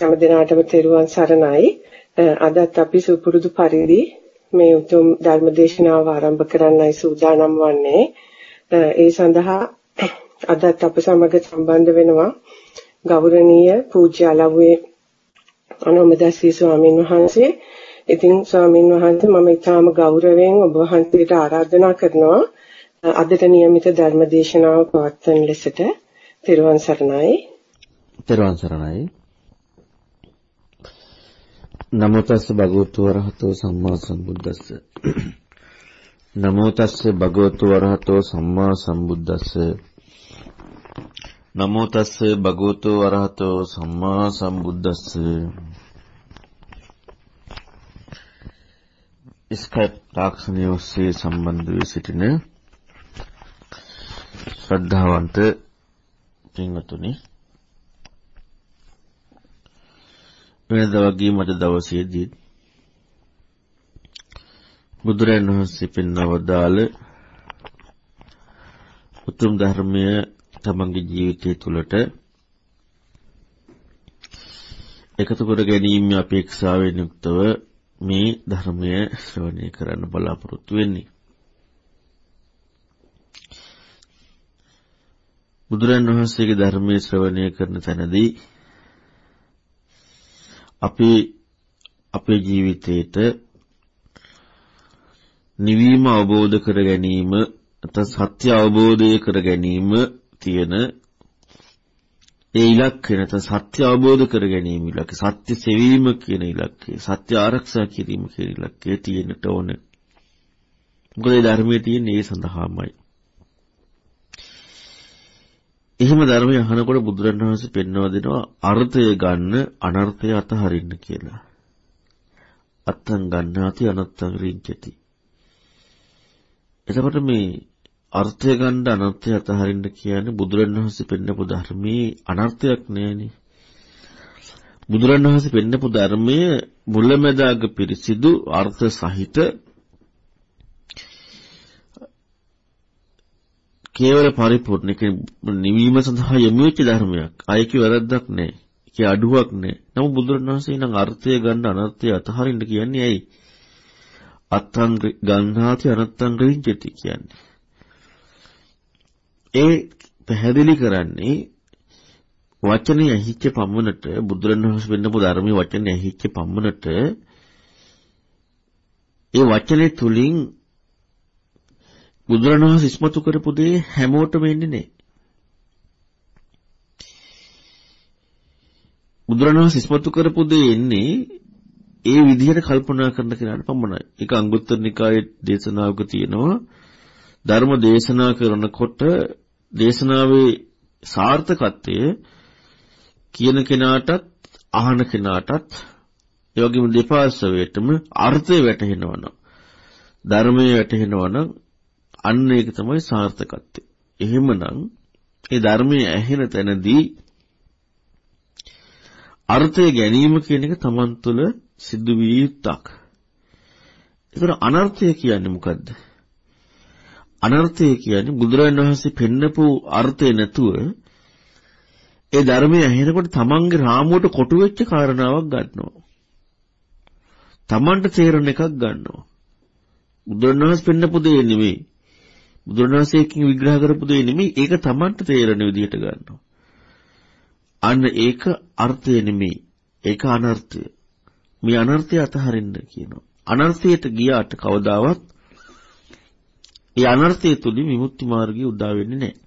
හැම දිනාටම තෙරුවන් සරණයි. අදත් අපි සුපුරුදු පරිදි මේ උතුම් ධර්මදේශනාව ආරම්භ කරන්නයි සූදානම් වන්නේ. ඒ සඳහා අදත් අප සමග සම්බන්ධ වෙනවා ගෞරවනීය පූජ්‍ය අලව්වේ අනුමදස්සී ස්වාමීන් වහන්සේ. ඉතින් ස්වාමීන් වහන්සේ මම ඊටාම ගෞරවයෙන් ඔබ වහන්සේට ආරාධනා කරනවා අදට નિયમિત ධර්මදේශනාව පවත්වන ලෙසට තෙරුවන් සරණයි. තෙරුවන් සරණයි. නමෝ තස්ස භගවතු වරහතෝ සම්මා සම්බුද්දස්ස. නමෝ තස්ස භගවතු වරහතෝ සම්මා සම්බුද්දස්ස. නමෝ තස්ස භගවතු වරහතෝ සම්මා සම්බුද්දස්ස. ස්කයිප් තාක්ෂණය ඔස්සේ සම්බන්ධ වී සිටින ශ්‍රද්ධාවන්ත පින්වතුනි වෙනද වගේම අද දවසේදී බුදුරන් වහන්සේ පෙන්වවදාළ උතුම් ධර්මය තමන්ගේ ජීවිතය තුළට එකතු කර ගැනීම අපේක්ෂාවෙන් යුක්තව මේ ධර්මය ශ්‍රවණය කරන්න බලාපොරොත්තු වෙන්නේ. බුදුරන් වහන්සේගේ ධර්මයේ ශ්‍රවණය කරන තැනදී අපි අපේ ජීවිතේට නිවීම අවබෝධ කර ගැනීම නැත්නම් සත්‍ය අවබෝධය කර ගැනීම තියෙන ඒ ඉලක්කය නැත්නම් සත්‍ය අවබෝධ කර ගැනීම ඉලක්කය සත්‍ය සෙවීම කියන ඉලක්කය සත්‍ය ආරක්ෂා කිරීම කියන ඉලක්කය තියෙන්නට ඕනේ. මොකද ඒ ධර්මයේ තියෙන ඒ සඳහාමයි. එහෙම ධර්මය අහනකොට බුදුරණවහන්සේ පෙන්වා දෙනවා අර්ථය ගන්න අනර්ථය අතහරින්න කියලා. අත්තං ගන්නාති අනත්තං රිංචති. එතකොට මේ අර්ථය ගන්න අනර්ථය අතහරින්න කියන්නේ බුදුරණවහන්සේ පෙන්නපු ධර්මයේ අනර්ථයක් නෑනේ. බුදුරණවහන්සේ පෙන්නපු ධර්මයේ මුලැමැදාග පිරිසිදු අර්ථ සහිත කේවල පරිපූර්ණ ඒක නිවීම සඳහා යොමු වෙච්ච ධර්මයක්. ආයේක වැරද්දක් නැහැ. ඒකේ අඩුවක් නැහැ. නමුත් බුදුරණවහන්සේ නම් අර්ථය ගන්න අනර්ථය අතහරින්න කියන්නේ ඇයි? අත්තං ගන්නාති අනත්තං රිංචති කියන්නේ. ඒ පැහැදිලි කරන්නේ වචනේ ඇහිච්ච පමණට බුදුරණවහන්සේ වෙන්නපු ධර්මයේ වචනේ ඇහිච්ච පමණට ඒ වචනේ තුලින් බුදුරණවහන්සේ ඉස්මතු කරපු දේ හැමෝටම එන්නේ නැහැ. බුදුරණවහන්සේ ඉස්මතු කරපු දේ එන්නේ ඒ විදිහට කල්පනා කරන කෙනාට පමණයි. ඒක අංගුත්තර නිකායේ දේශනාවක තියෙනවා. ධර්ම දේශනා කරනකොට දේශනාවේ සාර්ථකත්වය කියන කෙනාටත් අහන කෙනාටත් ඒ වගේම දෙපාර්ශ්වයටම අර්ථය වැටහෙනවා නම් ධර්මයේ වැටහෙනවා නම් අන්න ඒක තමයි සාර්ථකත්වය. එහෙමනම් ඒ ධර්මයේ ඇහෙන තැනදී අර්ථය ගැනීම කියන එක Taman තුළ සිදු විය යුත්තක්. ඒතර අනර්ථය කියන්නේ මොකද්ද? අනර්ථය කියන්නේ බුදුරජාණන් වහන්සේ පෙන්නපු අර්ථය නැතුව ඒ ධර්මයේ ඇහෙනකොට තමන්ගේ රාමුවට කොටු වෙච්ච කාරණාවක් ගන්නවා. තමන්ට තේරෙන එකක් ගන්නවා. බුදුරජාණන් වහන්සේ පෙන්නපු දේ නෙමෙයි. බුදුරණවහන්සේකින් විග්‍රහ කරපු දේ නෙමෙයි ඒක Tamanට තේරෙන විදිහට ගන්නවා. අන්න ඒක අර්ථය නෙමෙයි. ඒක අනර්ථය. මේ අනර්ථය අතහරින්න කියනවා. අනර්ථයට ගියාට කවදාවත් ඒ අනර්ථය තුලින් විමුක්ති මාර්ගය උදා වෙන්නේ නැහැ.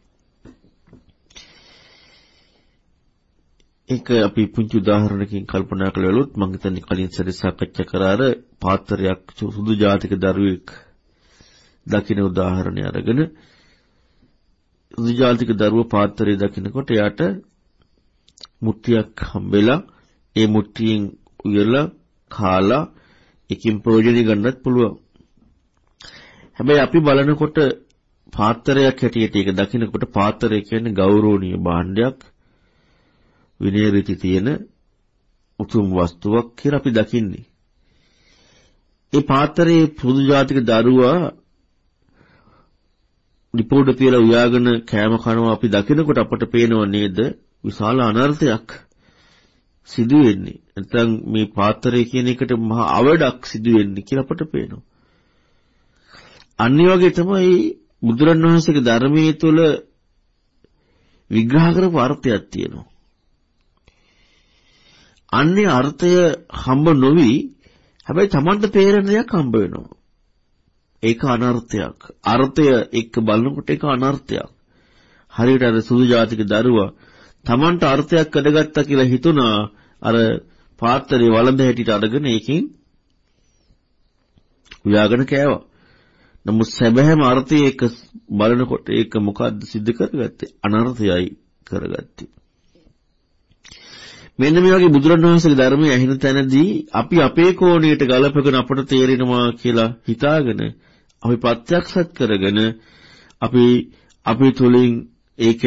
ඒක අපි පුංචි උදාහරණකින් කල්පනා කළොත් මම හිතන්නේ කලින් සැරේ සාකච්ඡා කරාර පාත්‍රයක් සුදු ජාතික දරුවෙක් දකින උදාහරණය අරගෙන රුජාල්තික දරුව පාත්‍රය දකිනකොට එයාට මුට්ටියක් හම්බෙලා ඒ මුට්ටියෙන් උයලා කාලා එකකින් ප්‍රයෝජනෙ ගන්නත් පුළුවන්. හැබැයි අපි බලනකොට පාත්‍රයක් හැටියට ඒක දකිනකොට පාත්‍රය කියන්නේ ගෞරවනීය භාණ්ඩයක් විනය රීති තියෙන උතුම් වස්තුවක් කියලා අපි දකින්නේ. ඒ පාත්‍රයේ පුදු ජාතික දරුවා රිපෝඩ් තියලා උයාගෙන කෑම කනවා අපි දකිනකොට අපට පේනව නේද විශාල අනර්ථයක් සිදු වෙන්නේ. නැත්නම් මේ පාත්‍රය කියන එකට මහා අවඩක් සිදු වෙන්නේ කියලා අපට පේනවා. අනිත් වගේ තමයි බුදුරණවහන්සේගේ ධර්මයේ තුල විග්‍රහ කරපු අර්ථයක් තියෙනවා. අන්නේ අර්ථය හම්බ නොවි හැබැයි Tamanට තේරෙන දෙයක් හම්බ වෙනවා. ඒක අනර්ථයක්. අර්ථය එක්ක බලනකොට ඒක අනර්ථයක්. හරියට අර සුදු ජාතික දරුවා Tamanට අර්ථයක් කඩගත්තා කියලා හිතුණා අර පාත්‍රයේ වළඳ හැටියට අරගෙන ඒකෙන් උයාගෙන කෑවා. නමුත් සැබෑම අර්ථය එක බලනකොට ඒක මොකද්ද සිද්ධ කරගත්තේ අනර්ථයයි කරගත්තේ මෙන්න මේ වගේ බුදුරණවහන්සේගේ ධර්මය ඇහෙන තැනදී අපි අපේ කෝණයට ගලපගෙන අපට තේරෙනවා කියලා හිතාගෙන අපි ප්‍රත්‍යක්ෂත් කරගෙන අපි අපි තුලින් ඒක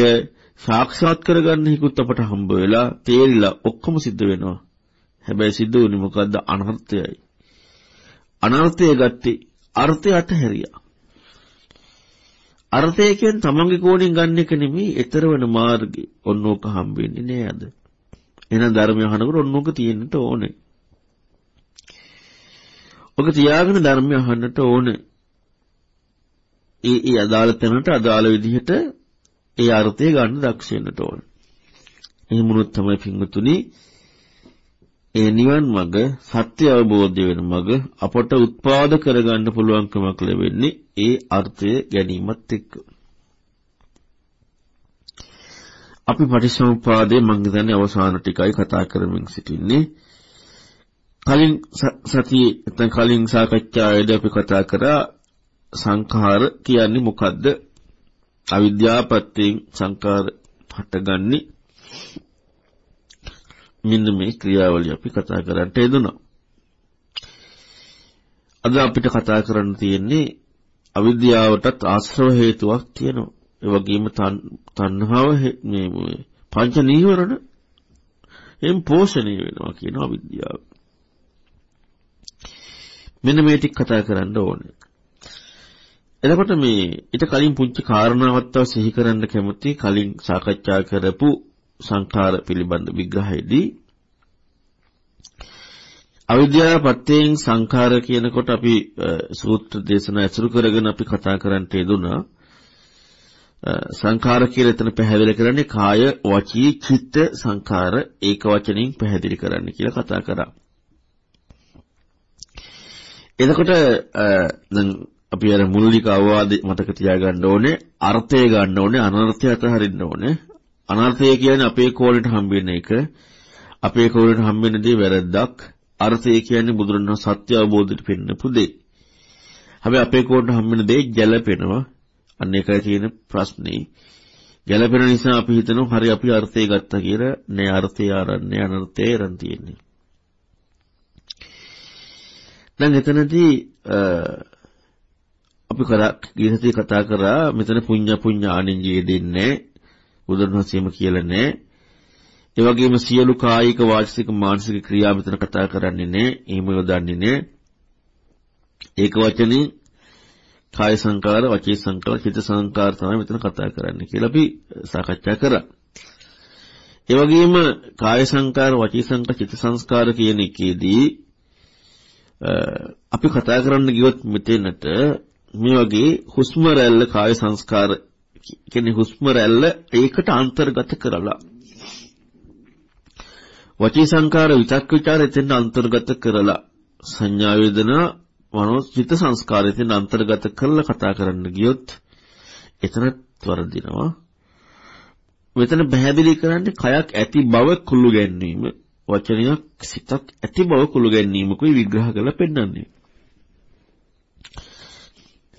සාක්ෂාත් කරගන්න හිකුත් අපට හම්බ වෙලා තේරිලා ඔක්කොම සිද්ධ වෙනවා. හැබැයි සිද්ධ වුණේ මොකද්ද අනර්ථයයි. අනර්ථය ගත්තේ අර්ථය අතහැරියා. අර්ථය කියන්නේ තමන්ගේ කෝණයෙන් ගන්න එක නෙමෙයි, ඊතර වෙන මාර්ගේ. ඔන්න ඕක හම්බෙන්නේ නෑ අද. එහෙනම් ධර්මය අහනකොට ඔන්න ඕක තියෙන්නට ඕනේ. ඔක තියාගෙන ධර්මය අහන්නට ඕනේ. ඒ ඒ අදාළ තැනට අදාළ විදිහට ඒ අර්ථය ගන්න දක්ෂ වෙන්නට ඕන. එහෙමනොත් තමයි පින්වතුනි ඒ නිවන් මඟ සත්‍ය අවබෝධය වෙන මඟ අපට උත්පාද කරගන්න පුළුවන්කමක් ලැබෙන්නේ ඒ අර්ථය ගැනීමත් එක්ක. අපි පටිච්චසමුප්පාදයේ මම හිතන්නේ අවසාන ටිකයි කතා කරමින් සිටින්නේ. කලින් සතියේ නැත්නම් කලින් සාකච්ඡාවේදී අපි කතා කරා සංඛාර කියන්නේ මොකද්ද? අවිද්‍යාපත්‍යයෙන් සංඛාර හටගන්නේ මෙන්න මේ ක්‍රියාවලිය අපි කතා කරන්නට යෙදුණා. අද අපිට කතා කරන්න තියෙන්නේ අවිද්‍යාවටත් ආශ්‍රව හේතුවක් තියෙනවා. ඒ වගේම තණ්හාව මේ පංච නීවරණ එම් පෝෂණය වෙනවා කියන අවිද්‍යාව. මෙන්න මේ ටික කතා කරන්න ඕනේ. එතකොට මේ ඊට කලින් පුංචි කාරණාවක් තව සිහි කරන්න කැමති කලින් සාකච්ඡා කරපු සංඛාර පිළිබඳ විග්‍රහයේදී අවිද්‍යාව පත්‍යයෙන් සංඛාර කියනකොට අපි සූත්‍ර දේශනා ඇසුරු කරගෙන අපි කතා කරන්නට යෙදුනා සංඛාර කියලා එතන පැහැදිලි කරන්නේ කාය වචී චිත්ත සංඛාර ඒක වචනින් පැහැදිලි කරන්න කියලා කතා කරා. එතකොට දැන් අපි අර මුලික අවවාද මතක තියාගන්න ඕනේ. අර්ථය ගන්න ඕනේ අනර්ථය අතහරින්න ඕනේ. අනර්ථය කියන්නේ අපේ කෝලෙට හම්බෙන එක. අපේ කෝලෙට හම්බෙන දේ වැරද්දක්. අර්ථය කියන්නේ බුදුරණවහන්සේ සත්‍ය අවබෝධයට පෙන්නපු දේ. හැබැයි අපේ කෝලෙට හම්බෙන දේ ගැළපෙනවා. අන්න ඒකයි තියෙන ප්‍රශ්නේ. ගැළපෙන නිසා අපි හිතනවා හරි අපි අර්ථය ගත්තා කියලා. නෑ අර්ථය ආරන්නේ අනර්ථය ආරන් තියෙන්නේ. දැන් එතනදී අපි කරා ගියසතිය කතා කරා මෙතන පුඤ්ඤ පුඤ්ඤ ආනින්ජය දෙන්නේ බුදුරණවහන්සේම කියලා නෑ. ඒ වගේම සියලු කායික වාචික මානසික ක්‍රියා මෙතන කතා කරන්නේ නෑ. එහෙම යොදන්නේ නෑ. ඒක වචනේ කාය සංකාර, වචී සංකාර, චිත්ත සංකාර තමයි මෙතන කතා කරන්නේ කියලා අපි සාකච්ඡා කරා. ඒ වගේම කාය සංකාර, වචී සංකාර, චිත්ත සංස්කාර කියන එකේදී අපි කතා කරන්න ගියොත් මෙතනට මේ වගේ හුස්ම රැල්ල කාය සංස්කාර කියන්නේ හුස්ම රැල්ල ඒකට අන්තර්ගත කරලා. වචී සංකාර විතක් ਵਿਚාර එතෙන් අන්තර්ගත කරලා සංඥා වේදනා මනෝ චිත්ත සංස්කාර එතෙන් අන්තර්ගත කරලා කතා කරන්න ගියොත් එතනත් වරදිනවා. මෙතන පැහැදිලි කරන්නේ කයක් ඇති බව කුළු ගැනීම. වචනයක් සිතක් ඇති බව කුළු ගැනීමකුයි විග්‍රහ කරලා පෙන්වන්නේ.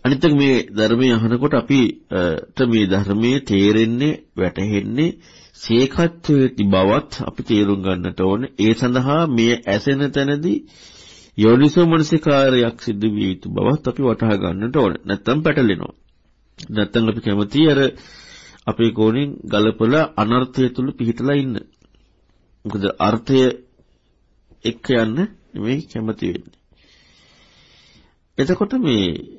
අනිත් මේ ධර්මයේ අහනකොට අපිට මේ ධර්මයේ තේරෙන්නේ වැටහෙන්නේ සේකත්වයේ බවත් අපි තේරුම් ගන්නට ඕනේ. ඒ සඳහා මේ ඇසෙන තැනදී යෝනිසෝ මනසිකාරයක් සිද්ධ විය යුතු බවත් අපි වටහා ගන්නට ඕනේ. නැත්තම් පැටලෙනවා. නැත්තම් අපි කැමති අර අපේ කෝණයෙන් ගලපලා අනර්ථය තුල පිහිටලා ඉන්න. මොකද අර්ථය එක්ක යන්න නෙමෙයි කැමති වෙන්නේ. එතකොට මේ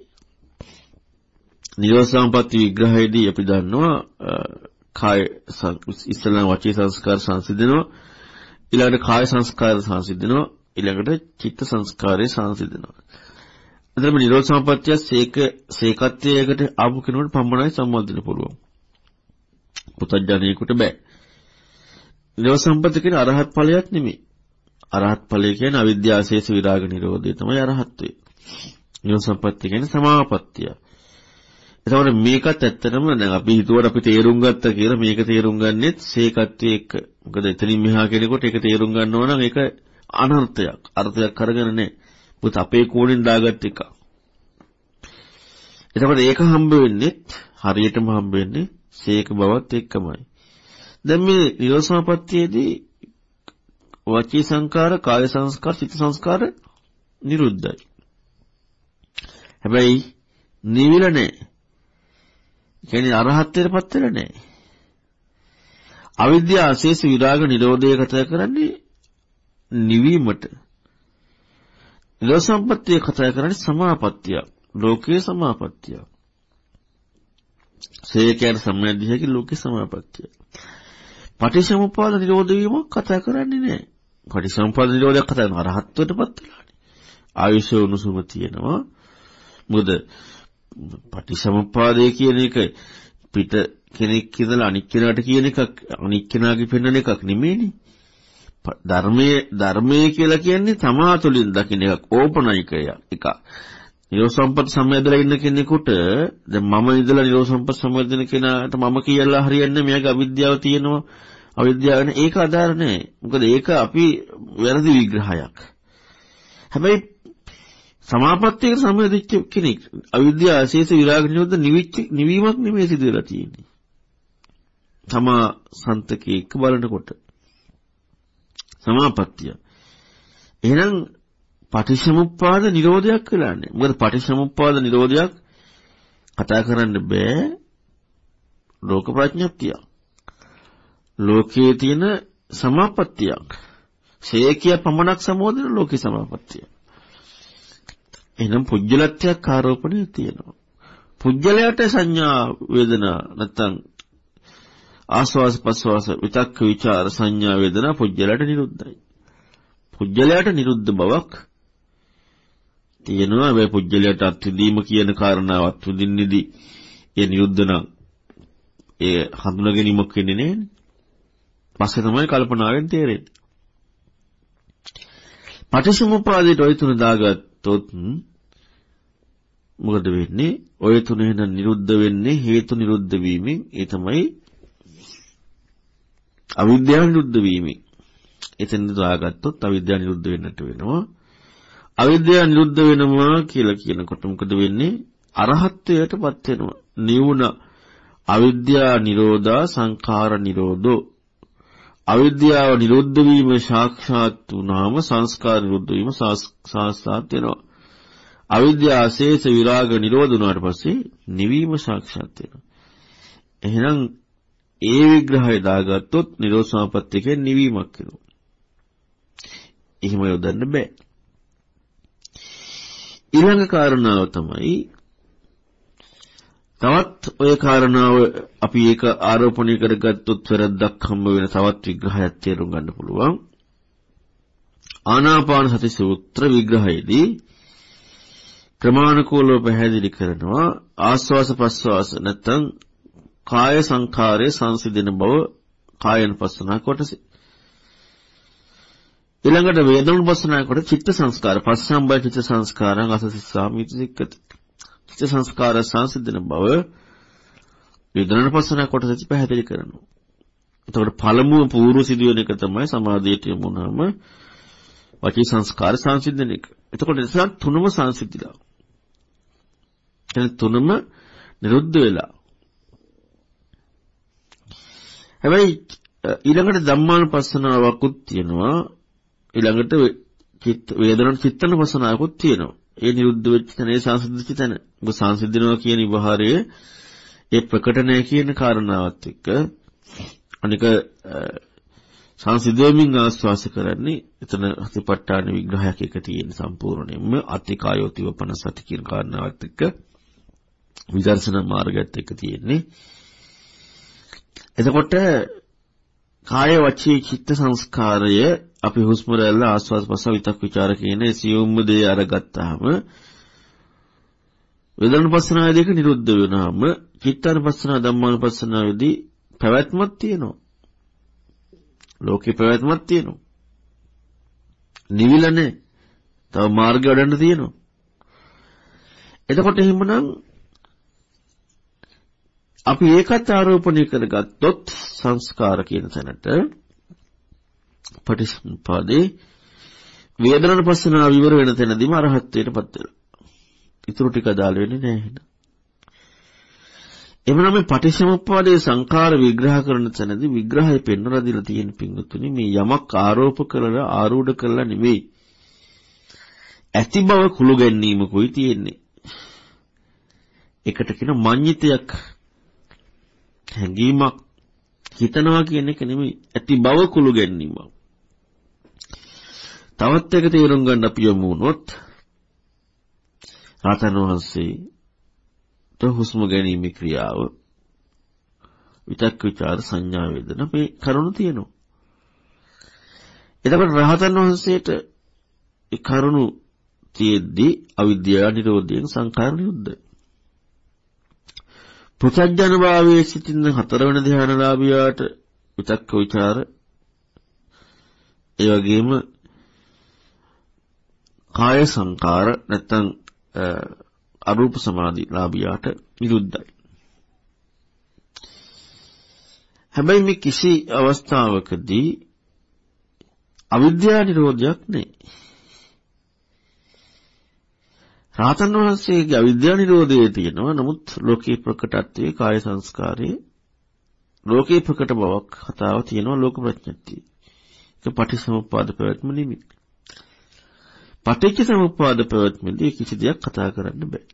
නිරෝධ සම්පatti විග්‍රහයේදී අපි දන්නවා කාය ඉස්සලා වචී සංස්කාර සංසිඳනවා ඊළඟට කාය සංස්කාර සංසිඳනවා ඊළඟට චිත්ත සංස්කාරය සංසිඳනවා. එතනම නිරෝධ සම්පත්තිය සීක සීකත්වයකට ආපු කෙනෙකුට පමණයි සම්බන්ධ පුළුවන්. පුතඥයෙකුට බෑ. නිරෝධ සම්පත්තිය කියන්නේ අරහත් ඵලයක් නෙමෙයි. අරහත් ඵලය කියන්නේ අවිද්‍යාවශේෂ විරාග නිරෝධය තමයි අරහත්ත්වය නිරෝධ සම්පත්තිය කියන්නේ සමාපත්තිය. එතකොට මේකත් ඇත්තටම දැන් අපි හිතුවට අපි තේරුම් ගත්ත කියලා මේක තේරුම් ගන්නෙත් සේකත්වයේ එක්ක. මොකද එතනින් මෙහා කෙනෙකුට ඒක තේරුම් ගන්නව නම් ඒක අනර්ථයක්. අර්ථයක් කරගෙන නැහැ. මොකද අපේ කෝණයෙන් දාගත්ත එක. එතකොට ඒක හම්බ වෙන්නේ හරියටම හම්බ වෙන්නේ සේක බවත් එක්කමයි. දැන් මේ නිරෝධසමාපත්තියේදී වචී සංකාර, කාය සංස්කාර, චිත්ත සංස්කාර නිරුද්ධයි. හැබැයි නිවිල නැහැ. කියන්නේ අරහත්ත්වයටපත් වෙලා නැහැ. අවිද්‍යාව අශේෂ විරාග නිරෝධය කතා කරන්නේ නිවීමට. නිරෝධ සම්පත්තිය කතා කරන්නේ සමාපත්තිය. ලෝකයේ සමාපත්තිය. සේකයන් සම්මදිහකි ලෝකේ සමාපත්තිය. පටිච්චසමුප්පාද නිරෝධ වීම කතා කරන්නේ නැහැ. පටිච්චසමුප්පාද නිරෝධයක් කතා කරන අරහත්ත්වයටපත් වෙලානේ. ආයුෂ උණුසුම තියෙනවා. මොකද පටිසමුප්පාදය කියන එක පිට කෙනෙක් ඉඳලා අනික් කෙනාට කියන එකක් අනික් කෙනාගේ පෙන්වන එකක් නෙමෙයිනේ. ධර්මයේ ධර්මයේ කියලා කියන්නේ තමා තුළින් දකින්න එකක් ඕපනයිකය එක. නිරෝධ සම්පත් සම්මයදලා ඉන්න කෙනෙකුට දැන් මම ඉඳලා නිරෝධ සම්පත් සම්මයදන කෙනාට මම කියලා හරියන්නේ මෙයාගේ අවිද්‍යාව තියෙනවා. අවිද්‍යාව නේ ඒක අදාළ නැහැ. මොකද ඒක අපි වැරදි විග්‍රහයක්. හැබැයි සමාපත්තියකට සමවැදිච්ච කෙනෙක් අවිද්‍යාව අශේෂ විරාග නිරෝධ නිවිච්ච නිවීමක් නෙමෙයි සිදු වෙලා තියෙන්නේ. තමා සන්තකේක බලනකොට සමාපත්තිය. එහෙනම් පටිච්චසමුප්පාද නිරෝධයක් වෙලා නැහැ. මොකද පටිච්චසමුප්පාද නිරෝධයක් කතා කරන්න බෑ ලෝක ප්‍රඥප්තිය. ලෝකයේ තියෙන සමාපත්තියක්. ශේකිය පමණක් සමෝධන ලෝකේ සමාපත්තිය. එහෙනම් පුජ්‍යලත්වයක් ආරෝපණය තියෙනවා. පුජ්‍යලයට සංඥා වේදනා නැත්තම් ආස්වාස ප්‍රස්වාස විතක්ක ਵਿਚාර සංඥා වේදනා පුජ්‍යලයට නිරුද්ධයි. පුජ්‍යලයට නිරුද්ධ බවක් තියෙනවා. හැබැයි පුජ්‍යලයට අත්විඳීම කියන කාරණාවත් විඳින්නේදී ඒ නිරුද්ධ නම් ඒ හඳුනා ගැනීමක් වෙන්නේ නැහැ. පස්සේ තමයි කල්පනාවෙන් තේරෙන්නේ. පටිච්චසමුප්පාදයට ඔය තුන දාගත්තොත් මොකද වෙන්නේ? ඔය තුන එහෙනම් නිරුද්ධ වෙන්නේ හේතු නිරුද්ධ වීමෙන්. ඒ තමයි අවිද්‍යාව නිරුද්ධ වීමෙන්. එතෙන් දාගත්තොත් අවිද්‍යාව නිරුද්ධ වෙන්නට වෙනවා. අවිද්‍යාව නිරුද්ධ වෙනවා කියලා කියනකොට මොකද වෙන්නේ? අරහත්ත්වයටපත් වෙනවා. නිවුණ අවිද්‍යා නිරෝධා සංඛාර නිරෝධෝ අවිද්‍යාව නිරුද්ධ වීම සාක්ෂාත් වුණාම සංස්කාර නිරුද්ධ වීම සාක්ෂාත් වෙනවා. අවිද්‍යාව ශේෂ විරාග නිරෝධ වුණාට පස්සේ නිවීම සාක්ෂාත් වෙනවා. එහෙනම් ඒ විග්‍රහය දාගත්තොත් නිරෝධ සමාපත්තිය කියන්නේ නිවීමක් වෙනවා. එහෙම යොදන්න බෑ. ඊළඟ කාරණාව තමයි තවත් ඔය කාරණාව අපි ඒක ආරෝපණය කරගත්තොත් වැරද්දක් හම්බ වෙන තවත් විග්‍රහයක් තේරුම් ගන්න පුළුවන්. ආනාපාන සති සූත්‍ර විග්‍රහයේදී ක්‍රමානුකූලව පැහැදිලි කරනවා ආස්වාස ප්‍රස්වාස නැත්නම් කාය සංඛාරයේ සංසිඳන බව කායන පස්සනා කොටස. ඊළඟට වේදන පස්සනා කොට චිත්ත සංස්කාර පස්සම්බය චිත්ත සංස්කාරං අසසිස්සාමිති සික්කති. චිත්ත සංස්කාර සංසිඳන බව වේදන පස්සනා කොටසෙත් පැහැදිලි කරනවා. එතකොට පළමුව පූර්ව සිදුවෙන එක තමයි සමාධියට යමුනම වචී සංස්කාර සංසිඳන එක. එතකොට එතන තුනම සංසිඳිලා. එතන තුනම නිරුද්ධ වෙලා. හැබැයි ඊළඟට ධම්මානුපස්සනාවකුත් තියෙනවා. ඊළඟට චිත්ත වේදනා චිත්තනුපස්සනාවකුත් තියෙනවා. ඒ නිරුද්ධ වෙච්ච තැනේ සංසිද්ධිච්ච තැන. ඔබ සංසිද්ධිනවා කියන විවහාරය ඒ ප්‍රකටණය කියන කාරණාවත් එක්ක අනික සංසිද්ධෙමින් ආස්වාස කරන්නේ එතන හතිපට්ඨාන විග්‍රහයක් එක තියෙන සම්පූර්ණයෙන්ම අතිකායෝතිව 58 කියන කාරණාවත් එක්ක විදර්ශනා මාර්ගයත් එක්ක තියෙන්නේ එතකොට කාය වචී චිත්ත සංස්කාරය අපි හුස්ම රැල්ල ආස්වාද ප්‍රසව විතක් ਵਿਚාර කියන සියුම්ම දේ අරගත්තාම වේදනානුපස්සනාව දෙක නිරුද්ධ වෙනාම චිත්තානුපස්සනාව ධම්මානුපස්සනාවේදී පැවැත්මක් තියෙනවා. ලෝකේ පැවැත්මක් තියෙනවා. නිවිලනේ. තව මාර්ගය වඩන්න තියෙනවා. එතකොට එහෙමනම් අපි ඒකත් ආරෝපණය කරගත්තොත් සංස්කාර කියන තැනට පටිච්චසමුපාදේ වේදනාන පස්සනාව විවර වෙන තැනදීම අරහත්ත්වයටපත් වෙනවා. ඊටු ටික අදාළ වෙන්නේ නැහැ එහෙනම්. එමනම් මේ පටිච්චසමුප්පාදයේ සංඛාර විග්‍රහ කරන තැනදී විග්‍රහය පෙන්වලා දීලා තියෙන පිංගුතුනි මේ යමක් ආරෝප කරලා ආරූඪ කරලා නෙවෙයි. ඇති බව කුළු ගැනීමකුයි තියෙන්නේ. එකට කියන මඤ්ඤිතයක් හැඟීමක් හිතනවා කියන එක නෙමෙයි ඇති බව කුළු ගැනීමක්. තවත් එක තේරුම් ගන්න අපි යමු වුණොත් රතන වහන්සේ ත හුස්ම ගැනීමේ ක්‍රියාව විතක් විචාර සංඥා වේදනා මේ කරුණු තියෙනවා. එතකොට රහතන් වහන්සේට ඒ කරුණු තියෙද්දී අවිද්‍යාව නිරෝධයෙන් සංඛාර නිරුද්ධයි. පුසජ්ජන භාවයේ සිටින හතරවන ධ්‍යානලාභියාට විතක්ක ਵਿਚාර ඒ වගේම කාය සංකාර නැත්නම් අරූප සමාධි ලාභියාට විරුද්ධයි. හැබැයි මේ කිසි අවස්ථාවකදී අවිද්‍යා නිරෝධයක් නැහැ. රාතන් වහන්සේගේ අවිද්‍යා නිරෝධය තියෙනවා. නමුත් ලෝකේ ප්‍රකටත්වයේ කාය සංස්කාරයේ ලෝකේ ප්‍රකට බවක් කතාව තියෙනවා ලෝක ප්‍රඥප්තිය. ඒක පටිසමුප්පාද ප්‍රවැත්ම නෙමෙයි. පටිච්ච සමුප්පාද ප්‍රවැත්මේදී කිසි දෙයක් කතා කරන්න බෑ.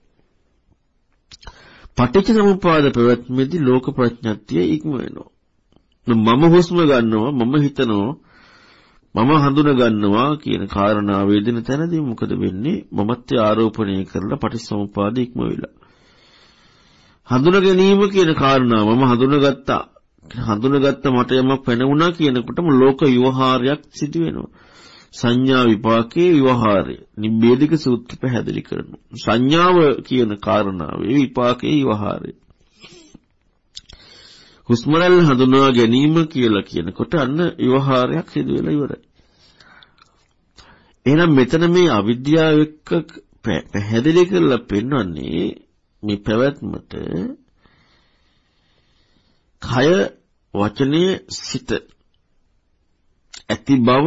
පටිච්ච සමුප්පාද ප්‍රවැත්මේදී ලෝක ප්‍රඥප්තිය ඉක්ම වෙනවා. මම හුස්ම ගන්නවා මම හිතනවා මම හඳුන ගන්නවා කියන කාරණාව වේදින තැනදී මොකද වෙන්නේ? මමත්‍ය ආරෝපණය කරලා පටිච්චසමුපාද ඉක්ම වෙලා. හඳුන ගැනීම කියන කාරණාව මම හඳුනගත්තා. හඳුනගත්ත මට යමක් වෙනුණා කියනකොටම ලෝක විවහාරයක් සිදු වෙනවා සංඥා විපාකයේ විවහාරය. නිබ්බේධික සූත්‍ර පැහැදිලි කරනවා. සංඥාව කියන කාරණාවේ විපාකයේ විවහාරය. හුස්ම රැල්ල හඳුනා ගැනීම කියලා කියනකොට අන්න විවහාරයක් සිදු වෙලා ඉවරයි. එහෙනම් මෙතන මේ අවිද්‍යාව එක්ක පැහැදිලි කරලා පෙන්වන්නේ මේ පැවැත්මට කය වචනයේ සිත ඇති බව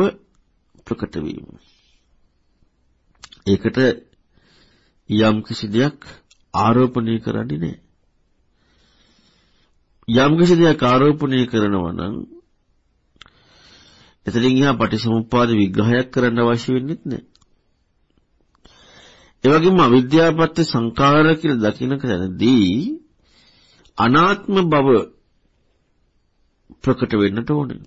ප්‍රකට වීම. ඒකට යම් කිසි දෙයක් ආරෝපණය කරන්නේ නැහැ. යම් කිසි දෙයක් ආරෝපණය කරනවා නම් එතනින් එහා පටිසමුප්පාද විග්‍රහයක් කරන්න අවශ්‍ය වෙන්නේ නැහැ. ඒ වගේම අවිද්‍යාවපත්‍ය සංඛාර කියලා දකින්න තැනදී අනාත්ම බව ප්‍රකට වෙන්නට ඕනේ.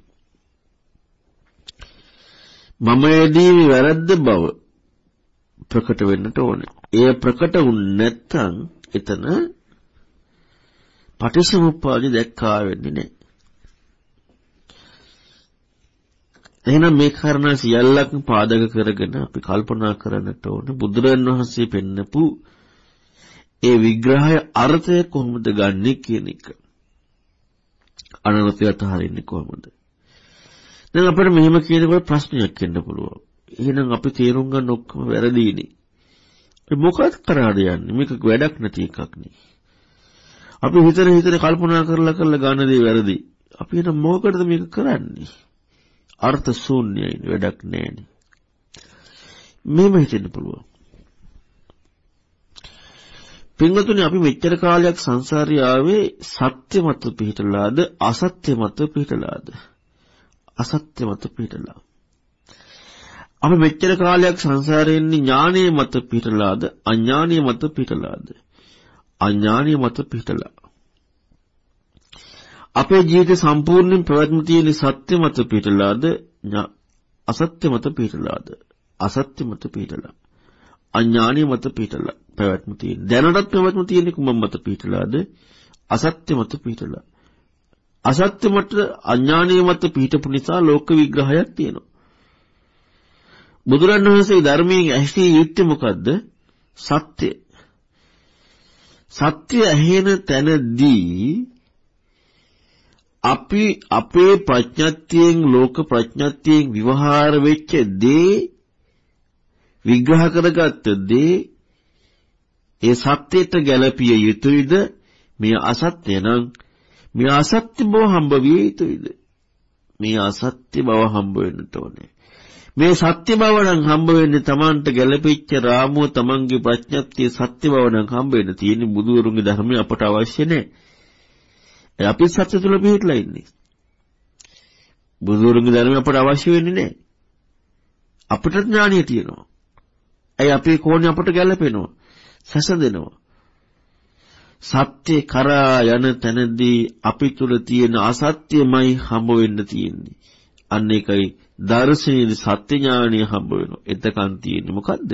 මමයේදී වැරද්ද බව ප්‍රකට වෙන්නට ඕනේ. එය ප්‍රකට වුනේ නැත්නම් එතන පටිසමුප්පාදි දැක්කා වෙන්නේ නැහැ. එහෙනම් මේ කාරණා සියල්ලක්ම පාදක කරගෙන අපි කල්පනා කරන්නට ඕනේ බුදුරන් වහන්සේ පෙන්නපු ඒ විග්‍රහය අර්ථය කොහොමද ගන්නෙ කියන එක. අනර්ථය අතහරින්නේ කොහොමද? දැන් අපිට මෙහෙම කියනකොට ප්‍රශ්නයක් එන්න පුළුවන්. එහෙනම් අපි තේරුම් ගන්න ඔක්කොම වැරදීනේ. මොකක්ද කරාද යන්නේ? මේක වැඩක් නැති එකක් නේ. අපි හිතන හිතන කල්පනා කරලා කරලා ගන්න දේ වැරදි. අපි එන මොකකටද මේක කරන්නේ? අර්ථ ශූන්‍යයි වැඩක් නැහැනේ. මේව හිතෙන්න පුළුවන්. පින්වතුනි අපි මෙච්චර කාලයක් සංසාරේ ආවේ සත්‍ය මත පිහිටලාද අසත්‍ය මත පිහිටලාද? අසත්‍ය මත පිහිටලා. අපි මෙච්චර කාලයක් සංසාරේ ඉන්නේ ඥානීය මත පිහිටලාද අඥානීය මත පිහිටලාද? අඥානීය මත පිහිටලා. අපේ ජීවිතේ සම්පූර්ණයෙන් ප්‍රවැත්ම තියෙන සත්‍ය මත පිහිටලාද අසත්‍ය මත පිහිටලාද? අසත්‍ය මත පිහිටලා. අඥානීය මත පිහිටලා පැවැත්ම තියෙන. දැනටත් පැවැත්ම තියෙන්නේ කුමම් මත පිහිටලාද? අසත්‍ය මත පිහිටලා. අසත්‍ය මත අඥානීය මත පිහිටපු නිසා ලෝක විග්‍රහයක් තියෙනවා. බුදුරණවහන්සේ ධර්මයෙන් ඇහිසිය යුත්තේ මොකද්ද? සත්‍ය. සත්‍ය ඇහෙන තැනදී අපි අපේ ප්‍රඥාත්තියෙන් ලෝක ප්‍රඥාත්තියෙන් විවහාර වෙච්ච දේ විග්‍රහ කරගත්ත දේ ඒ සත්‍යයට ගැළපිය යුතුයද? මේ අසත්‍ය නම් මේ අසත්‍ය බව හම්බ විය යුතුයද? මේ අසත්‍ය බව හම්බ වෙන්න ඕනේ. මේ සත්‍ය බව නම් හම්බ වෙන්නේ Tamanට ගැළපෙච්ච රාමුව Tamanගේ ප්‍රඥප්තිය සත්‍ය බව නම් හම්බ වෙන්න තියෙන්නේ බුදුවරුන්ගේ ධර්මය අපට අවශ්‍ය නැහැ. අපි සත්‍ය තුල පිළිట్లా ඉන්නේ. බුදුවරුන්ගේ ධර්මය අපට අවශ්‍ය වෙන්නේ නැහැ. අපිට ඥානිය තියෙනවා. ඇයි අපේ කෝණේ අපට ගැළපෙනවා. සැසඳෙනවා. සත්‍ය කරා යන තැනදී අපි තුල තියෙන අසත්‍යමයි හම්බ වෙන්න තියෙන්නේ. අන්න ඒකයි දර්ශනීය සත්‍ය ඥානය හම්බ වෙනවා. එතකන් තියෙන්නේ මොකද්ද?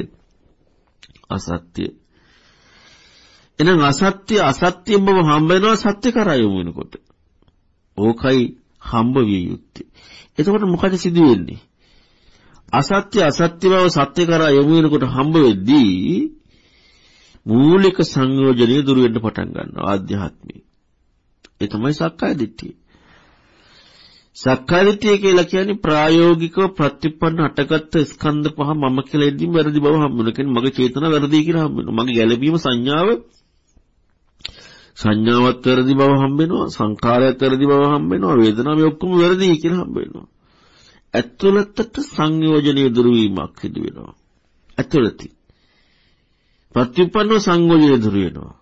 අසත්‍ය. එහෙනම් අසත්‍ය අසත්‍යම බව හම්බ වෙනවා සත්‍ය කරා යොමු වෙනකොට. ඕකයි හම්බ විය යුත්තේ. එතකොට මොකද සිදු වෙන්නේ? අසත්‍ය අසත්‍ය බව සත්‍ය කරා යොමු වෙනකොට හම්බ වෙද්දී මූලික සංයෝජනය දුර වෙන්න පටන් ගන්නවා ආධ්‍යාත්මික. ඒ තමයි සක්කාය දිට්ඨිය. සක්කායදිට්ඨිය කියලා කියන්නේ ප්‍රායෝගිකව ප්‍රතිපන්න හටගත්ත ස්කන්ධ පහ මම කියලා එද්දීම වැරදි බව හම්බ වෙනවා. කියන්නේ මගේ චේතනාව වැරදි කියලා හම්බ වෙනවා. මගේ ගැළපීම සංඥාව සංඥාවත් වැරදි බව හම්බ වෙනවා. සංකාරයත් වැරදි බව හම්බ වෙනවා. වේදනාව මේ ඔක්කොම වැරදි කියලා හම්බ වෙනවා. ඇතුළතට සංයෝජනීය දුරු වීමක් සිදු වෙනවා. ඇතුළතින් ප්‍රතිපන්න සංයෝජනීය දුරු වෙනවා.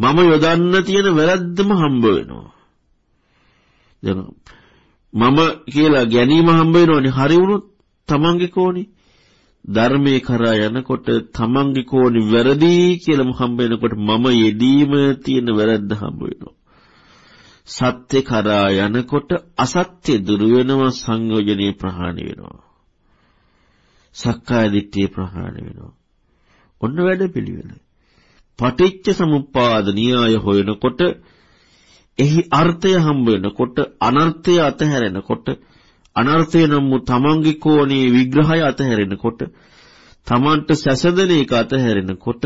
මම යොදන්න තියෙන වැරද්දම හම්බ වෙනවා. දැන් මම කියලා ගැනීම හම්බ වෙනවනේ හරි වුණොත් තමන්ගේ කෝණේ ධර්මයේ කරා යනකොට තමන්ගේ කෝණේ වැරදි කියලාම හම්බ වෙනකොට මම යෙදීම තියෙන වැරද්ද හම්බ වෙනවා. සත්‍ය කරා යනකොට අසත්‍ය දුරු වෙනවා සංයෝජනේ ප්‍රහාණය වෙනවා. සක්කාය දිට්ඨිය ප්‍රහාණය වෙනවා. ඔන්න වැඩ පිළිවෙල. පටිච්ච සමුප්පාද න්‍යාය හොයනකොට එහි අර්ථය හම්බ වෙනකොට අනර්ථය අතහැරෙනකොට අනර්ථය නම් වූ තමන්ගේ කෝණේ විග්‍රහය අතහැරෙනකොට තමන්ට සැසඳෙන එක අතහැරෙනකොට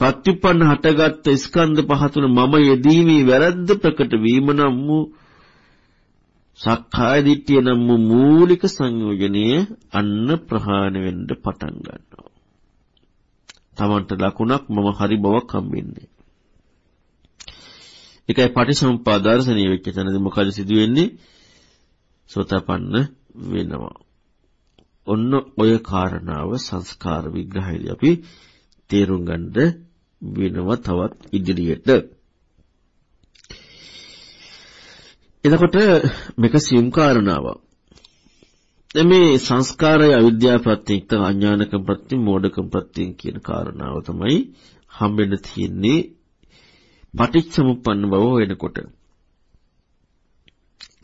ප්‍රතිපන්න හටගත් ස්කන්ධ පහ තුන මම යෙදීමේ වැරද්ද ප්‍රකට වීම නම් වූ සක්කාය දිට්ඨිය නම් වූ මූලික සංයෝජනය අන්න ප්‍රහාණය වෙන්න පටන් ගන්නවා. තමන්ට ලකුණක් මම හරි බවක් හම්බෙන්නේ. ඒකයි පටිසමුප්පාද දර්ශනීය වෙච්ච තැනදී මොකද සිදු වෙන්නේ? සෝතපන්න වෙනවා. ඔන්න ඔය කාරණාව සංස්කාර විග්‍රහයේදී අපි තේරුම් ගන්න වෙනවා තවත් ඉදිරියට. එතකොට මේක සියුම් කාරණාවක්. දැන් මේ සංස්කාරය අවිද්‍යාව ප්‍රත්‍යක්ත අඥානකම් ප්‍රත්‍ය මෝඩකම් ප්‍රත්‍ය කියන කාරණාව තමයි හම්බෙන්න තියෙන්නේ පටිච්චසමුප්පන්න බව වෙනකොට.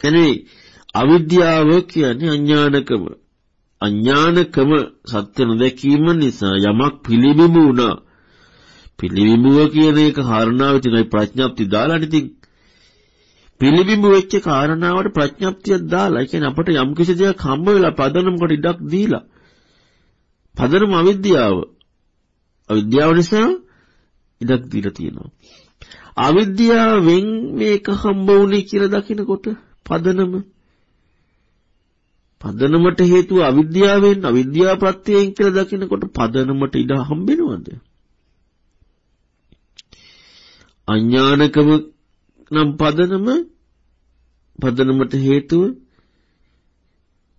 එනේ අවිද්‍යාව කියන්නේ අඥානකම. අඥානකම සත්‍ය නොදැකීම නිසා යමක් පිළිබිඹු වුණා. පිළිබිඹුව කියන එක කාරණාව තියෙනයි ප්‍රඥාප්ති දාලා ඉතින් පිළිබිඹු වෙච්ච කාරණාවට ප්‍රඥාප්තියක් දාලා ඒ කියන්නේ අපට යම් කිසි දෙයක් හම්බ වෙලා පදනමකට ඉඩක් දීලා පදනම අවිද්‍යාව අවිද්‍යාව නිසා ඉඩක් දීලා තියෙනවා අවිද්‍යාවෙන් මේක හම්බ වුනේ කියලා දකිනකොට පදනම පදනමට හේතුව අවිද්‍යාවෙන් අවිද්‍යාව ප්‍රත්‍යයෙන් කියලා දකිනකොට පදනමට ඉඩ හම්බෙනවද? අඥානකම නම් පදනම පදනමට හේතුව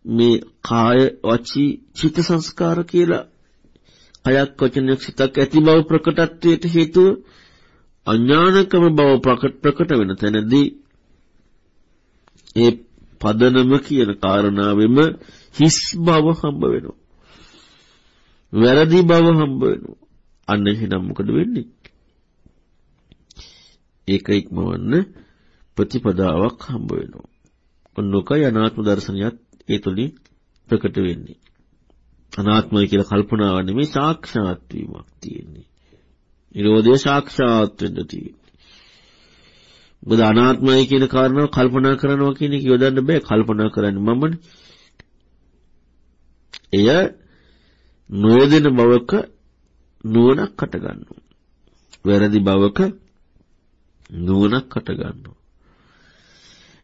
මේ කාය වචී චිත්ත සංස්කාර කියලා අයක් වචනයක් සිතක් ඇති බව ප්‍රකටත්වයට හේතුව අඥානකම බව ප්‍රකට වෙන තැනදී ඒ පදනම කියන කාරණාවෙම හිස් බව හම්බ වෙනවා. වැරදි බව හම්බ වෙනවා. අන්න එහෙනම් මොකද වෙන්නේ? ඒක ඉක්මවන්න ප්‍රතිපදාවක් හම්බ වෙනවා. ඔන්නෝකයි අනාත්ම දර්ශනයත් ඒ තුලින් ප්‍රකට වෙන්නේ. අනාත්මය කියලා කල්පනාව නෙමෙයි සාක්ෂාත් වීමක් තියෙන්නේ. නිරෝධය සාක්ෂාත් වෙන්න තියෙන්නේ. මොකද අනාත්මයි කියන කාරණාව කල්පනා කරනවා කියන එක යොදන්න බෑ කල්පනා කරන්නේ මමනේ. එය නොයදෙන බවක නුවණක් හට ගන්නවා. වැරදි බවක නුවණක් හට ගන්නවා.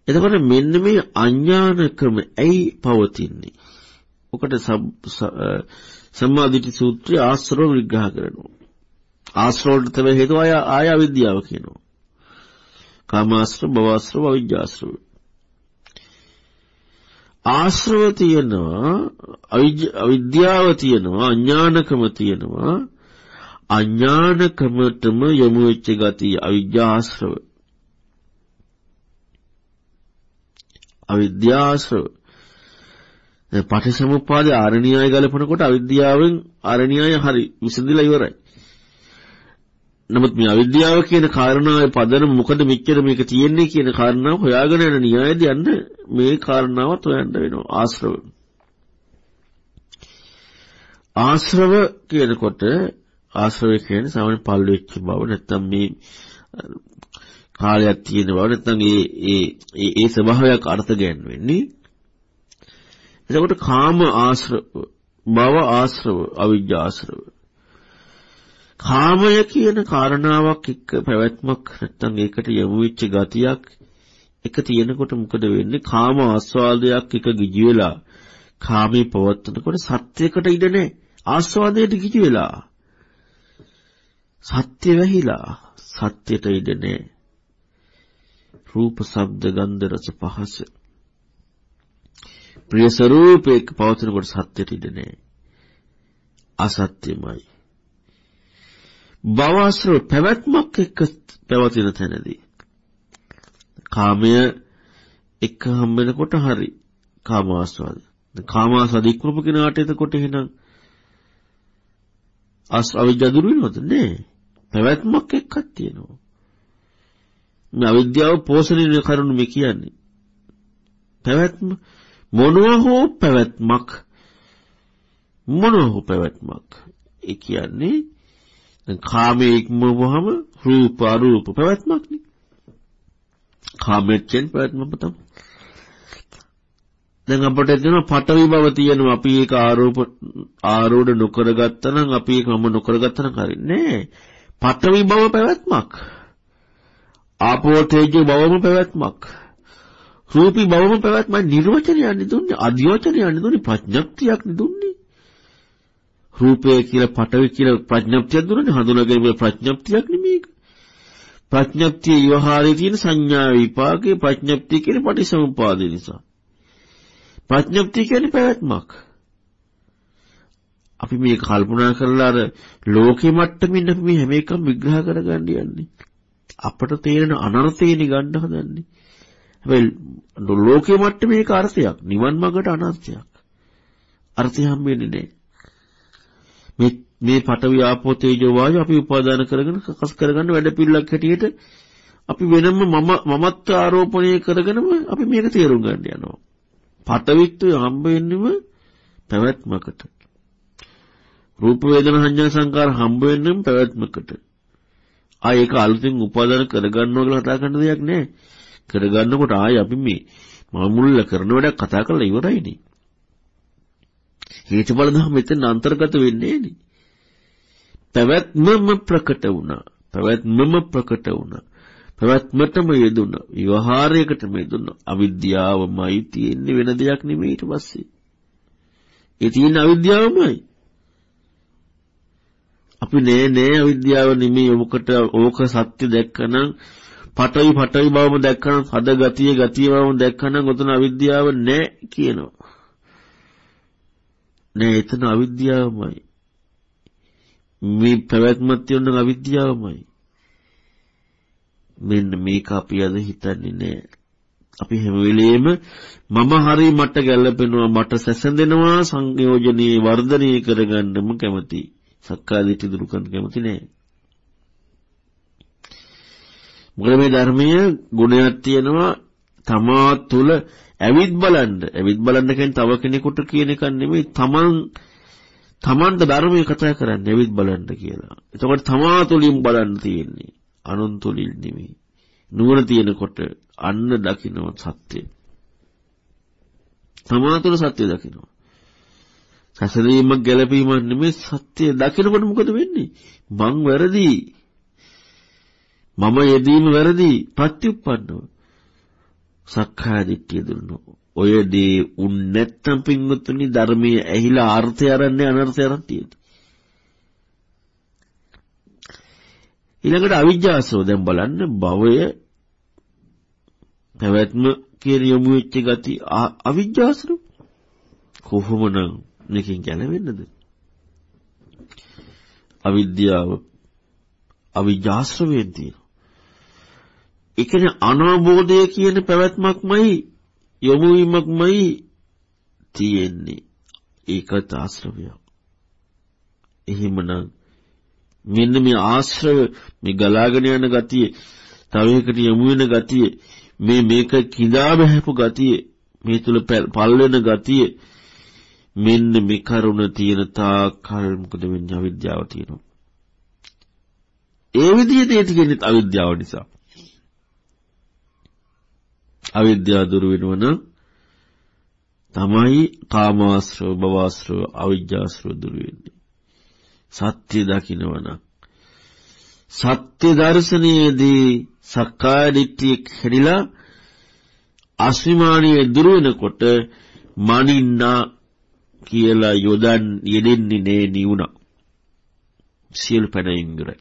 එතකොට මෙන්න මේ අඥානකම ඇයි පවතින්නේ? ඔකට සම්මාදිටි සූත්‍රය ආශ්‍රව විග්‍රහ කරනවා. ආශ්‍රවයට තමයි හේතුව ආය ආය අවිද්‍යාව කියනවා. කාමාශ්‍රව, භවශ්‍රව, අවිජ්ජාශ්‍රව. ආශ්‍රව තියෙනවා, අවිද්‍යාව තියෙනවා, අඥානකම තියෙනවා. අඥානකමටම යොමු වෙච්ච ගතිය අවිද්‍යාශ්‍රව. අවිද්‍යාශ්‍රව. පටිසමුප්පාදේ ආරණ්‍යය ගලපනකොට අවිද්‍යාවෙන් ආරණ්‍යය හරි විසඳිලා ඉවරයි. නමුත් මේ අවිද්‍යාව කියන කාරණාවේ පදනම මොකද මෙච්චර මේක තියෙන්නේ කියන කාරණාව හොයාගෙන යන න්‍යායදී යන්න මේ කාරණාවත් හොයන්න වෙනවා. ආශ්‍රව. ආශ්‍රව කියනකොට ආශ්‍රවය කියන්නේ සාමාන්‍ය පල් වෙච්ච බව. නැත්තම් මේ කාලයක් තියෙන බව. නැත්තම් ඒ ඒ ඒ ස්වභාවයක් අර්ථ ගැන්වෙන්නේ. එතකොට කාම ආශ්‍රව භව ආශ්‍රව අවිජ්ජා ආශ්‍රව. කාමය කියන කාරණාවක් එක්ක පැවැත්මක් නැත්තම් ඒකට යොමු වෙච්ච ගතියක් එක තියෙනකොට මොකද වෙන්නේ? කාම ආස්වාදයක් එක ගිජි වෙලා කාමේ පවත්නකොට සත්‍යයකට ඉඩ නැහැ. ආස්වාදයට ගිජි වෙලා. සත්‍ය වැහිලා. සත්‍යයට ඉඩ නැහැ. රූප ශබ්ද ගන්ධ රස පහස. ප්‍රිය ස්වરૂපයක පවතිනකොට සත්‍යයට ඉඩ නැහැ. අසත්‍යමයි. භවස්ත්‍ර පැවැත්මක් එක්ක පැවතින තැනදී කාමය එක හම්බෙනකොට හරි කාමාස්වාද. කාමාස්වාද ඉක්මපු කෙනාට එතකොට එහෙනම් අස් අවිද්‍යාව දුරු වෙනවද නෑ. පැවැත්මක් එක්කක් තියෙනවා. මේ අවිද්‍යාව පෝෂණය කරනු මේ කියන්නේ. පැවැත්ම මොනවා හෝ පැවැත්මක් මොනවා හෝ පැවැත්මක් ඒ කියන්නේ දැන් කාමයේ ඉක්මවුවහම රූප අරූප පැවැත්මක් නේ. කාමයෙන් පැවැත්මක් තමයි. දැන් අපිට තියෙනවා පටවි බව තියෙනවා. අපි ඒක ආරෝප ආරෝඪ නොකරගත්තා නම් අපි ඒක මම නොකරගත්තා නම් හරින්නේ පටවි බව පැවැත්මක්. ආපෝ තේජෝ බවම පැවැත්මක්. රූපී බවම පැවැත්මයි නිර්වචනයන්නේ දුන්නේ අධිවචනයන්නේ දුන්නේ ප්‍රඥප්තියක් දුන්නේ රූපය කියලා පටවි කියලා ප්‍රඥප්තියක් දුන්නේ හඳුනාගැනීමේ ප්‍රඥප්තියක් නෙමේක ප්‍රඥප්තිය විවහාරයේ තියෙන සංඥා විපාකේ ප්‍රඥප්තිය කියන්නේ පටිසමුපාදේ නිසා ප්‍රඥප්තිය කියන්නේ පැවැත්මක් අපි මේක කල්පනා කරලා අර ලෝකෙ මට්ටමින් අපි මේ හැම එකම විග්‍රහ කරගන්න යන්නේ අපට තේරෙන අනර්ථයනේ ගන්න හදන්නේ හැබැයි ලෝකයේ මට්ටමේ ඒක අර්ථයක්. නිවන් මාර්ගට අනර්ථයක්. අර්ථය හම්බෙන්නේ නැහැ. මේ මේ පඨවි ආපෝ තේජෝ වායු අපි උපාදාන කරගෙන කකස් කරගන්න වැඩ පිළිලක් හැටියට අපි වෙනම මම මමත්ව ආරෝපණය කරගෙනම අපි මේක තේරුම් ගන්න යනවා. පඨවිත්වය හම්බ වෙන්නෙම පැවැත්මකට. රූප වේදනා සංඥා සංකාර හම්බ වෙන්නෙම පැවැත්මකට. ආ ඒක අලුතින් උපාදාන කරගන්නවා කියලා කතා කරන දෙයක් නෑ. කරගන්නකොට ආයි අපි මේ මමුල්ල කරන වැඩක් කතා කරලා ඉවරයිනේ. හේතුඵල ධර්ම මෙතන අන්තර්ගත වෙන්නේ නේ. පැවැත්මම ප්‍රකට වුණා. පැවැත්මම ප්‍රකට වුණා. පැවැත්මටම යෙදුණා. විවහාරයකටම යෙදුණා. අවිද්‍යාවමයි තියෙන්නේ වෙන දෙයක් නෙමෙයි ඊට පස්සේ. ඒ තියෙන අවිද්‍යාවමයි. අපි නෑ නෑ අවිද්‍යාව නෙමෙයි ඔබකට ඕක සත්‍ය දැක්කනම් පටවි පටවි බවම දැක්කනම් හද ගතිය ගතිය බවම දැක්කනම් ඔතන අවිද්‍යාව නැහැ කියනවා. නෑ එතන අවිද්‍යාවමයි. මේ පැවැත්මක් තියෙන අවිද්‍යාවමයි. මෙන්න මේක අපි අද හිතන්නේ නෑ. අපි හැම වෙලෙම මම හරි මට ගැළපෙනවා මට සැසඳෙනවා සංයෝජනීය වර්ධනය කරගන්නම කැමති. සක්කාදිට්ඨි දුරු කරන්න කැමති නෑ. මොකද මේ ධර්මයේ ගුණයක් තියෙනවා තමා තුළ ඇවිත් බලන්න. ඇවිත් බලන්න කියන්නේ තව කෙනෙකුට කියන එක නෙමෙයි තමන් තමන්ට ධර්මයේ කතා කරන්නේ ඇවිත් බලන්න කියලා. එතකොට තමා තුළින් බලන්න තියෙන්නේ. අනුන් තුළින් නෙමෙයි. නුවණ තියෙනකොට අන්න දකින්න සත්‍යය. තමා තුළ සත්‍ය දකින්න. සැසඳීමක් ගැළපීමක් නෙමෙයි සත්‍ය දකිනකොට මොකද වෙන්නේ? මං වැරදි. මම යෙදීම වැරදි. ප්‍රත්‍යুৎපන්නව. සක්කාය දිට්ඨිය දුන්නෝ. ඔය දේ උන් නැත්තම් පින්වතුනි ධර්මයේ ඇහිලා අර්ථය අරන්නේ අනර්ථය අරන් තියෙන්නේ. ඊළඟට අවිජ්ජාසෝ දැන් බලන්න භවය පැවැත්ම කියන යොමු වෙච්ච ගති අවිජ්ජාසරු කොහොමනම් මේකෙන් ගැලවෙන්නද? අවිද්‍යාව අවිජ්ජාශ්‍රවයෙන් තියෙනවා. ඒ කියන්නේ අනවබෝධය කියන පැවැත්මක්මයි යොමු වීමක්මයි තියෙන්නේ. ඒකත් ආශ්‍රවයක්. එහෙමනම් මෙන්න මේ ආශ්‍රව මේ ගලාගෙන යන ගතිය තව එකට යොමු වෙන ගතිය මේ මේක කිඳා බහැපු ගතිය මේ තුල පල් වෙන ගතිය මෙන්න මේ කරුණ තියෙන තාකල් මොකද වෙන්නේ අවිද්‍යාව තියෙනවා. ඒ විදිහට ඒ තියෙන්නේ අවිද්‍යාව නිසා. අවිද්‍යාව දුරු වෙනවනම් තමයි කාමාශ්‍රව භවශ්‍රව අවිජ්ජාශ්‍රව දුරු වෙන්නේ. සත්‍ය දකින්නවනම් සත්‍ය දර්ශනයේදී සක්කාය දිට්ඨිය කැඩිලා අස්විමානිය දුරු වෙනකොට මනින්නා කියලා යොදන් යෙදෙන්නේ නේ නිවුණා. සියලු පැනයින් ඉවරයි.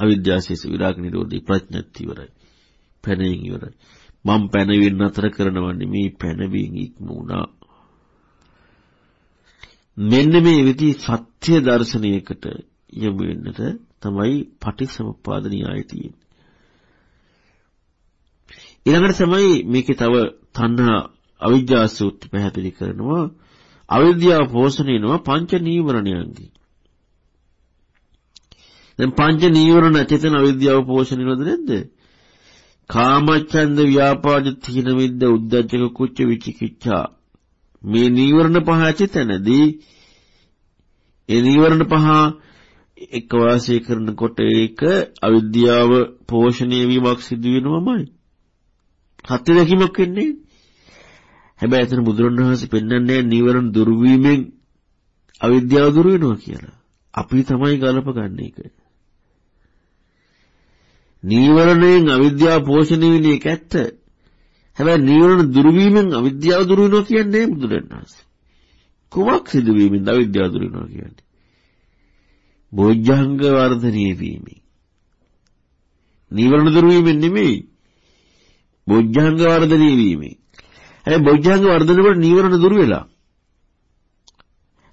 අවිද්‍යාවශේෂ විරාග නිරෝධී ප්‍රඥාත් ඉවරයි. පැනයින් ඉවරයි. මම පැනවින් නතර කරනවා නෙමේ පැනවින් ඉක්මුණා. මෙන්න මේ විදි සත්‍ය දර්ශනයකට යොමු වෙන්නට තමයි පටිච්චසමුප්පාද න්‍යායය තියෙන්නේ. ඊළඟට තමයි මේකේ තව තණ්හා අවිජ්ජා සූත්‍ර පැහැදිලි කරනවා අවිද්‍යාව පෝෂණය වෙනවා පංච නීවරණයන්ගෙන්. දැන් පංච නීවරණ ඇතිතන අවිද්‍යාව පෝෂණය වෙනවද නැද්ද? කාමච්ඡන්ද ව්‍යාපාද තීන විද්ද උද්ධච්චක කුච්ච විචිකිච්ඡා මේ නීවරණ පහ ඇතිතනදී ඒ නීවරණ පහ එක් වාසය කරනකොට ඒක අවිද්‍යාව පෝෂණය වීමක් සිදු වෙනවමයි. හත්ති දැකීමක් වෙන්නේ. හැබැයි එතන බුදුරණවහන්සේ පෙන්වන්නේ නීවරණ දුරු වීමෙන් අවිද්‍යාව දුරු වෙනවා කියලා. අපි තමයි ගලප ගන්න එක. නීවරණයෙන් අවිද්‍යාව පෝෂණය වෙන එක ඇත්ත. හැබැයි නීවරණ දුරු වීමෙන් අවිද්‍යාව දුරු වෙනවා කියන්නේ බුදුරණවහන්සේ. කුමක් සිදු වීමෙන්ද අවිද්‍යාව දුරු වෙනවා කියන්නේ? බොජ්ජංග වර්ධනය වීමෙන්. නීවරණ දුරු වීමෙන් නෙමෙයි. බොජ්ජංග වර්ධනය වීමෙන්. හැබැයි බොජ්ජංග වර්ධනය වල නීවරණ දුරු වෙලා.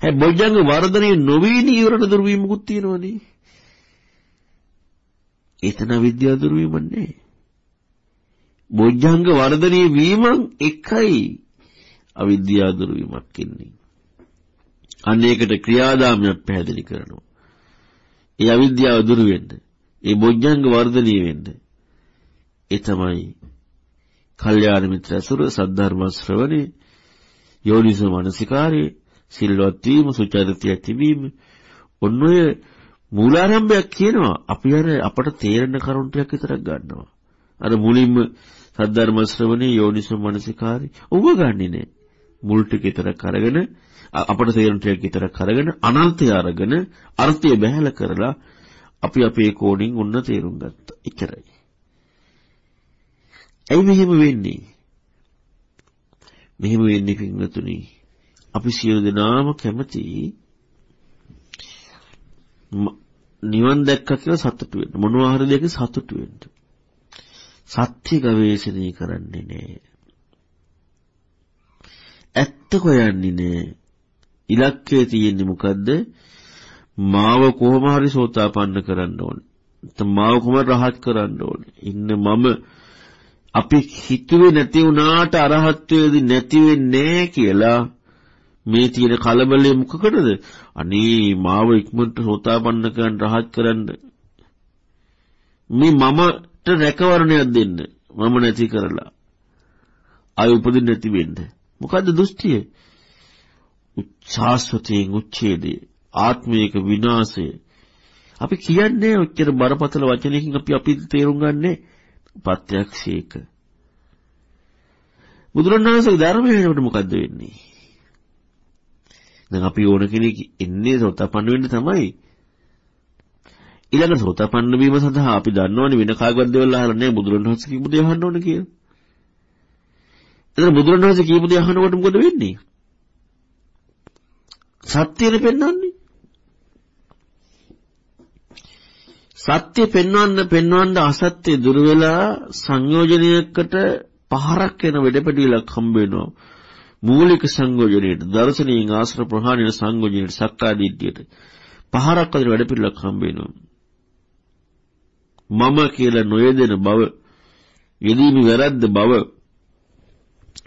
හැබැයි බොජ්ජංග වර්ධනය නොවි නීවරණ දුරු වීමකුත් තියෙනවනේ. එතන විද්‍යාව දුරු වීම නේ. බොජ්ජංග වර්ධනය වීමන් එකයි අවිද්‍යාව දුරු වීමක් ඉන්නේ. අන්න ඒකට ක්‍රියාදාමයක් පැහැදිලි කරනවා. ඒ අවිද්‍යාව දුරු වෙන්න. ඒ බොජ්ජංග වර්ධනය වෙන්න. ඒ තමයි කල්යාණ මිත්‍ර අසුර සද්ධර්ම ශ්‍රවණේ යෝනිසෝ මනසිකාරේ සිල්වත් වීම සුචරිතය තිබීම ඔන්න ඔය මූලාරම්භයක් කියනවා. අපි අර අපට තේරෙන කරුණු ටිකක් විතරක් ගන්නවා. අර මුලින්ම සද්ධර්ම ශ්‍රවණේ යෝනිසෝ මනසිකාරේ. ඔබ ගන්නෙ නෑ. මුල් ටික විතරක් අරගෙන අපට තේරෙන ටික විතරක් අරගෙන අනන්තය අරගෙන අර්ථය බහැල කරලා අපි අපේ කෝණින් උන්න තේරුම් ගත්තා. එච්චරයි ඇයි මෙහෙම වෙන්නේ? මෙහෙම වෙන්නේ පින්වතුනි. අපි සියලු දෙනාම කැමති නිවන් දැක්කා කියලා සතුටු වෙන්න. මොනවා හරි දෙයක සතුටු වෙන්න. සත්‍ය ගවේෂණය කරන්නේ නෑ. ඇත්ත හොයන්නේ නෑ. ඉලක්කය තියෙන්නේ මොකද්ද? මාව කොහොම හරි සෝතාපන්න කරන්න ඕනේ. මාව කොහොම රහත් කරන්න ඕනේ. ඉන්න මම අපි හිතුවේ නැති වුණාට අරහත්ත්වයේදී නැති වෙන්නේ කියලා මේ තියෙන කලබලේ මොකකටද? අනේ මාව ඉක්මනට සෝතාපන්න කරන් රහත් කරන්න මේ මමට රැකවරණයක් දෙන්න. මම නැති කරලා. ආය උපදින්න නැති වෙන්න. මොකද්ද දෘෂ්ටිය? ශාස්වතයෙන් උච්ඡේදය, ආත්මයක විනාශය, අපි කියන්නේ ඔච්චර බරපතල වචනයකින් අපි අපි තේරුම් ගන්නේ ප්‍රත්‍යක්ෂයක. බුදුරණාහිසගේ ධර්මයට මොකද්ද වෙන්නේ? දැන් අපි ඕන කෙනෙක් එන්නේ සෝතපන්න වෙන්න තමයි. ඊළඟ සෝතපන්න වීම සඳහා අපි දන්නවනේ වෙන කාගවත් දේවල් අහලා නැහැ බුදුරණවහන්සේ කියපු දේ අහන්න ඕන කියලා. එතන බුදුරණවහන්සේ කියපු දේ අහනකොට මොකද වෙන්නේ? සත්‍යනේ පෙන්වන්නේ. සත්‍ය පෙන්වන්න පෙන්වන්න අසත්‍ය දුර වෙලා සංයෝජනයකට පහරක් වෙන වෙඩපැටිලක් හම්බ වෙනවා. මූලික සංයෝජනයේට දර්ශනීය ආශ්‍ර ප්‍රහාණය සංයෝජනයේට සක්කාදිට්ඨියට පහරක් අතර වැඩපිළිවෙලක් හම්බ වෙනවා. මම කියලා නොයදෙන බව යෙදීම වැරද්ද බව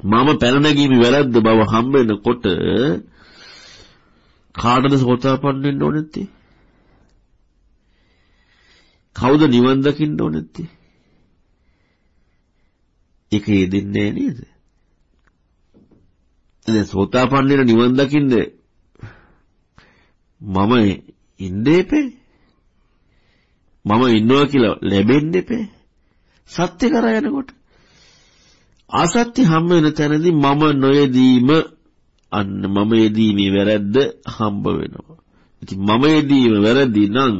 මම පැන නැගීම වැරද්ද බව හම්බ වෙනකොට කාටද සෝතාපන්න වෙන්න ඕනේ නැත්තේ? කවුද නිවන් දකින්න ඕනේ නැත්තේ? ඒක යෙදෙන්නේ නේද? දැන් සෝතාපන්න වෙන නිවන් දකින්න මම ඉන්නේපේ මම ඉන්නවා කියලා ලැබෙන්නේ පේ සත්‍ය කරා යනකොට ආසත්‍ය හම්බ වෙන තැනදී මම නොයදීම අන්න මම යෙදීමේ වැරද්ද හම්බ වෙනවා. ඉතින් මම යෙදීම වැරදි නම්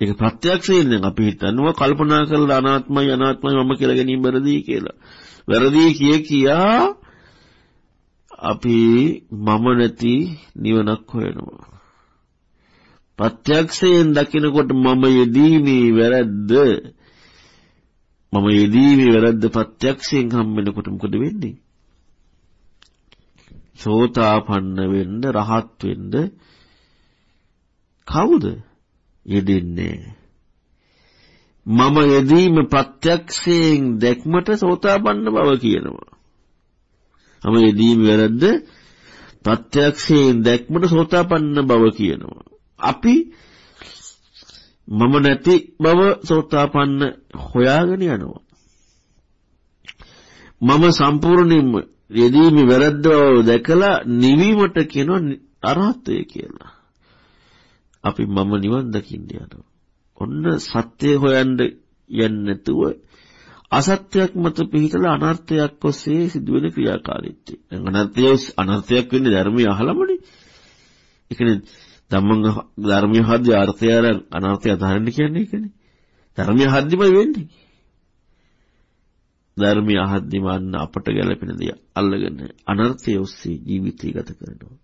ඒක ප්‍රත්‍යක්ෂයෙන් දැන් අපි හිතනවා කල්පනා කරලා අනාත්මයි අනාත්මයි මම කියලා ගැනීම වැරදි කියලා. වැරදි කිය කියා අපි මම නැති නිවනක් හොයනවා. ප්‍රත්‍යක්ෂයෙන් දකිනකොට මම යෙදීමේ වැරද්ද මම යෙදීමේ වැරද්ද ප්‍රත්‍යක්ෂයෙන් හම් වෙනකොට මොකද වෙන්නේ? සෝතාපන්න වෙන්න රහත් වෙන්න කවුද යෙදෙන්නේ? මම යෙදීම ප්‍රත්‍යක්ෂයෙන් දැක්මට සෝතාපන්න බව කියනවා. මම යෙදීම වැරද්ද ප්‍රත්‍යක්ෂයෙන් දැක්මට සෝතාපන්න බව කියනවා. අපි මම නැති බව සෝතාපන්න හොයාගෙන යනවා. මම සම්පූර්ණයෙන්ම යෙදීමේ වැරද්ද බව දැකලා නිවීමට කියන අරහත්ය කියලා. අපි මම නිවන් දකින්න යනවා. ඔන්න සත්‍ය හොයන්න යන්නේ නැතුව අසත්‍යයක් මත පිහිටලා අනර්ථයක් ඔස්සේ සිදුවෙන ක්‍රියාකාරීත්වය. දැන් අනර්ථය අනර්ථයක් වෙන්නේ ධර්මය අහලමනේ. ඒ කියන්නේ ධම්මංග ධර්මීය හද්ද අර්ථය අනර්ථය අදහන්න කියන්නේ ඒකනේ. ධර්මීය හද්දිමයි වෙන්නේ. ධර්මීය හද්දිම අන්න අපට ගැළපෙන දේ අල්ලගෙන අනර්ථය ඔස්සේ ජීවිතය ගත කරනවා.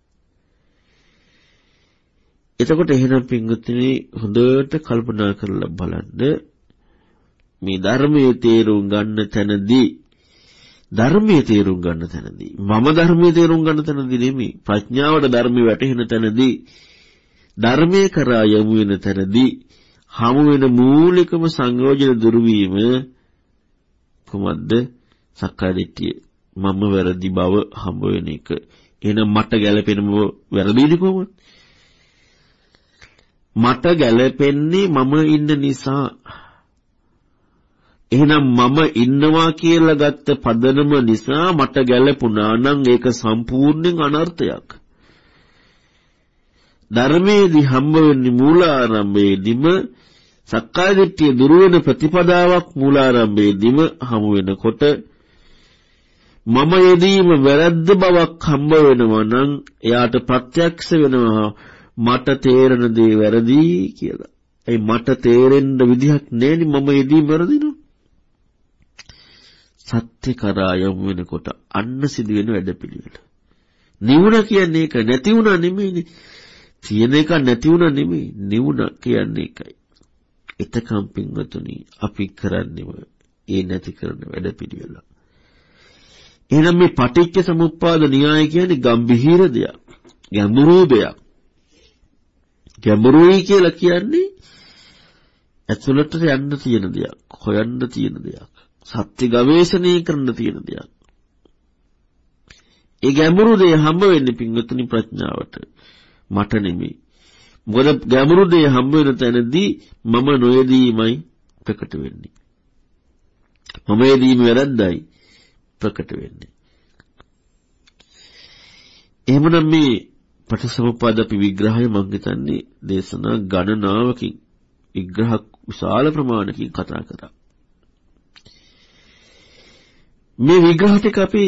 එතකොට එහෙනම් පින්වත්නි හොඳට කල්පනා කරලා බලන්න මේ ධර්මයේ තේරුම් ගන්න තැනදී ධර්මයේ තේරුම් ගන්න තැනදී මම ධර්මයේ තේරුම් ගන්න තැනදී නෙමෙයි ප්‍රඥාවට ධර්මයේ වැටහෙන තැනදී ධර්මයේ කරා යමු වෙන තැනදී හමු වෙන මූලිකම සංයෝජන දුරු වීම කොහොමද? සක්කාය දිට්ඨිය. මම වැරදි බව හම්බ වෙන එක. එහෙනම් මට ගැළපෙනම වැරදිද කොහොමද? මට ගැළපෙන්නේ මම ඉන්න නිසා. එහෙනම් මම ඉන්නවා කියලා ගත්ත පදනම නිසා මට ගැළපුණා නම් ඒක සම්පූර්ණයෙන් අනර්ථයක්. ධර්මයේදී හම්බ වෙන්නේ මූලාරම්භයේදීම සක්කාය දිට්ඨිය දුරු වෙන ප්‍රතිපදාවක් මූලාරම්භයේදීම හමු වෙනකොට මම යෙදීම වැරද්ද බවක් හම්බ වෙනවා නම් එයාට ප්‍රත්‍යක්ෂ වෙනවා මට තේරෙන දේ වැරදි කියලා. ඒ මට තේරෙන්න විදිහක් නැහෙනි මම යෙදීම වැරදිනවා. සත්‍ය කරා යමු වෙනකොට අන්න සිදුවෙන වැඩපිළිවෙල. නිවුණ කියන්නේ ඒක නැති වුණා නෙමෙයිනේ. තියෙන එක නැති වුණා නෙමෙයි නිවුණ කියන්නේ ඒකයි. එතකම් පින්වතුනි අපි කරන්නේම ඒ නැති කරන වැඩ පිළිවෙල. එහෙනම් මේ පටිච්ච සමුප්පාද න්‍යාය කියන්නේ ගම්භීර දෙයක්. ගැඹුරු දෙයක්. ගැඹුරුයි කියලා කියන්නේ ඇතුළට යන්න තියෙන දෙයක්, හොයන්න තියෙන දෙයක්. සත්‍ය ගවේෂණය කරන්න තියෙන දෙයක්. ඒ ගැඹුරු දේ හම්බ වෙන්නේ පින්වතුනි ප්‍රඥාවට. මට නෙමෙයි. මොකද ගැඹුරු දේ හම්බ වෙන තැනදී මම නොයදීමයි ප්‍රකට වෙන්නේ. මම යෙදීම වැරද්දයි ප්‍රකට වෙන්නේ. එහෙමනම් මේ පටිසමුප්පාද අපි විග්‍රහය මම හිතන්නේ දේශනා ගණනාවකින් විග්‍රහ විශාල ප්‍රමාණකින් කතා කරා. මේ විග්‍රහ ටික අපි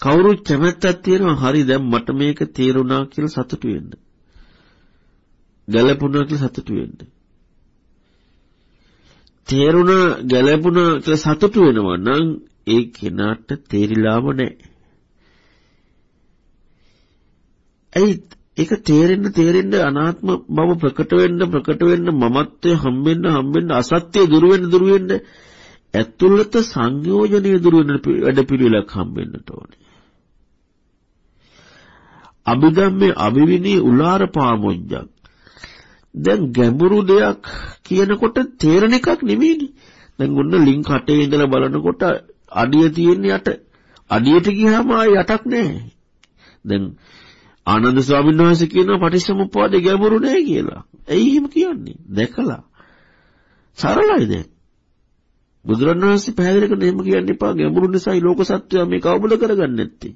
කවුරු කැමැත්තක් තියෙනවා හරි දැන් මට මේක තේරුණා කියලා සතුටු වෙන්න. ගැළපුණා කියලා සතුටු වෙන්න. තේරුණා ගැළපුණා කියලා සතුටු වෙනවා නම් ඒ කෙනාට තේරිලාම නැහැ. ඇයි ඒක තේරෙන්න තේරෙන්න අනාත්ම බව ප්‍රකට වෙන්න ප්‍රකට වෙන්න මමත්වයේ හම්බෙන්න හම්බෙන්න අසත්‍යය දුර වෙන්න දුර වෙන්න ඇතුළත සංයෝජනීය දුර වෙන වැඩ පිළිවෙලක් හම්බෙන්නට ඕනේ. අභිධම්මේ අභිවිනී උලාර පාමොජ්ජක්. දැන් ගැඹුරු දෙයක් කියනකොට තේරෙන එකක් නෙමෙයිනේ. දැන් ඔන්න ලින්ක් අටේ ඉඳලා බලනකොට අඩිය තියෙන යට අඩියට ගියාම ආය යටක් නැහැ. දැන් ආනන්ද ස්වාමීන් වහන්සේ කියනවා පටිච්චසමුප්පාදේ ගැඹුරු නෑ කියලා. ඇයි එහෙම කියන්නේ? දැකලා. සරලයි දැන්. බුදුරණවහන්සේ පැහැදිලි කරන එහෙම කියන්න එපා ගැඹුරු නිසායි ලෝක සත්‍යය මේක අවබෝධ කරගන්නේ නැත්තේ.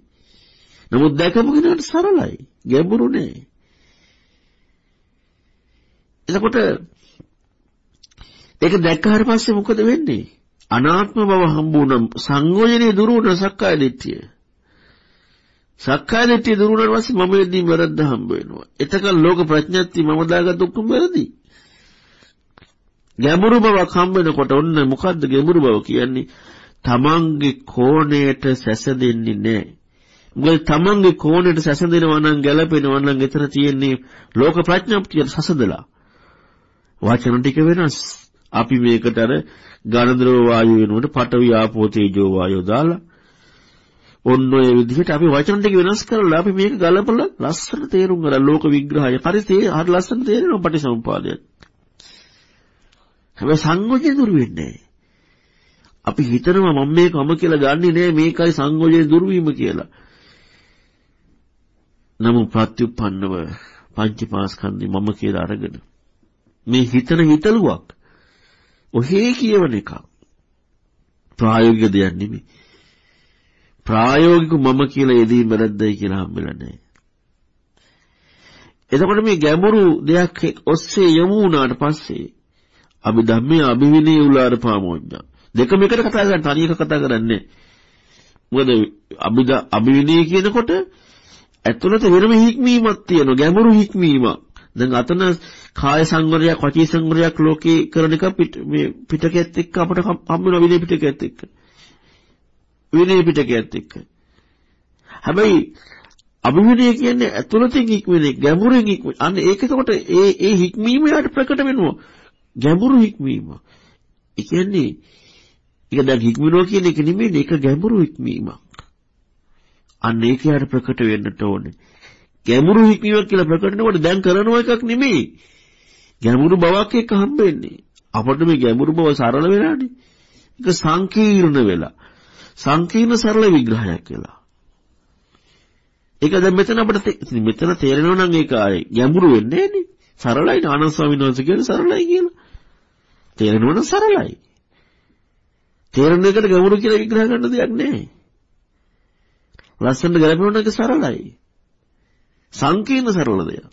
නමුත් දැකපු කෙනාට සරලයි. ගැඹුරු නෑ. එතකොට ඒක දැක්කාට පස්සේ මොකද වෙන්නේ? අනාත්ම බව හම්බුන සංයෝජනේ දුරු වුණ සක්කාය දිට්ඨිය. සක්කාය දිට්ඨිය දුරු වුණාට පස්සේ මම වෙද්දී වැරද්ද හම්බ වෙනවා. එතකල් ලෝක ප්‍රඥාත්ති මම දාගත් ඔක්කොම වැරදි. ගැඹුරු බවක් හම්බ වෙනකොට ඔන්න මොකද්ද ගැඹුරු බව කියන්නේ? තමන්ගේ කෝණයට සැසඳෙන්නේ නැහැ. මොකද තමන්ගේ කෝණයට සැසඳෙනවා නම් ගැළපෙනවා නම් එතන තියෙන්නේ ලෝක ප්‍රඥාප්තිය සසඳලා. වචන ටික වෙනස්. අපි මේකට අර ඝනද්‍රව වායු වෙනුවට පඨවි ආපෝ තේජෝ වායෝ දාලා ඔන්න ඔය විදිහට අපි වචන ටික වෙනස් කරලා අපි මේක ගලපලා ලස්සන තේරුම් ගන්න ලෝක විග්‍රහය. හරි තේ හරි ලස්සන තේරෙනවා පටිසමුපාදය. හැබැයි සංගෝචේ දුරු වෙන්නේ අපි හිතනවා මම මේකම කියලා ගන්නෙ නෑ මේකයි සංගෝචේ දුරු වීම කියලා. නමුත් ප්‍රත්‍යুৎපන්නව පංචපාස්කන්ධي මම කියලා අරගෙන මේ හිතන හිතලුවක් ඔහේ කියවන එක ප්‍රායෝගික දෙයක් නෙමෙයි. ප්‍රායෝගික මම කියලා යෙදීම වැරද්දයි කියලා හම්බෙලා නැහැ. එතකොට මේ ගැඹුරු දෙයක් ඔස්සේ යමු වුණාට පස්සේ අපි ධම්මේ අභිවිනේ උලාර පාමොඤ්ඤා දෙකම එකට කතා කරන්නේ තනියක කතා කරන්නේ මොකද අභිද අභිවිනේ කියනකොට ඇතුළත වෙනම හික්මීමක් තියෙනවා. ගැඹුරු හික්මීමක්. දැන් අතන කාය සංවරයක් වචී සංවරයක් ලෝකේ කරන එක මේ පිටකයේත් එක්ක අපිට හම් වෙන විනය පිටකයේත් එක්ක. විනය පිටකයේත් එක්ක. හැබැයි අභිවිනය කියන්නේ ඇතුළතින් හික්මීම ගැඹුරින් හික්මීම අන්න ඒක එතකොට ඒ ඒ හික්මීම යාට ප්‍රකට වෙනවා. ගැඹුරු හික්මීම. ඒ කියන්නේ ඒක දැන් හික්මිනවා කියන එක නෙමෙයි ඒක ගැඹුරු හික්මීමක්. අන්න ඒක යාට ප්‍රකට වෙන්නට ඕනේ. ගැඹුරු හික්මීමක් කියලා ප්‍රකට වෙනකොට දැන් කරන එකක් නෙමෙයි. ගැඹුරු බවක් එක්ක හම්බෙන්නේ. අපිට මේ ගැඹුරු බව සරල වෙලානේ. ඒක සංකීර්ණ වෙලා. සංකීර්ණ සරල විග්‍රහයක් කියලා. ඒක දැන් මෙතන අපිට මෙතන තේරෙනවා නම් ඒක ගැඹුරු වෙන්නේ නෑනේ. සරලයි ආනන්ද ස්වාමීන් වහන්සේ කියන්නේ සරලයි කියලා. තේරෙනවනම් සරලයි. තේරෙන එකට ගැඹුරු කියලා විග්‍රහ කරන්න දෙයක් නැහැ. ලස්සනට ගැලපෙන එක සරලයි. සංකීර්ණ සරල දෙයක්.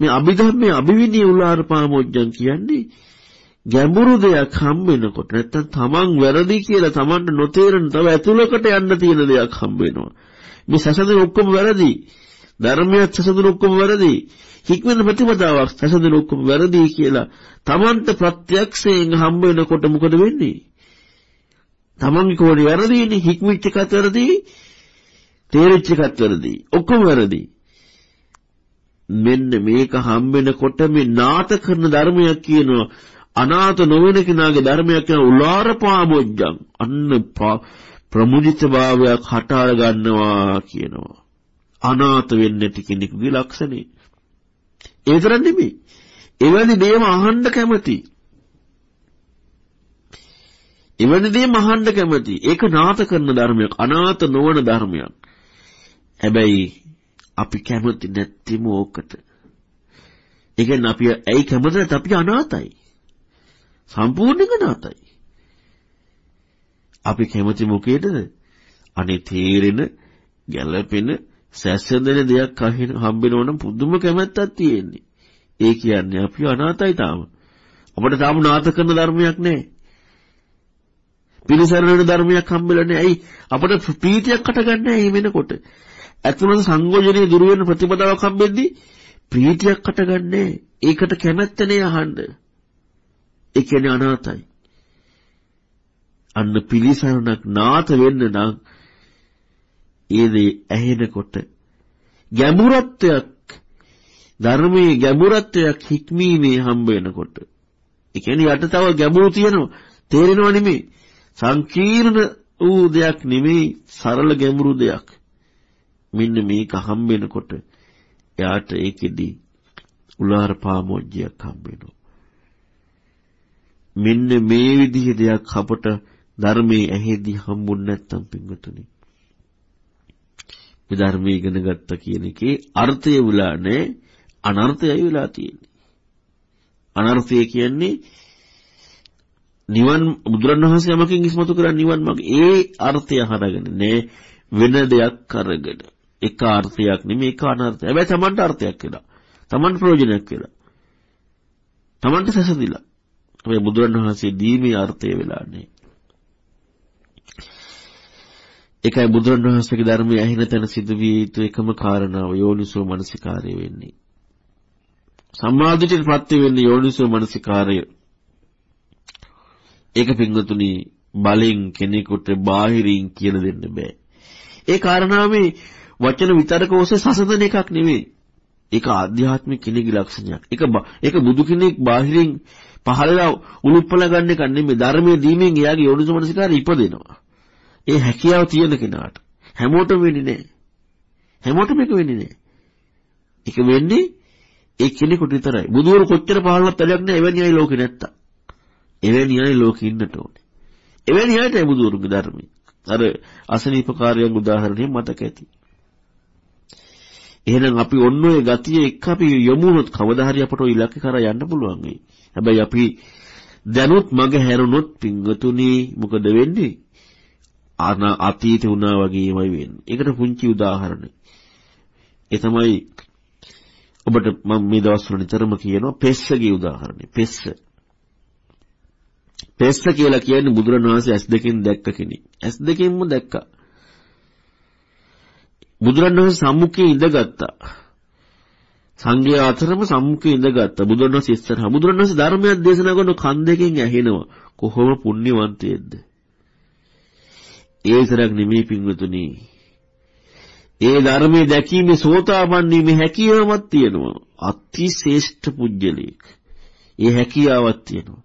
මේ අභිධර්මයේ අභිවිනී උලාර පාමොජ්ජන් කියන්නේ ගැඹුරු දෙයක් හම්බ වෙනකොට නැත්තම් තමන් වැරදි කියලා තමන්ට නොතේරෙන තව ඇතුළකට යන්න තියෙන දෙයක් හම්බ වෙනවා. මේ සසඳන ඔක්කොම වැරදි. ධර්මයක් සසඳන ඔක්කොම වැරදි. හික්මන ප්‍රතිපදාවක් සැසඳෙන ඔක්කොම වැරදි කියලා Tamanට ප්‍රත්‍යක්ෂයෙන් හම්බ වෙනකොට මොකද වෙන්නේ? Tamanගේ කෝණේ වැරදිනේ හික්මිච්ච එකත් වැරදි තේරිච්ච එකත් වැරදි. ඔක්කොම වැරදි. මෙන්න මේක හම්බ වෙනකොට මේ නාත කරන ධර්මයක් කියනවා. අනාත නොවන කෙනාගේ ධර්මයක් කියන උලාර පාමොජ්ජං අන්න ප්‍රමුදිත භාවයක් හටාර ගන්නවා කියනවා. අනාත වෙන්නේ නැති කෙනෙකුගේ ලක්ෂණේ. ඒ විතරක් නෙමෙයි. එවැනි දේම අහන්න කැමති. එවැනි දේම අහන්න කැමති. ඒක නාත කරන ධර්මයක්, අනාත නොවන ධර්මයක්. හැබැයි අපි කැමති නැත්තිම ඕකට. ඒ කියන්නේ අපි ඇයි කැමති නැත් අපි අනාතයි. සම්පූර්ණයෙන්ම අනාතයි. අපි කැමති මොකේද? අනේ තේරෙන ගැළපෙන සැසඳෙන දෙයක් අහින හම්බෙනවනම් පුදුම කැමැත්තක් තියෙන්නේ. ඒ කියන්නේ අපි අනාතයි තාම. අපිට තාම නාත කරන ධර්මයක් නැහැ. පිළිසරණ වෙන ධර්මයක් හම්බෙලා නැහැ. ඇයි අපිට ප්‍රීතියක් හටගන්නේ නැහැ වෙනකොට. ඇතුළත සංගෝචනයේ දුර වෙන ප්‍රතිපදාවක් හම්බෙද්දී ප්‍රීතියක් හටගන්නේ ඒකට කැමැත්ත නේ අහන්න. ඒ කියන්නේ අනාතයි. අන්න පිළිසරණක් නාත වෙන්න නම් ඒ දේ ඇහෙනකොට ගැඹුරත්වයක් ධර්මයේ ගැඹුරත්වයක් හික්මීමේ හම්බ වෙනකොට ඒ කියන්නේ යට තව ගැඹුරු තියෙනවා තේරෙනව නෙමෙයි. සංකීර්ණ වූ දෙයක් නෙමෙයි සරල ගැඹුරු දෙයක්. මෙන්න මේක හම්බ වෙනකොට එයාට ඒකෙදි උලාර පාමොජ්ජයක් හම්බ වෙනවා. මෙන්න මේ විදිහේ දෙයක් අපට ධර්මයේ ඇහෙද්දි හම්බුනේ නැත්තම් පින්වතුනි මේ ධර්මයේ ඉගෙන ගත්ත කියන එකේ අර්ථය විලා නැහැ අනර්ථයයි වෙලා තියෙන්නේ. අනර්ථය කියන්නේ නිවන් බුදුරණවහන්සේ යමකින් ඉස්මතු කරන්නේ නිවන් මඟ ඒ අර්ථය හරගෙන නේ වෙන දෙයක් අරගෙන එක අර්ථයක් නෙමෙයි එක අනර්ථය. හැබැයි Tamanට අර්ථයක් වෙලා. Taman ප්‍රයෝජනයක් වෙලා. Tamanට සැසඳිලා. හැබැයි බුදුරණවහන්සේ දීමේ අර්ථය වෙලා නැහැ. ඒකයි බුදුරණවහන්සේගේ ධර්මයේ ඇහෙන තැන සිදුවිය යුතු එකම කාරණාව යෝනිසෝ මනසිකාරය වෙන්නේ. සම්මාදිටපත් වෙන්නේ යෝනිසෝ මනසිකාරය. ඒක පින්වතුනි බලෙන් කෙනෙකුට බාහිරින් කියලා දෙන්න බෑ. ඒ කාරණාවේ වචන විතරක ඔස්සේ සසඳන එකක් නෙවෙයි. ඒක ආධ්‍යාත්මික කෙනෙකුගේ ලක්ෂණයක්. ඒක ඒක බුදු කෙනෙක් බාහිරින් පහළලා උලුප්පල ගන්න එක නෙමෙයි ධර්මයේ දීමෙන් එයාගේ යෝනිසෝ මනසිකාරය ඉපදෙනවා. ඒ හැකියාව තියෙන කෙනාට හැමෝටම වෙන්නේ නැහැ. හැමෝටම මේක වෙන්නේ නැහැ. ඒක වෙන්නේ ඒ කෙනෙකුට විතරයි. බුදුවරු කොච්චර පහළවත් වැඩක් නැහැ එවැනි අය ලෝකේ නැත්තම්. එවැනි අය ලෝකේ ඉන්නට ඕනේ. එවැනි අයටයි බුදුවරුගේ ධර්මය. අර අසනීපකාරයන් උදාහරණය මතක ඇති. එහෙනම් අපි ඔන්න ඔය ගතිය එක්ක අපි යමුනොත් කවදා හරි අපට ඔය ඉලක්ක කරා යන්න පුළුවන් වෙයි. හැබැයි අපි දැනුත් මග හැරුණොත් පිංගතුනි මොකද වෙන්නේ? අතීතේ වුණා වගේමයි වෙන්නේ. ඒකට පුංචි උදාහරණයක්. ඒ තමයි ඔබට මම මේ දවස්වල නිතරම කියනවා පෙස්සගේ උදාහරණය. පෙස්ස. පෙස්ස කියලා කියන්නේ බුදුරණවහන්සේ ඇස් දෙකෙන් දැක්ක කෙනෙක්. ඇස් දෙකෙන්ම දැක්කා. බුදුරණවහන්සේ සම්මුඛයේ ඉඳගත්තා. සංඝයා අතරම සම්මුඛයේ ඉඳගත්තා. බුදුරණවහන්සේ ඉස්සරහා. බුදුරණවහන්සේ ධර්මයක් දේශනා කරන කන් දෙකෙන් ඇහෙනවා. කොහොම පුණ්‍යවන්තයෙක්ද? ඒ විතරක් නෙමෙයි පින්වතුනි. ඒ ධර්මයේ දැකීමේ සෝතාපන්නීමේ හැකියාවක් තියෙනවා. අතිශේෂ්ඨ පුජ්‍යලෙක්. ඒ හැකියාවක් තියෙනවා.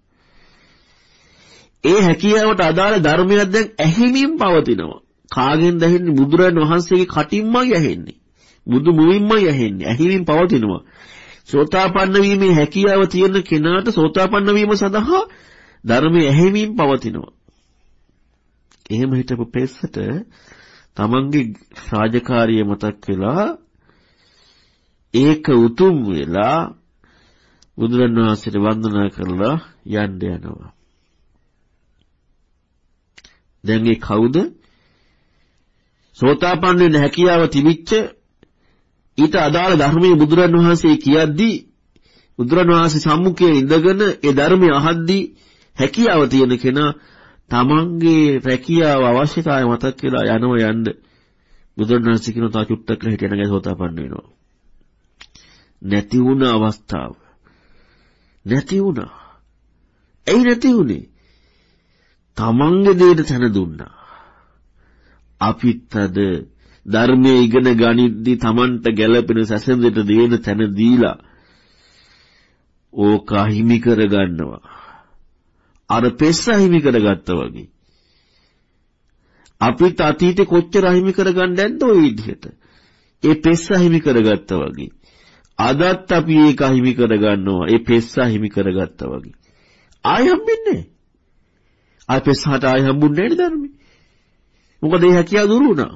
ඒ හැකියාවට අදාළ ධර්මයක් දැන් ඇහිමින් පවතිනවා. කාගෙන්ද ඇහෙන්නේ? බුදුරජාණන් වහන්සේගේ කටින්මයි ඇහෙන්නේ. බුදු මුවින්මයි ඇහෙන්නේ. ඇහිමින් පවතිනවා. සෝතාපන්න වීමේ හැකියාව තියෙන කෙනාට සෝතාපන්න වීම සඳහා ධර්මයේ ඇහිමින් පවතිනවා. එහෙම හිටපු පෙස්සට තමන්ගේ රාජකාරිය මතක් වෙලා ඒක උතුම් වෙලා බුදුරණවහන්සේට වන්දනා කරලා යන්න යනවා. දැන් ඒ කවුද? සෝතාපන්න වෙන්න හැකියාව තිබිච්ච ඊට අදාළ ධර්මයේ බුදුරණවහන්සේ කියද්දී බුදුරණවහන්සේ සම්මුඛයේ ඉඳගෙන ඒ ධර්මය අහද්දී හැකියාව තියෙන කෙනා තමන්ගේ රැකියාව අවශ්‍යතාවය මතක් වෙලා යනව යන්න බුදුරණවහන්සේ කියන තා චුට්ටක් කියලා හිටියන ගැස හොතාපන්න වෙනවා. නැති වුණ අවස්ථාව. නැති වුණා. ඇයි නැති වුනේ? තමන්ගේ දෙයට තැන දුන්නා. අපිත් අද ධර්මයේ ඉගෙන ගනිද්දී තමන්ට ගැළපෙන සැසඳෙට දෙන තැන දීලා ඕක අහිමි කර ගන්නවා. අර පෙස්ස අහිමි කරගත්තා වගේ. අපිට අතීතේ කොච්චර අහිමි කරගන්න නැද්ද ওই විදිහට. ඒ පෙස්ස අහිමි කරගත්තා වගේ. අදත් අපි ඒක අහිමි කරගන්නවා. ඒ පෙස්ස අහිමි කරගත්තා වගේ. ආය හම්බෙන්නේ ආය පෙස්සට ආය හම්බුන්නේ නැහැ ධර්මේ. මොකද ඒ හැකියාව දුරු වුණා.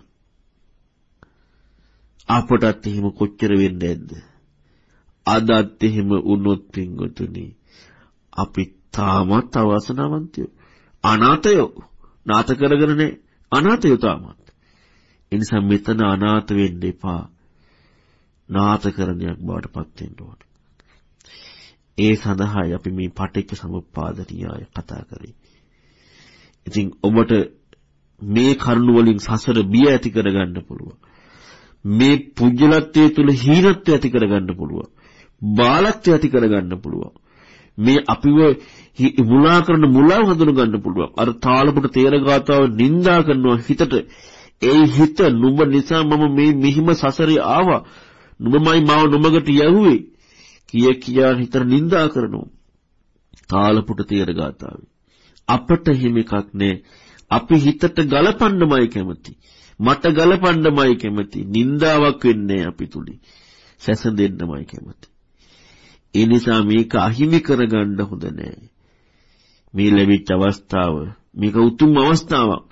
අපටත් එහෙම කොච්චර වෙන්නේ නැද්ද? අදත් එහෙම වුණොත් පින්වතුනි අපිත් තාමත් අවාසනාවන්තයෝ. අනාථයෝ. නාත කරගෙන නැහැ. අනාථයෝ තාමත්. ඒ නිසා මෙතන අනාථ වෙන්න එපා. නාථකරණයක් බවට පත් වෙන්න ඕන. ඒ සඳහායි අපි මේ පටිච්ච සමුප්පාද න්‍යාය කතා කරේ. ඉතින් ඔබට මේ කරුණ වලින් සසර බිය ඇති කරගන්න පුළුවන්. මේ පුජ්‍යලත්වයේ තුල හීනත්වය ඇති කරගන්න පුළුවන්. බාලත්වය ඇති කරගන්න පුළුවන්. මේ අපිව මුලා කරන මුලාව හඳුන ගන්න පුළුවන්. අර තාලපුට තේරගතාව නිඳා කරනවා හිතට. ඒ හිත නුඹ නිසා මම මේ මිහිම සසරේ ආවා. නුඹමයි මාව නුඹකට යහුවේ. කිය කියා හිතට නිඳා කරනවා. තාලපුට තේරගතාවේ. අපට හිම එකක් නෑ. අපි හිතට ගලපන්නමයි කැමති. මට ගලපන්නමයි කැමති. නින්දාවක් වෙන්නේ අපි තුලින්. සැසඳෙන්නමයි කැමති. ඒ නිසා මේක අහිමි කරගන්න හොඳ නෑ. මේ ලැබිච්ච අවස්ථාව මේක උතුම් අවස්ථාවක්.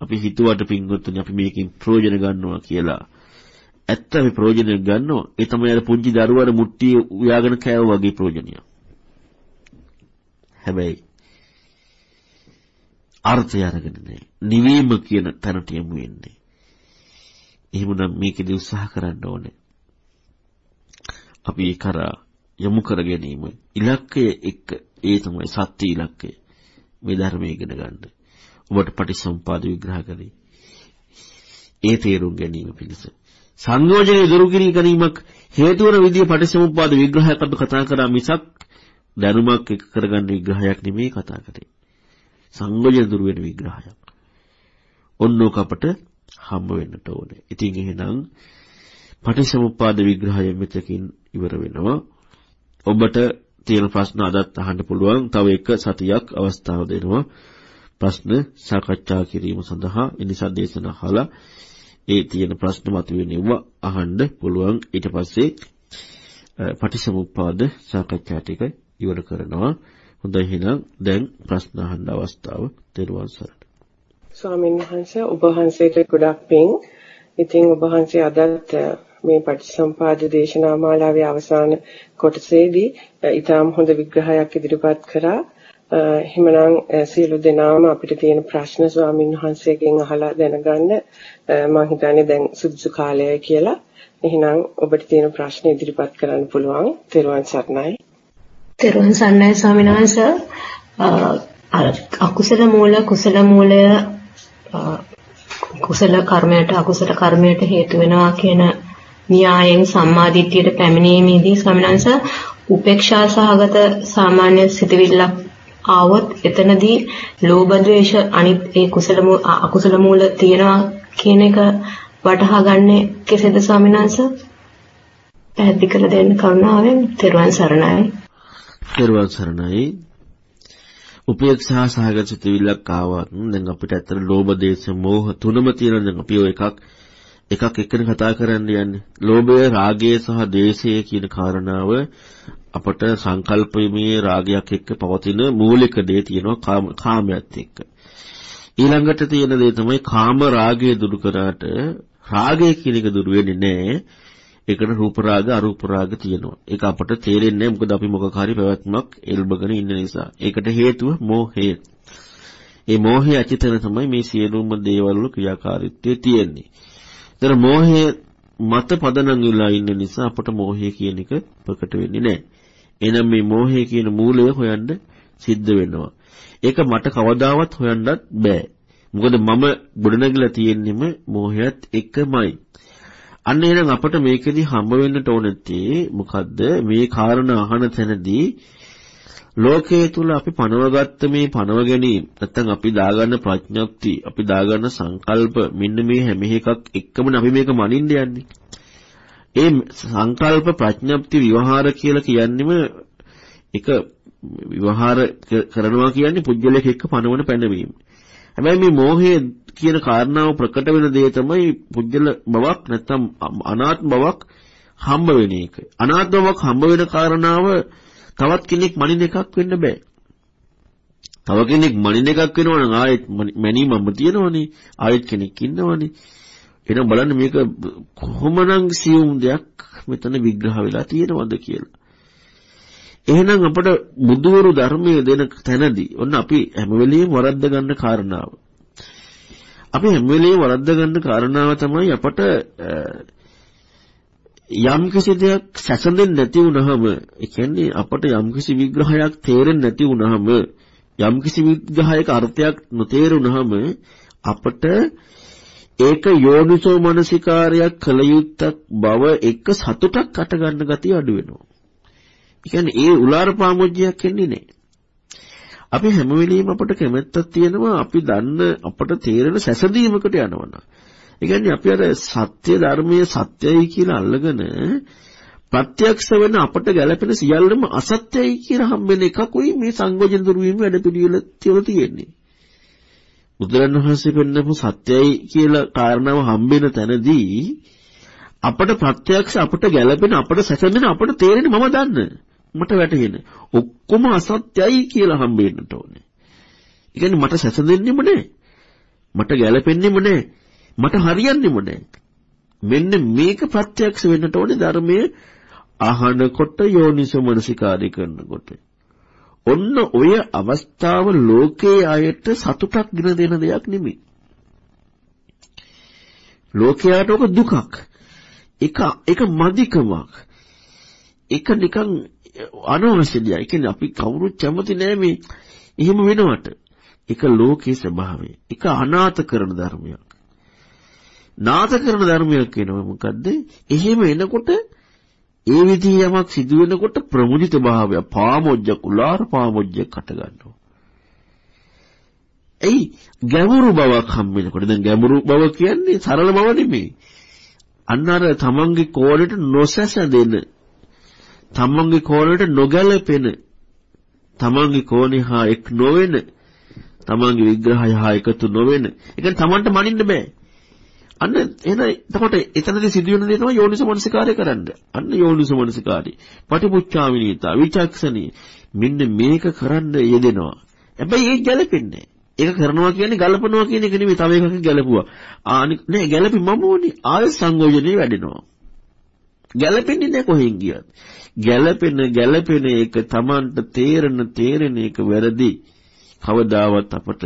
අපි හිතුවට පින්වත්තුනි අපි මේකෙන් ප්‍රයෝජන ගන්නවා කියලා. ඇත්ත අපි ප්‍රයෝජන ගන්නවා. ඒ තමයි අර පුංචි දරුවාර මුට්ටිය උයාගෙන කෑව වගේ ප්‍රයෝජනයක්. හැබැයි අර්ථය අරගෙන නැහැ. නිවීම කියන තැනට යමු වෙන්නේ. එහෙමනම් මේකෙදි උත්සාහ කරන්න ඕනේ. අපි ඒ කරා යොමු කර ගැනීම ඉලක්කය එක්ක ඒ තමයි සත්‍ය ඉලක්කය. මේ ධර්මය ඉගෙන ගන්න. ඔබට පටිසම්පාද විග්‍රහ කරේ. ඒ තේරුම් ගැනීම පිණිස. සංයෝජනයේ දුරු කිරී ගැනීමක් හේතු වන විදිය පටිසමුප්පාද විග්‍රහයක් අපි කතා කරා මිසක් දැනුමක් එක කරගන්න විග්‍රහයක් නෙමෙයි කතා කරේ. සංයෝජන දුරු වෙන විග්‍රහයක්. ඔන්නෝක අපට හම්බ වෙන්නට ඕනේ. ඉතින් එහෙනම් පටිසමුප්පාද විග්‍රහය මෙතකින් ඉවර වෙනවා. ඔබට තියෙන ප්‍රශ්න අදත් අහන්න පුළුවන්. තව එක සතියක් අවස්ථාව දෙනවා. ප්‍රශ්න සාකච්ඡා කිරීම සඳහා ඉනිසා දේශන අහලා ඒ තියෙන ප්‍රශ්න මතුවෙනව අහන්න පුළුවන්. ඊට පස්සේ පටිසමුප්පාද සාකච්ඡා ටික ඉවර කරනවා. හොඳයි එහෙනම් දැන් ප්‍රශ්න අහන්න අවස්ථාව දෙරුවන් සරණයි. ස්වාමීන් වහන්සේ ඔබ වහන්සේට ගොඩක් පිං. ඉතින් ඔබ වහන්සේ අදත් මේ පටිසම්පාද දේශනා මාලාවේ අවසාන කොටසේදී ඊටාම් හොඳ විග්‍රහයක් ඉදිරිපත් කරා. එහෙමනම් සියලු දෙනාම අපිට තියෙන ප්‍රශ්න ස්වාමින් වහන්සේගෙන් අහලා දැනගන්න මම හිතන්නේ දැන් සුදුසු කාලයයි කියලා. එහෙනම් ඔබට තියෙන ප්‍රශ්න ඉදිරිපත් කරන්න පුළුවන්. තෙරුවන් සරණයි. තෙරුවන් සරණයි ස්වාමීන් වහන්සේ. අකුසල මූල කුසල මූලය කුසල කර්මයට අකුසල කර්මයට හේතු වෙනවා කියන න්‍යායෙන් සම්මාදිට්ඨියට පැමිණීමේදී ස්වාමිනාංශ උපේක්ෂා සහගත සාමාන්‍ය සිතවිල්ලක් ආවොත් එතනදී ලෝභ ද්වේෂ අනිත් ඒ කුසල අකුසල මූල තියනවා කියන එක වටහා ගන්න කෙසේද ස්වාමිනාංශ පැහැදිලි කර දෙන්න කරුණාවෙන් තෙරුවන් සරණයි. තෙරුවන් සරණයි. උපේක්ෂා සහගත සිතවිල්ලක් ආවත් දැන් අපිට ඇත්තට ලෝභ දේශ මෝහ තුනම තියෙනවා. දැන් අපි ඔය එකක් එකක් එක්කනේ කතා කරන්න යන්නේ. ලෝභය, රාගය සහ දේශය කියන කාරණාව අපට සංකල්පීමේ රාගයක් එක්ක පවතින මූලික දේ තියෙනවා කාමයට එක්ක. ඊළඟට තියෙන දේ තමයි කාම රාගය දුරු කරාට රාගය කියන එක දුරු වෙන්නේ නැහැ. ඒකට රූප රාග අරූප රාග තියෙනවා. ඒක අපට තේරෙන්නේ නැහැ මොකද අපි මොකක් හරි පැවැත්මක් එල්බගෙන ඉන්න නිසා. ඒකට හේතුව මෝහය. ඒ මෝහය ඇතිතන තමයි මේ සියලුම දේවල් වල ක්‍රියාකාරීත්වය තියෙන්නේ. ඒතර මෝහය මත පදනම් වෙලා ඉන්න නිසා අපට මෝහය කියන එක ප්‍රකට වෙන්නේ නැහැ. එහෙනම් මේ මෝහය කියන මූලය හොයන්න සිද්ධ වෙනවා. ඒක මට කවදාවත් හොයන්නත් බෑ. මොකද මම ගොඩනගලා තියෙන්නෙම මෝහයත් එකමයි. අන්න එහෙනම් අපට මේකෙදි හම්බ වෙන්නට ඕනෙත්තේ මොකද්ද මේ කාරණා අහන තැනදී ලෝකයේ තුල අපි පනවගත්ත මේ පනව ගැනීම නැත්නම් අපි දාගන්න ප්‍රඥප්ති අපි දාගන්න සංකල්ප මෙන්න මේ හැම එකක් එක්කම අපි මේක මනින්න යන්නේ. ඒ සංකල්ප ප්‍රඥප්ති විවහාර කියලා කියන්නේම එක විවහාර කරනවා කියන්නේ පුජ්‍යලයක එක්ක පනවන පැනවීම. හැබැයි මේ මෝහය කියන කාරණාව ප්‍රකට වෙන දේ තමයි පුජ්‍යල බවක් නැත්නම් අනාත්ම බවක් හම්බ වෙන එක. අනාත්ම බවක් හම්බ වෙන කාරණාව තවත් කෙනෙක් මනින එකක් වෙන්න බෑ. තව කෙනෙක් මනින එකක් වෙනවා නම් ආයෙත් මැනීමම තියෙනවනේ. ආයෙත් කෙනෙක් ඉන්නවනේ. එහෙනම් බලන්න මේක කොහොමනම් සියුම් දෙයක් මෙතන විග්‍රහ වෙලා තියෙනවද කියලා. එහෙනම් අපට බුදුවරු ධර්මයේ දෙන තැනදී ඔන්න අපි හැම වෙලෙම වරද්ද ගන්න කාරණාව. අපි හැම වෙලේම වරද්ද ගන්න කාරණාව තමයි අපට යම් කිසි දෙයක් සැසඳෙන්නේ නැති වුනහම ඒ කියන්නේ අපට යම් කිසි විග්‍රහයක් තේරෙන්නේ නැති වුනහම යම් කිසි විග්‍රහයක අර්ථයක් නොතේරුනහම අපට ඒක යෝනිසෝ මනසිකාරයක් කළ යුත්තක් බව එක සතුටක් අට ගන්න ගතිය අඩු වෙනවා. ඒ කියන්නේ ඒ උලාර පාමුජ්ජයක් එන්නේ නැහැ. අපි හැම වෙලෙම අපට කැමැත්තක් තියෙනවා අපි දන්න අපට තේරෙන සැසඳීමකට යනවා. ඒ කියන්නේ අපි අර සත්‍ය ධර්මයේ සත්‍යයි කියලා අල්ලගෙන ප්‍රත්‍යක්ෂ වෙන අපට ගැළපෙන සියල්ලම අසත්‍යයි කියලා හම්බෙන එකකුයි මේ සංගෝචන දුරු වීම වැඩ පිළිවෙල තියලා තියෙන්නේ. බුදුරණවහන්සේ පෙන්නපු සත්‍යයි කියලා කාරණාව හම්බෙන තැනදී අපට ප්‍රත්‍යක්ෂ අපට ගැළපෙන අපට සැසඳෙන අපට තේරෙන මම දන්න මට වැටහෙන ඔක්කොම අසත්‍යයි කියලා හම්බෙන්නට ඕනේ. ඒ කියන්නේ මට සැසඳෙන්නෙම නැහැ. මට ගැළපෙන්නෙම නැහැ. මට හරියන්නෙම නැහැ. මෙන්න මේක ප්‍රත්‍යක්ෂ වෙන්නට ඕනේ ධර්මයේ අහනකොට යෝනිසෝ මනසිකාරය කරනකොට. ඔන්න ඔය අවස්ථාව ලෝකයේ අයට සතුටක් ගෙන දෙන දෙයක් නෙමෙයි. ලෝකයට ඔක දුකක්. එක එක මදිකමක්. එක නිකන් අනවශ්‍ය දෙයක්. ඒ කියන්නේ අපි කවුරුත් කැමති නෑ මේ එහෙම වෙනවට. ඒක ලෝකයේ ස්වභාවය. ඒක අනාථ කරන ධර්මයක්. නාථ කරන ධර්මයක් කියනවා මොකද්ද? එහෙම එනකොට ඒ විදිහ යමක් සිදු වෙනකොට ප්‍රමුදිත භාවය පාමොජ්ජ කුලාර පාමොජ්ජයක් හට ගන්නවා. එයි ගැඹුරු බවක් හම් වෙනකොට දැන් ගැඹුරු බව කියන්නේ සරල බව නෙමෙයි. අන්න අර තමන්ගේ කෝණයට නොසැසඳෙන තමන්ගේ කෝණයට නොගැලපෙන තමන්ගේ කෝණේ හා එක් නොවන තමන්ගේ විග්‍රහය හා එකතු නොවන ඒ කියන්නේ තමන්ට මනින්න බෑ අන්න එහෙනම් එතකොට එතනදී සිදුවෙන දේ තමයි යෝනිසමනසිකාරය කරන්න. අන්න යෝනිසමනසිකාරي. පටිපුච්චාවිනීතා විචක්ෂණී. මෙන්න මේක කරන්න යෙදෙනවා. හැබැයි ඒක ගැලපෙන්නේ ඒක කරනවා කියන්නේ ගලපනවා කියන එක නෙමෙයි තව එකක් ගැලපුවා. ආනි නෑ ගැලපි මම ඕනි ආය සංයෝජනේ වැඩෙනවා. ගැලපෙන්නේ නෑ කොහෙන් ගියත්. ගැලපෙන ගැලපෙන එක Tamanට තේරෙන තේරෙන එක වැරදි. කවදාවත් අපට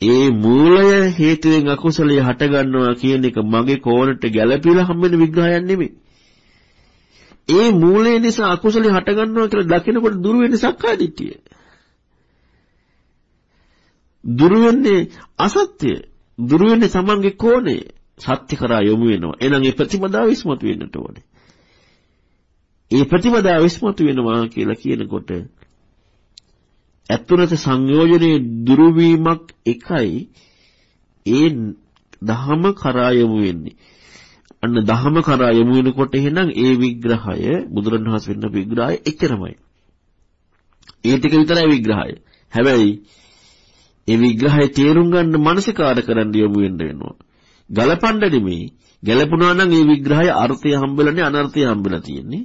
ඒ මූලය හේතුවෙන් අකුසලයේ හට ගන්නවා කියන එක මගේ කෝණයට ගැළපීලා හම්බෙන විග්‍රහයක් නෙමෙයි. ඒ මූලය නිසා අකුසලයේ හට ගන්නවා කියලා දකිනකොට දුර වෙන්නේ සක්කාය දිට්ඨිය. දුර වෙන්නේ අසත්‍ය. දුර වෙන්නේ තමන්ගේ කෝණය. සත්‍ය කරා යොමු වෙනවා. එහෙනම් ඒ ප්‍රතිපදාව විශ්මතු වෙන්නට ඕනේ. ඒ ප්‍රතිපදාව විශ්මතු වෙනවා කියලා කියනකොට ඇතුළත සංයෝජනයේ දුරු වීමක් එකයි ඒ දහම කරා යමු වෙන්නේ. අන්න දහම කරා යමු වෙනකොට එහෙනම් ඒ විග්‍රහය බුදුරණවහන්සේ වෙන විග්‍රහය එච්චරමයි. ඒ ටික විතරයි විග්‍රහය. හැබැයි ඒ විග්‍රහය තේරුම් ගන්න මනසිකාර කරන්න යමු වෙන්න වෙනවා. ගලපන්න නෙමෙයි. ගැලපුණා නම් ඒ විග්‍රහය අර්ථය හම්බෙලානේ අනර්ථය හම්බෙලා තියෙන්නේ.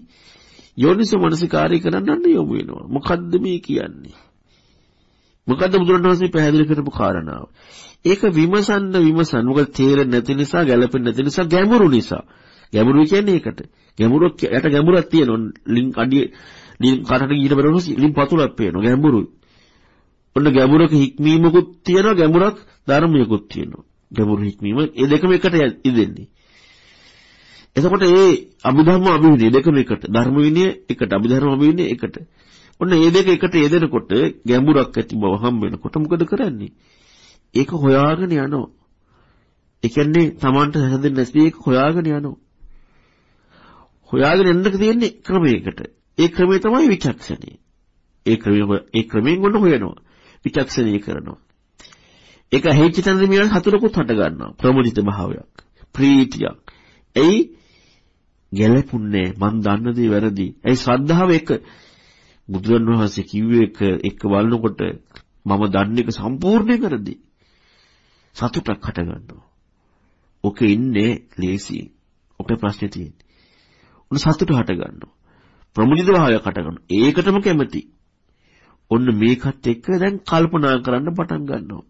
යෝනිසෝ මනසිකාරය කරන්න යොමු වෙනවා. මොකද්ද මේ කියන්නේ? මොකද්ද බුදුරණවහන්සේ පැහැදිලි කරපු කාරණාව? ඒක විමසන්න විමසන්න. මොකද තේරෙන්නේ නැති නිසා, ගැළපෙන්නේ නැති නිසා, ගැඹුරු නිසා. ගැඹුරු කියන්නේ ඒකට. ගැඹුරක් යට ගැඹුරක් තියෙනවා. ලින් අඩිය ලින් කටට ගිහින් බලනොත් ලින් පතුලක් පේනවා. ගැඹුරුයි. ඔන්න ගැඹුරක හික්මීමකුත් තියෙනවා, ගැඹුරක් ධර්මයකුත් තියෙනවා. ගැඹුරු හික්මීම ඒ දෙකම එකට ඉදෙන්නේ. එතකොට මේ අභිධර්ම අභිවිනය දෙකම එකට ධර්ම විනය එකට අභිධර්ම අභිවිනය එකට ඔන්න මේ දෙක එකට යෙදෙනකොට ගැඹුරක් ඇති බව හම් වෙනකොට මොකද කරන්නේ? ඒක හොයාගෙන යනවා. ඒ කියන්නේ Tamanට හැදෙන්නේ නැති ඒක හොයාගෙන යනවා. හොයාගෙන යන්නක තියෙන්නේ ක්‍රමයකට. ඒ ක්‍රමය තමයි විචක්ෂණය. ඒ ක්‍රමය ඒ ක්‍රමයෙන් ගොඩ හොයනවා. විචක්ෂණය කරනවා. ඒක හේච්ච තැනදී මියන හතුරකුත් හට ගන්නවා. ප්‍රමුදිත භාවයක්. ප්‍රීතියක්. එයි ගැලපුන්නේ මන් දන්න දේ වැරදි. ඒ ශ්‍රද්ධාව එක බුදුරන් වහන්සේ කිව්වේ එක එක බලනකොට මම දන්නේ එක සම්පූර්ණයෙන් වැරදි. සතුටක් හට ගන්නවා. ඔක ඉන්නේ ලේසි. ඔකේ ප්‍රශ්නේ තියෙන්නේ. උන් සතුට හට ගන්නවා. ප්‍රමුදිත භාවයක් හට ගන්නවා. ඒකටම කැමති. ඔන්න මේකත් එක්ක දැන් කල්පනා කරන්න පටන් ගන්නවා.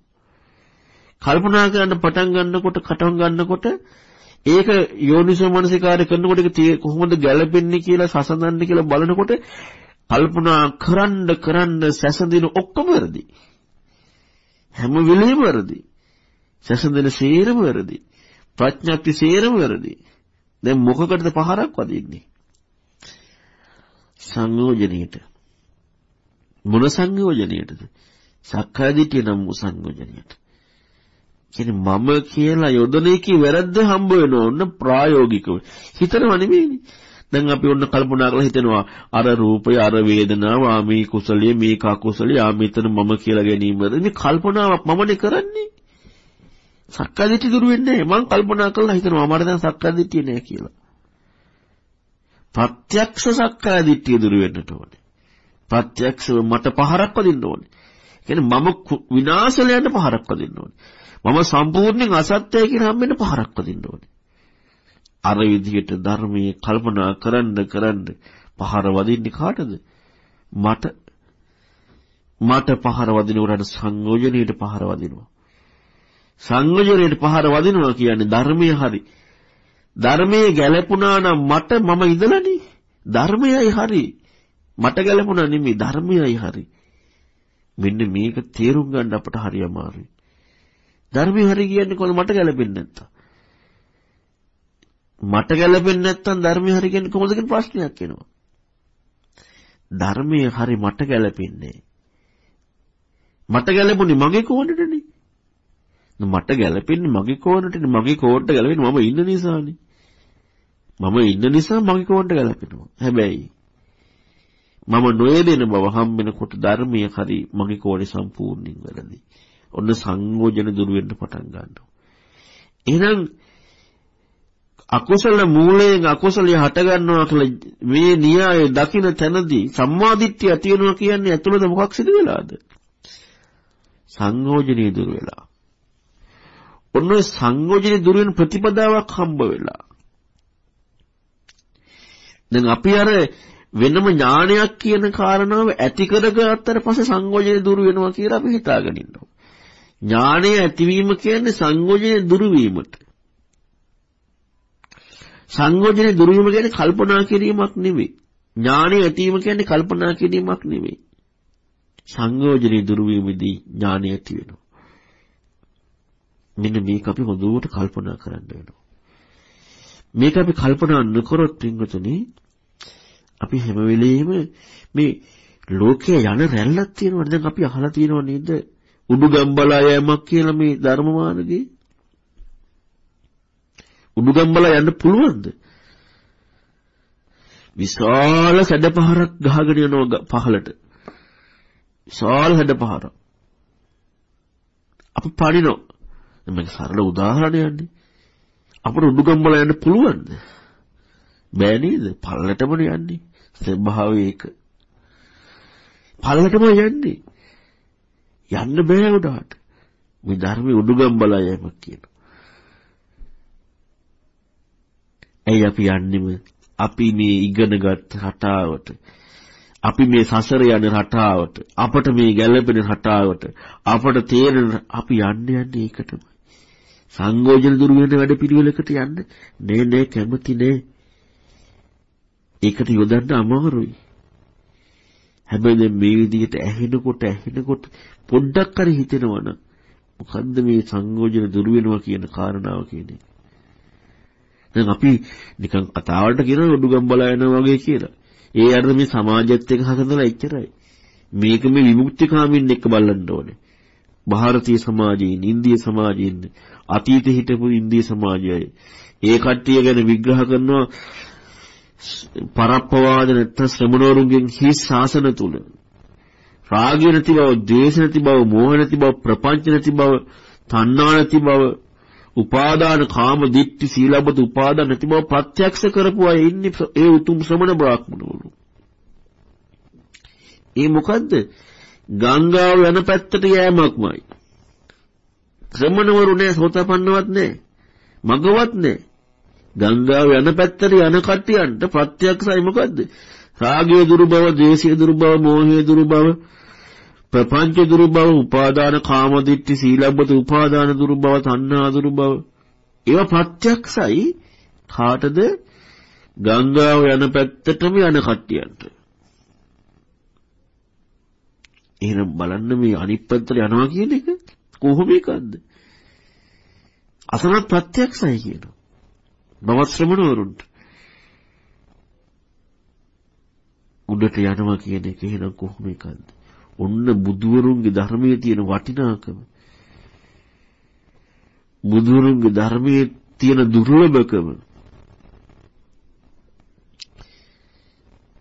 කල්පනා කරන්න පටන් ගන්නකොට කටන් ගන්නකොට ඒක යෝනිසෝ මනසිකාරය කරනකොට ඒක කොහොමද ගැලපෙන්නේ කියලා සසඳන්න කියලා බලනකොට කල්පනා කරන්න කරන්න සැසඳෙන ඔක්කොම වැරදි. හැම වෙලෙම වැරදි. සැසඳෙන සේරම වැරදි. ප්‍රඥප්ති සේරම වැරදි. දැන් මොකකටද පහරක් වදින්නේ? සංයෝජනීයට. මොන සංයෝජනීයටද? සක්කාය දිට්ඨිය නම් සංයෝජනීයට. කියන්නේ මම කියලා යොදන එකේ වැරද්ද හම්බ වෙනවා. ඔන්න ප්‍රායෝගිකව. හිතනවා නෙමෙයිනේ. දැන් අපි ඔන්න කල්පනා කරලා හිතනවා අර රූපය අර වේදනාව ආ මේ කුසලිය මේ කකුසලිය ආ මෙතන මම කියලා ගැනීමද මේ කල්පනාවක් මමනේ කරන්නේ. සක්කාදිට්ඨිය දුරු වෙන්නේ මං කල්පනා කරලා හිතනවා මට දැන් සක්කාදිට්ඨිය නෑ කියලා. ප්‍රත්‍යක්ෂ සක්කාදිට්ඨිය දුරු වෙන්නට ඕනේ. ප්‍රත්‍යක්ෂව මට පහරක් වදින්න ඕනේ. කියන්නේ මම විනාශලයට පහරක් වදින්න ඕනේ. මම සම්පූර්ණයෙන් අසත්‍යයි කියන හැමෙන්න පහරක් වදින්න ඕනේ. අර විදිහට ධර්මයේ කල්පනා කරන්න කරන්න පහර වදින්නේ කාටද? මට මට පහර වදිනකොට සංයෝජනයේට පහර වදිනවා. සංයෝජනයේට පහර වදිනවා කියන්නේ ධර්මයේ හරි. ධර්මයේ ගැළපුණා නම් මට මම ඉඳලානේ. ධර්මයයි හරි. මට ගැළපුණා නෙමෙයි ධර්මයයි හරි. මෙන්න මේක තේරුම් ගන්න අපට හරි අමාරුයි. ධර්මයේ හරි කියන්නේ කොහොමද මට ගැළපෙන්නේ නැත්තම්? මට ගැළපෙන්නේ නැත්නම් ධර්මයේ හරි කියන්නේ කොහොමද කියන ප්‍රශ්නයක් එනවා. ධර්මයේ හරි මට ගැළපෙන්නේ. මට ගැළපුණේ මගේ කෝණයටනේ. මට ගැළපෙන්නේ මගේ කෝණයටනේ. මගේ කෝණයට ගැළපෙන්නේ මම ඉන්න නිසානේ. මම ඉන්න නිසා මගේ කෝණයට ගැළපෙනවා. හැබැයි මම නොයදෙන බව හම්බෙනකොට ධර්මයේ හරි මගේ කෝණේ සම්පූර්ණයෙන් වැරදි. ඔන්න සංයෝජන දුර වෙන්න පටන් ගන්නවා. එහෙනම් අකුසල මූලයෙන් අකුසලයේ හට ගන්නවා කියලා මේ න්‍යාය දකින තැනදී සම්මාදිට්ඨිය ඇති වෙනවා කියන්නේ ඇතුළත මොකක් සිදු වෙලාද? සංයෝජනේ දුර වෙලා. ඔන්න ඔය සංයෝජනේ දුර වෙන ප්‍රතිපදාවක් හම්බ වෙලා. දැන් අපි අර වෙනම ඥානයක් කියන කාරණාව ඇති කරගත්තට පස්සේ සංයෝජනේ දුර වෙනවා කියලා අපි හිතාගෙන ඉන්නවා. ඥානය ඇතිවීම කියන්නේ සංයෝජනේ දුරු වීමට. සංයෝජනේ දුරු වීම කියන්නේ කල්පනා කිරීමක් නෙවෙයි. ඥානෙ ඇතිවීම කියන්නේ කල්පනා කිරීමක් නෙවෙයි. සංයෝජනේ දුරු වීමෙදී ඥානෙ ඇති වෙනවා. මෙන්න මේක අපි හොඳට කල්පනා කරන්න වෙනවා. මේක අපි කල්පනා නොකරොත් පින්වතුනි අපි හැම වෙලෙම මේ ලෝකයේ යන රැල්ලක් තියෙනවා. දැන් අපි අහලා තියෙනව නේද? උඩුගම්බලා යෑමක් කියලා මේ ධර්ම මාර්ගයේ උඩුගම්බලා යන්න පුළුවන්ද? විශාල සැඩපහරක් ගහගෙන යනවා පහලට. විශාල සැඩපහරක්. අපි පණිනෝ. මේක සරල උදාහරණයක්නේ. අපිට උඩුගම්බලා යන්න පුළුවන්ද? බෑ නේද? පල්ලටම යන්නේ. ස්වභාවය ඒක. පල්ලටම යන්නේ. යන්න බෑ උඩට. මේ ධර්මයේ උඩුගම්බලා යෑමක් කියනවා. ඇයි අපි යන්නෙම? අපි මේ ඉගෙනගත් රටාවට. අපි මේ සසර යන රටාවට. අපට මේ ගැළපෙන රටාවට. අපට තේරෙන අපි යන්න යන්නේ ඒකටමයි. සංගෝචන දුරු වෙන වැඩ පිළිවෙලකට යන්න. නේ නේ කැමති නේ. ඒකට යොදන්න අමාරුයි. හැබැයි දැන් මේ විදිහට ඇහෙනකොට ඇහෙනකොට පොඩ්ඩක් හරි හිතෙනවනම් මොකද්ද මේ සංගෝචන දුරු වෙනවා කියන කාරණාව කියන්නේ? දැන් අපි නිකන් කතාවලට කියන ඔඩුගම්බලා යනවා වගේ කියලා. ඒ අර මේ සමාජයත් එක්ක හසඳලා එච්චරයි. මේක මේ විමුක්තිකාමින් එක්ක බලන්න ඕනේ. ಭಾರತೀಯ සමාජයේ ඉන්දිය සමාජයේ අතීත හිටපු ඉන්දිය සමාජයයි. ඒ කට්ටිය ගැන විග්‍රහ කරනවා පරප්පවාද නැත්නම් ශ්‍රමණවරුන්ගෙන් හිස් ශාසන තුල රාගය නැති බව, ද්වේෂ නැති බව, මෝහ නැති බව, ප්‍රපංච නැති බව, තණ්හා නැති බව උපාදාන කාම දිට්ඨි සීලබ්බත උපාදාන නැති බව ප්‍රත්‍යක්ෂ කරපු අය ඉන්නේ ඒ උතුම් ශ්‍රමණ බ්‍රාහ්මණවරු. ඒ මොකද්ද? ගංගාව යන පැත්තට යෑමක්මයි. ශ්‍රමණවරු නෑ සෝතපන්නවත් නෑ. මගවත් නෑ. ගංගාව යන පැත්තට යන කට්ටියන්ට ප්‍රත්‍යක්ෂයි මොකද්ද? රාගය දුරු බව, ද්වේෂය දුරු බව, මෝහය දුරු බව, ප්‍රපංච දුරු බව, උපාදාන කාම දිට්ඨි සීලබ්බත උපාදාන දුරු බව, තණ්හා දුරු බව ඒවා ප්‍රත්‍යක්ෂයි කාටද? ගංගාව යන පැත්තටම යන කට්ටියන්ට. එහෙනම් බලන්න මේ අනිත් පැත්තට යනවා කියන එක කොහොම එකක්ද? අසනත් ප්‍රත්‍යක්ෂයි කියනවා. බවත් ශ්‍රමණවරුන්ට. උඩට යනවා කියන එක එහෙනම් කොහොම එකක්ද? ඔන්න බුදුවරුන්ගේ ධර්මයේ තියෙන වටිනාකම. බුදුවරුන්ගේ ධර්මයේ තියෙන දුර්ලභකම.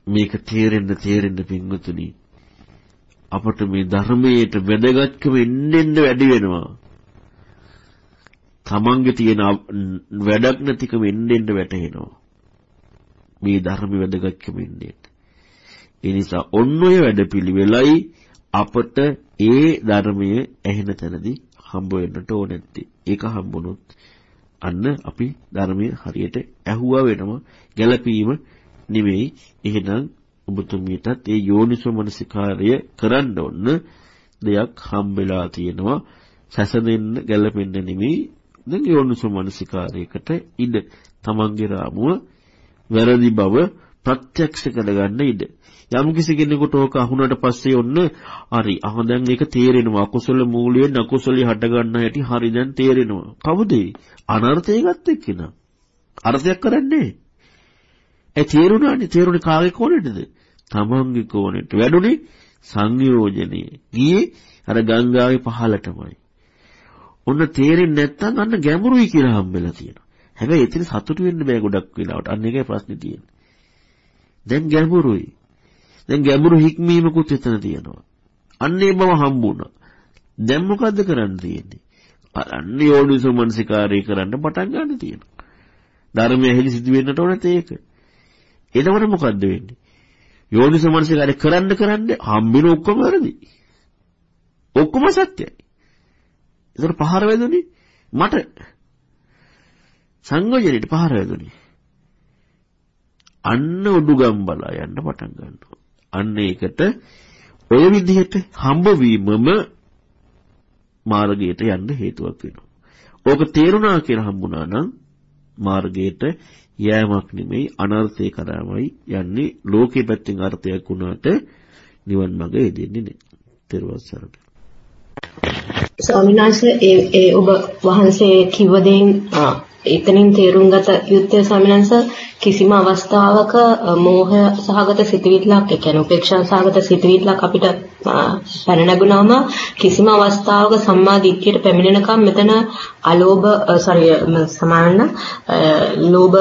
මේක තේරෙන්න තේරෙන්න පින්වතුනි අපට මේ ධර්මයට වැදගත්කම එන්නෙන්න වැඩි වෙනවා. තමන්ගේ තියෙන වැඩක් නැතිකම එන්නෙන්න වැටහෙනවා. මේ ධර්ම වැදගත්කම එන්නේ. ඒ නිසා ඔන්න ඔය වැඩපිළිවෙලයි අපට ඒ ධර්මයේ ඇහෙන තැනදී හම්බ වෙන්නට ඕන නැත්තේ. ඒක හම්බුනොත් අන්න අපි ධර්මයේ හරියට ඇහුවා වෙනවා ගැළපීම නෙවෙයි. එහෙනම් ඔබතුමියටත් ඒ යෝනිසෝ මනසිකාර්ය කරන්න ඕන දෙයක් හම්බෙලා තියෙනවා. සැසඳෙන්න ගැළපෙන්න නෙවෙයි. දැන් යෝනිසෝ මනසිකාර්යයකට ඉඩ තමන්ගේ රාමුව වැරදි බව ප්‍රත්‍යක්ෂ කරගන්න ඉඩ. යම් කිසි කෙනෙකුට ඕක අහුනට පස්සේ ඔන්න හරි. අහ දැන් ඒක තේරෙනවා. අකුසල මූලයෙන් අකුසලිය හට ගන්න හැටි හරි දැන් තේරෙනවා. කවුද අනර්ථය ගත්ත එක්කිනා. අර්ථයක් කරන්නේ ඒ තේරුණානේ තේරුණේ කාගේ කෝණෙටද තමන්ගේ කෝණෙට වැඩුණේ සංයෝජනේ ගියේ අර ගංගාවේ පහළටමයි. ඔන්න තේරෙන්නේ නැත්නම් අන්න ගැඹුරුයි කියලා හම්බෙලා තියෙනවා. හැබැයි එතන සතුටු වෙන්න බෑ ගොඩක් වෙලාවට. අන්න ඒකයි ප්‍රශ්නේ තියෙන්නේ. දැන් ගැඹුරුයි. දැන් ගැඹුරු හික්මීමකුත් එතන තියෙනවා. අන්න ඒ බව හම්බුණා. දැන් මොකද්ද කරන්න තියෙන්නේ? අන්න යෝනිසෝ මනසිකාරය කරන්න පටන් ගන්න තියෙනවා. ධර්මය ඇහිලි සිදු වෙන්නට ඕනත් ඒක. එතකොට මොකද්ද වෙන්නේ? යෝනිසෝ මනසිකාරය කරන්න කරන්න හම්බෙන ඔක්කොම වැරදි. ඔක්කොම සත්‍යයි. ඒතර පහර වැදුනේ මට සංගෝජනෙට පහර වැදුනේ. අන්න උඩුගම් බලා යන්න පටන් ගන්නවා. අන්න ඒකට ඔය විදිහට හම්බවීමම මාර්ගයට යන්න හේතුවක් වෙනවා. ඕක තේරුණා කියලා හම්බුණා නම් මාර්ගයට යෑමක් නෙමෙයි අනර්ථය කරාමයි යන්නේ ලෝකේ පැත්තෙන් අර්ථයක් වුණාට නිවන් මඟ යෙදෙන්නේ නැහැ. තෙරුවන් සරණයි. ස්වාමීන් වහන්සේ ඒ ඒ ඔබ වහන්සේ කිව්ව දෙයින් එතනින් තේරුම් ගත යුත්තේ ස්වාමීන් කිසිම අවස්ථාවක මෝහ සහගත සිතවිල්ලක් ඒ කියන්නේ උපේක්ෂා සහගත සිතවිල්ලක් අපිට පැන නැගුණාම කිසිම අවස්ථාවක සම්මා දිට්ඨියට පැමිණෙනකම් මෙතන අලෝභ sorry සමාන ලෝභ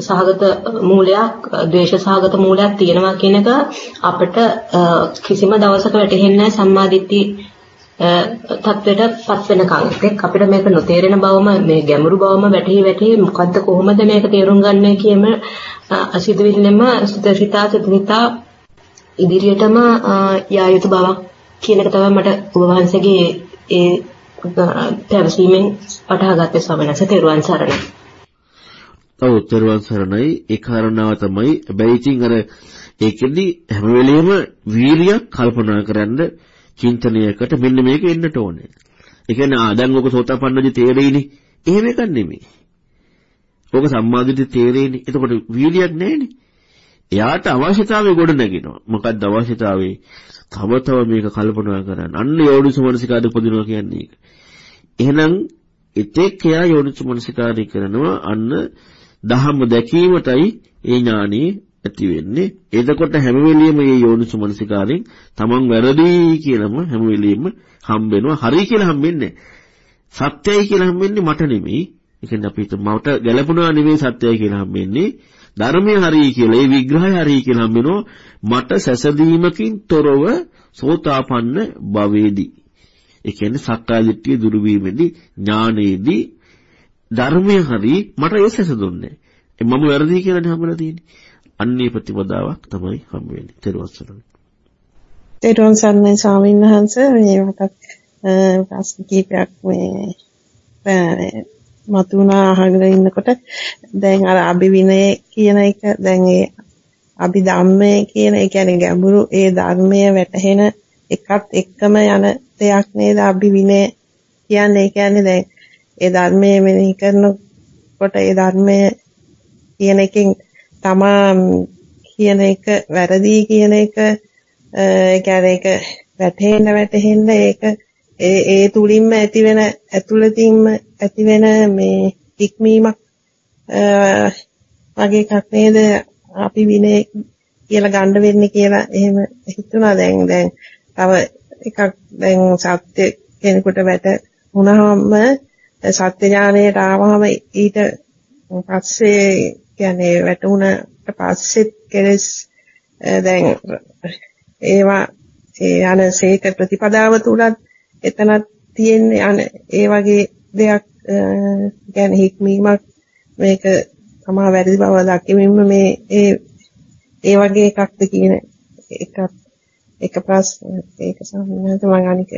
සහගත මූලයක් ද්වේෂ සහගත මූලයක් තියෙනවා කියන එක අපිට කිසිම දවසක වැටහෙන්නේ නැහැ සම්මා දිට්ඨි තත්ත්වයට පත් වෙනකන්. එක් අපිට මේක නොතේරෙන බවම මේ ගැඹුරු බවම වැටහි වැටහි මොකද්ද කොහොමද මේක තේරුම් ගන්න කියම අසිදුවිල්ලෙම සුදසිතා සුදිතා ඉදිරියටම යා යුතු බවක් කියන එක තමයි මට ඔබ වහන්සේගේ ඒ පැවසීමෙන් වටහා ගත්තේ ස්වාමීන් තෙරුවන් සරණයි. ඔව් තෙරුවන් සරණයි. ඒ කාරණාව තමයි. හැබැයි ඉතින් අර ඒකෙදි හැම වෙලෙම වීරියක් කල්පනා කරන්න චින්තනයකට මෙන්න මේක එන්නට ඕනේ. ඒ කියන්නේ ආ දැන් ඔක සෝතාපන්නදි තේරෙයිනේ. එහෙම එකක් නෙමෙයි. ඔක සම්මාදිට තේරෙයිනේ. එතකොට වීර්යයක් නැහැනේ. එයාට අවශ්‍යතාවය ගොඩ නැගෙනවා. මොකක්ද අවශ්‍යතාවය? තව තව මේක කල්පනා කරන්න. අන්න යෝනිසමනසිකාද උපදිනවා කියන්නේ ඒක. එහෙනම් එතෙක් එයා යෝනිසමනසිකාරී කරනවා අන්න දහම දැකීමටයි ඒ ඥානෙ ඇති වෙන්නේ. එතකොට හැම වෙලෙම මේ යෝනිසු මනසිකාරයෙන් තමන් වැරදි කියලාම හැම වෙලෙම හම්බෙනවා. හරි කියලා හම්බෙන්නේ සත්‍යයි කියලා හම්බෙන්නේ මට නෙමෙයි. ඒ කියන්නේ අපිට මට ගැළපුණා නෙමෙයි සත්‍යයි කියලා හම්බෙන්නේ. ධර්මය හරි කියලා, ඒ විග්‍රහය හරි කියලා හම්බෙනවා. මට සැසදීමකින් තොරව සෝතාපන්න භවයේදී. ඒ කියන්නේ සක්කාය දිට්ඨිය දුරු වීමේදී ඥානයේදී ධර්මය හරි මට ඒ සැසදුන්නේ. මම වැරදි කියලානේ හම්බලා තියෙන්නේ. අන්නේ ප්‍රතිපදාවක් තමයි හම් වෙන්නේ. ත්‍රිවන් සරණයි. ත්‍රිවන් සරණයි ස්වාමීන් වහන්සේ මේ මට ප්‍රශ්න කීපයක් මේ මතුණා අහගෙන ඉන්නකොට දැන් අර අභිවිනය කියන එක දැන් ඒ අභිධම්මය කියන ඒ කියන්නේ ගැඹුරු ඒ ධර්මය වැටහෙන එකත් එක්කම යන දෙයක් නේද අභිවිනය කියන්නේ ඒ කියන්නේ දැන් ඒ ධර්මයේ මෙනෙහි කරනකොට ඒ ධර්මය කියන එකෙන් තමා කියන එක වැරදි කියන එක ඒ කියන්නේ ඒක වැටහෙන්න වැටහෙන්න ඒක ඒ ඒ තුලින්ම ඇති වෙන ඇතුළතින්ම ඇති වෙන මේ ඉක්මීමක් වගේ එකක් නේද අපි විනේ කියලා ගන්න වෙන්නේ කියලා එහෙම හිතුණා. දැන් දැන් තව එකක් දැන් සත්‍ය කෙනෙකුට වැටුණාම සත්‍ය ඥානයට ආවම ඊට පස්සේ කියන්නේ වැටුණට පස්සෙත් කෙලස් දැන් ඒවා ඒ යන සේක ප්‍රතිපදාව තුලත් එතනත් තියෙන්නේ අන ඒ වගේ දෙයක් කියන්නේ හික්මීමක් මේක තමා වැරදි බව දකිමින්ම මේ ඒ ඒ වගේ එකක්ද කියන එකක් එක ප්‍රශ්න ඒක සම්බන්ධව මම අනික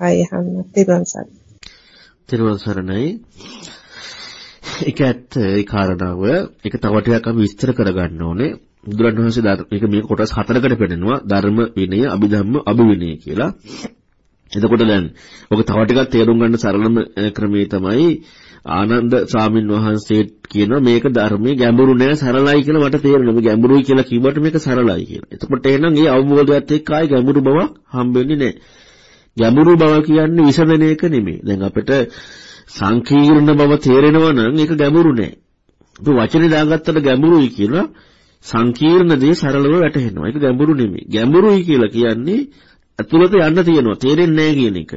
අය අහන්න තිබුණා සර්. තිරුවන් සරණයි. ඒක ඇත්ත ඒ කාරණාව ඒක තව ටිකක් අපි විස්තර කරගන්න ඕනේ. බුදුරණවහන්සේ මේක මේ කොටස් හතරකට පෙන්නනවා ධර්ම විනය, අභිධම්ම, අභිවිනය කියලා. එතකොට දැන් ඔක තව ටිකක් තේරුම් ගන්න සරලම ක්‍රමේ තමයි ආනන්ද ස්වාමින් වහන්සේ කියනවා මේක ධර්මයේ ගැඹුරු නෑ සරලයි කියලා මට තේරෙනවා. මේ ගැඹුරුයි කියලා කිව්වට මේක සරලයි කියලා. එතකොට එහෙනම් ඒ අවබෝධයත් එක්ක ආයි ගැඹුරු බවක් හම්බෙන්නේ නෑ. ගැඹුරු බව කියන්නේ විසඳන එක නෙමෙයි. දැන් අපිට සංකීර්ණ බව තේරෙනවා නම් ඒක ගැඹුරු නෑ. අපි වචනේ දාගත්තට ගැඹුරුයි කියලා සංකීර්ණ දේ සරලව වැටහෙනවා. ඒක ගැඹුරු නෙමෙයි. ගැඹුරුයි කියලා කියන්නේ අතුලත යන්න තියෙනවා. තේරෙන්නේ නැහැ කියන එක.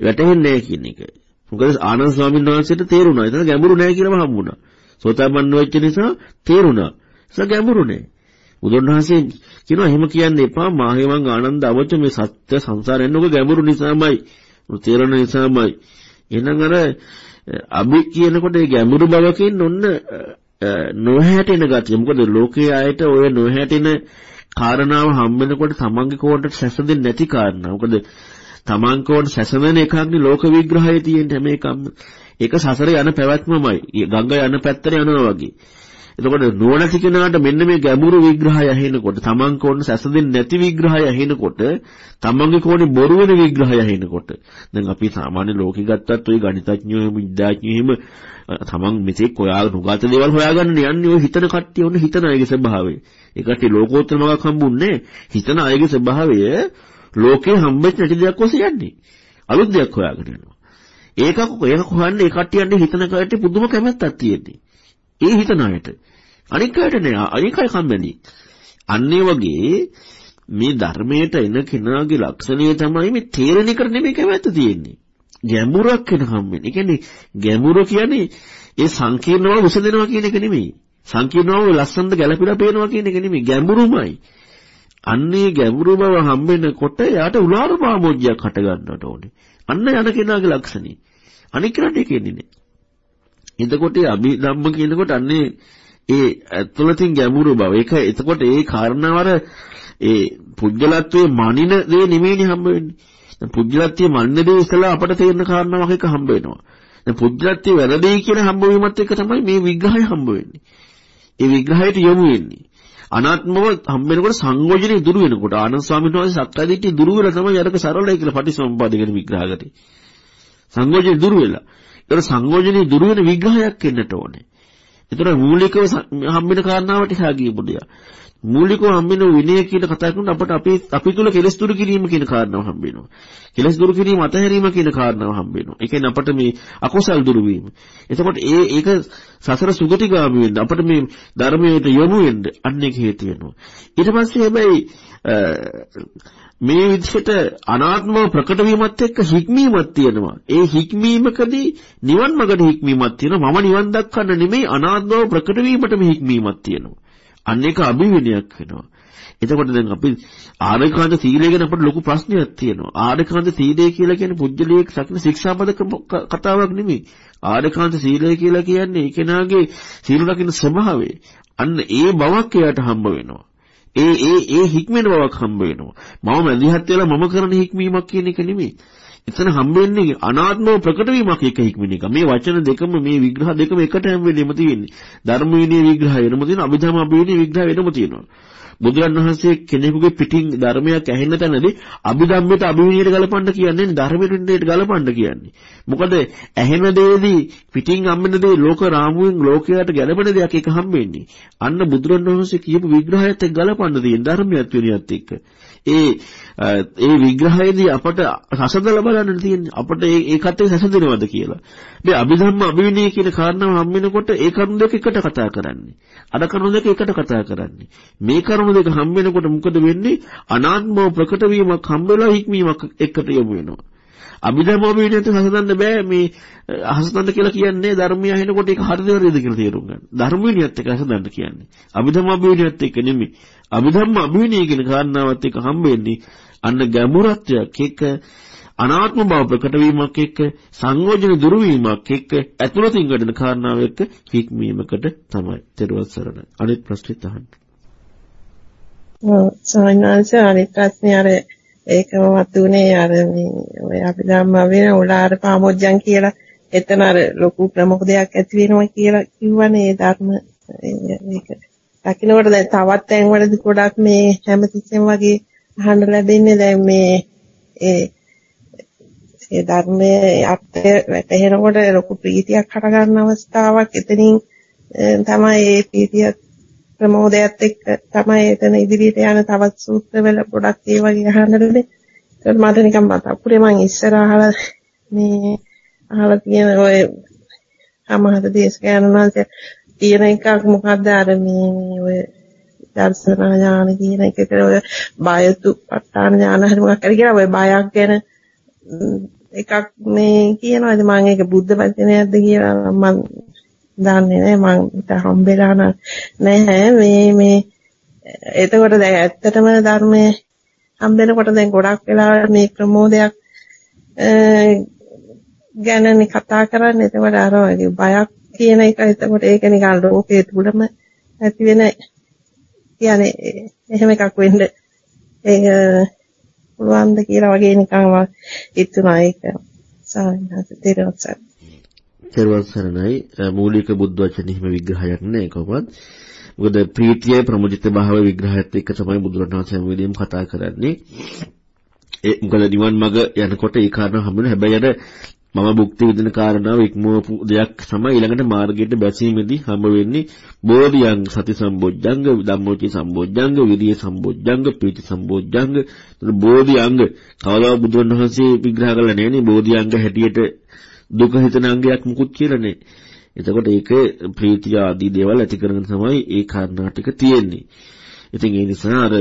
වැටහෙන්නේ නැහැ කියන එක. මොකද ආනන්ද ස්වාමීන් වහන්සේට තේරුණා. එතන ගැඹුරු නැහැ කියලාම හම්බුණා. සෝතාපන්න වෙච්ච නිසා තේරුණා. ඒක ගැඹුරු නැහැ. බුදුරණවහන්සේ කියනවා එහෙම කියන්න එපා. මාහෙවන් ආනන්ද අවච මේ සත්‍ය සංසාරයෙන් ඔබ ගැඹුරු නිසාමයි. තේරෙන නිසාමයි. එහෙනම් අර අභි කියනකොට ඒ ගැඹුරු බවකින් ඔන්න නොහැටෙන ගතිය. මොකද ලෝකයේ ආයත ඔය නොහැටෙන කාරණාව හම්බෙනකොට තමන්ගේ කෝණයට සැසඳෙන්නේ නැති කාරණා. මොකද තමන් කෝණ සැසඳෙන එකක්නේ ලෝක විග්‍රහයේ තියෙන හැම එකක්ම. ඒක සසරේ යන පැවැත්මමයි. ගංගා යන පැත්තට යනවා වගේ. එතකොට නුවණැති කෙනාට මෙන්න මේ ගැඹුරු විග්‍රහය ඇහෙනකොට තමන් කෝණ සැසඳෙන්නේ නැති විග්‍රහය ඇහෙනකොට තමන්ගේ කෝණේ බොරු වෙන විග්‍රහය ඇහෙනකොට දැන් අපි සාමාන්‍ය ලෝකෙ ගත්තත් ওই ගණිතඥයෝ විද්‍යාඥයෝ එහෙම තමන් මෙතෙක් හොයා නුගත දේවල් හොයාගන්න යන්නේ ඔය හිතන කට්ටිය ඔන්න හිතන අයගේ ස්වභාවය. ඒ කට්ටිය ලෝකෝත්තර මගක් හම්බුන්නේ හිතන අයගේ ස්වභාවය ලෝකේ හම්බෙච්ච නැති දෙයක් ඔස්සේ යන්නේ. අලුත් දෙයක් හොයාගෙන යනවා. ඒකක ඒක හොයන්නේ ඒ කට්ටියන්නේ හිතන කට්ටිය පුදුම කැමැත්තක් තියෙන්නේ. ඒ හිතන අයට. අනික් අයට නෑ අනික් අය කම්මැලි. අන්න වගේ මේ ධර්මයට එන කෙනාගේ ලක්ෂණය තමයි මේ තේරෙන එකට නෙමෙයි කැමැත්ත තියෙන්නේ. ගැඹුරක් වෙන හම්බෙන්නේ. ඒ කියන්නේ ගැඹුර කියන්නේ ඒ සංකීර්ණව විසඳෙනවා කියන එක නෙමෙයි. සංකීර්ණව ලස්සනට ගැළපිලා පේනවා කියන එක නෙමෙයි. ගැඹුරුමයි. අන්නේ ගැඹුරු බව හම්බෙනකොට යාට උලාර පාමොජ්ජයක් හට ගන්නට ඕනේ. අන්න යන කෙනාගේ ලක්ෂණي. අනික් කෙනාට ඒක එන්නේ නැහැ. එතකොට අභිධම්ම කියනකොට අන්නේ ඒ ඇතුළතින් ගැඹුරු බව. ඒක එතකොට ඒ කාරණාවර ඒ පුජ්‍යලත්වයේ මනින දේ නෙමෙයිනේ හම්බ වෙන්නේ. දැන් පුජ්‍යලත්වයේ මනින දේ ඉස්සලා අපට තේරෙන කාරණාවක් එක හම්බ වෙනවා. දැන් පුජ්‍යලත්වයේ වැරදි කියන හම්බ වීමත් එක්ක තමයි මේ විග්‍රහය හම්බ වෙන්නේ. ඒ විග්‍රහයට යොමු වෙන්නේ. අනාත්මව හම්බෙනකොට සංයෝජනේ දුරු වෙනකොට ආනන්ද ස්වාමීන් වහන්සේ සත්‍ය දිට්ඨිය දුරු වෙලා තමයි අරක සරලයි කියලා පටිසම්පාද ගැන විග්‍රහ කරේ. සංයෝජනේ දුරු වෙලා. ඒතර සංයෝජනේ දුරු වෙන විග්‍රහයක් එන්නට ඕනේ. ඒතර මූලිකව හම්බෙන කාරණාවට එහා ගියපු දෙයක්. මූලිකව හම්බෙන විනය කියන කතා කරනකොට අපට අපි අපි තුල කෙලස් දුරු කිරීම කියන කාරණාව හම්බ වෙනවා. කෙලස් දුරු කිරීම අතහැරීම කියන කාරණාව හම්බ වෙනවා. ඒ කියන්නේ අපට මේ අකුසල් දුරු වීම. එතකොට ඒ ඒක සසර සුගතිගාමී වෙන්න අපට මේ ධර්මයට යොමු වෙන්න අන්න ඒක හේතු වෙනවා. ඊට පස්සේ හැබැයි මේ විදිහට අනාත්මව ප්‍රකට වීමත් එක්ක හික්මීමක් තියෙනවා. ඒ හික්මීමකදී නිවන් මාර්ගට හික්මීමක් තියෙනවා. මම නිවන් දක්වන්න නෙමෙයි අනාත්මව ප්‍රකට වීමටම හික්මීමක් තියෙනවා. අන්න ඒක අභිවිනයක් වෙනවා. එතකොට දැන් අපි ආරකාන්ත සීලය ගැන අපිට ලොකු ප්‍රශ්නයක් තියෙනවා. ආරකාන්ත සීලය කියලා කියන්නේ පුජ්‍යලයක සක්න ශික්ෂාපද කතාවක් නෙමෙයි. ආරකාන්ත සීලය කියලා කියන්නේ ඒ කෙනාගේ සීල රකින්න ස්වභාවය. අන්න ඒ බවක් එයාට හම්බ වෙනවා. ඒ ඒ ඒ හික්මෙන බවක් හම්බ වෙනවා. මම මැදිහත් වෙලා මම කරන හික්මීමක් කියන එක නෙමෙයි. එතන හම්බෙන්නේ අනාත්මව ප්‍රකට වීමක් එක හික්මින එක. මේ වචන දෙකම මේ විග්‍රහ දෙකම එකට හැම වෙලෙම තියෙන්නේ. ධර්ම විනය විග්‍රහය වෙනම තියෙනවා, අභිධර්ම අභිවිනය විග්‍රහය වෙනම තියෙනවා. බුදුරන් වහන්සේ කෙනෙකුගේ පිටින් ධර්මයක් ඇහෙන්න තැනදී අභිධම්මයට අභිවිනයට ගලපන්න කියන්නේ ධර්මෙට ගලපන්න කියන්නේ. මොකද ඇහෙන දේදී පිටින් හම්බෙන දේ ලෝක රාමුවෙන් ලෝකයට ගැලපෙන දෙයක් එක හම්බෙන්නේ. අන්න බුදුරන් වහන්සේ කියපු විග්‍රහයත් එක්ක ගලපන්න තියෙන ධර්මයක් විනයත් එක්ක. ඒ ඒ විග්‍රහයේදී අපට රසදල බලන්න තියෙන්නේ අපට ඒකත් එක්ක රසදිනවද කියලා. මේ අභිධම්ම අභිවිනය කියන කාරණාව හම් වෙනකොට ඒ කරුණු දෙක එකට කතා කරන්නේ. අර කරුණු දෙක එකට කතා කරන්නේ. මේ කරුණු දෙක හම් වෙනකොට මොකද වෙන්නේ? අනාත්මව ප්‍රකට වීමක් හම් වෙලා හික්මීමක් එකට යොමු වෙනවා. අභිධර්මෝපීඩියට හසදන්න බෑ මේ හසදන්න කියලා කියන්නේ ධර්මය ඇහෙනකොට ඒක හරිද වැරදිද කියලා තේරුම් ගන්න. ධර්මවිනියත් එක්ක හසදන්න කියන්නේ. අභිධර්මෝපීඩියත් එක්ක නෙමෙයි. අභිධර්ම අභිවිනය කියන කාරණාවත් එක්ක හම්බෙන්නේ අන්න ගැඹුරත්වයක් එක්ක අනාත්ම බව ප්‍රකට වීමක් එක්ක සංයෝජන දුරු වීමක් එක්ක ඇතුළතින් වැඩෙන කාරණාව එක්ක හික්මීමකට තමයි. ත්‍රිවස් සරණ. අනිත් ප්‍රශ්නෙත් අහන්න. ඔව් සාමාන්‍යයෙන් අනිත් ප්‍රශ්නේ අර ඒකම වතුනේ අර මේ ඔය අපි ධම්ම වෙන උලාර පාමොජ්ජන් කියලා එතන අර ලොකු ප්‍රමුඛයක් ඇති වෙනවා කියලා කිව්වනේ ඒ ධර්ම ඒක. දකින්නකොට දැන් තවත් තැන් වලදී ගොඩක් මේ හැමතිස්සෙම වගේ අහන්න ලැබෙන්නේ දැන් මේ ඒ ඒ ධර්මයේ අර්ථය වැටහෙනකොට ලොකු ප්‍රීතියක් හට ගන්න අවස්ථාවක් එතනින් තමයි ඒ ප්‍රීතිය ප්‍රමෝදයත් එක්ක තමයි එතන ඉදිරියට යන තවත් සූත්‍රවල ගොඩක් ඒ වගේ අහන්නදනේ. ඒකට මට නිකන් මතක් අපුරේ මං ඉස්සර අහලා මේ අහලා තියෙන ඔය අමහත දේශකයන් වහන්සේ තියෙන එකක් මොකද්ද? අර මේ ඔය දර්ශන ඥාන කියන එකට ඔය බයතු පට්ඨාන ඥාන හරි මොකක් හරි කියලා ඔය බයක් ගැන එකක් මේ කියනවා. ඉතින් මම ඒක බුද්ධ වචනයක්ද කියලා මම දන්නේ නැහැ මම හම්බෙලා නැහැ. මේ මේ එතකොට දැන් ඇත්තටම ධර්මයේ හම්බෙනකොට දැන් ගොඩක් වෙලාවට මේ ප්‍රමෝදයක් ගැනනේ කතා කරන්නේ. එතකොට අර වගේ බයක් කියන එක. එතකොට ඒක නිකන් ලෝකයේ තුලම ඇති වෙන කියන්නේ එහෙම එකක් වෙන්න ඒක පුළුවන්ද කියලා වගේ නිකන් හිතුණා. ඒක සාමාන්‍යයෙන් තේරෙන්නේ තෙරුවන් සරණයි. මූලික බුද්ධ වචනේ හිම විග්‍රහයක් නෑ කොහොමද මොකද ප්‍රීතිය ප්‍රමුජිත භාව විග්‍රහයත් එක්ක තමයි බුදුරණවහන්සේ හැම වෙලෙම කතා කරන්නේ. ඒ මොකද නිවන් මඟ යනකොට ඒ කාරණා හම්බුනේ හැබැයි අර මම භුක්ති විඳින කාරණාව ඉක්මවපු දෙයක් තමයි ඊළඟට මාර්ගයට බැසීමේදී හම්බ වෙන්නේ බෝධියංග සති සම්බොජ්ජංග ධම්මෝචි සම්බොජ්ජංග විරිය සම්බොජ්ජංග පීති සම්බොජ්ජංග බෝධියංග කවදා බුදුරණවහන්සේ විග්‍රහ කරලා නැහෙනේ බෝධියංග හැටියට දුක හිතන අංගයක් මුකුත් කියලා නේ. එතකොට ඒක ප්‍රීතිය ආදී දේවල් ඇති කරගෙන තමයි ඒ කාරණා ටික තියෙන්නේ. ඉතින් ඒ නිසා අර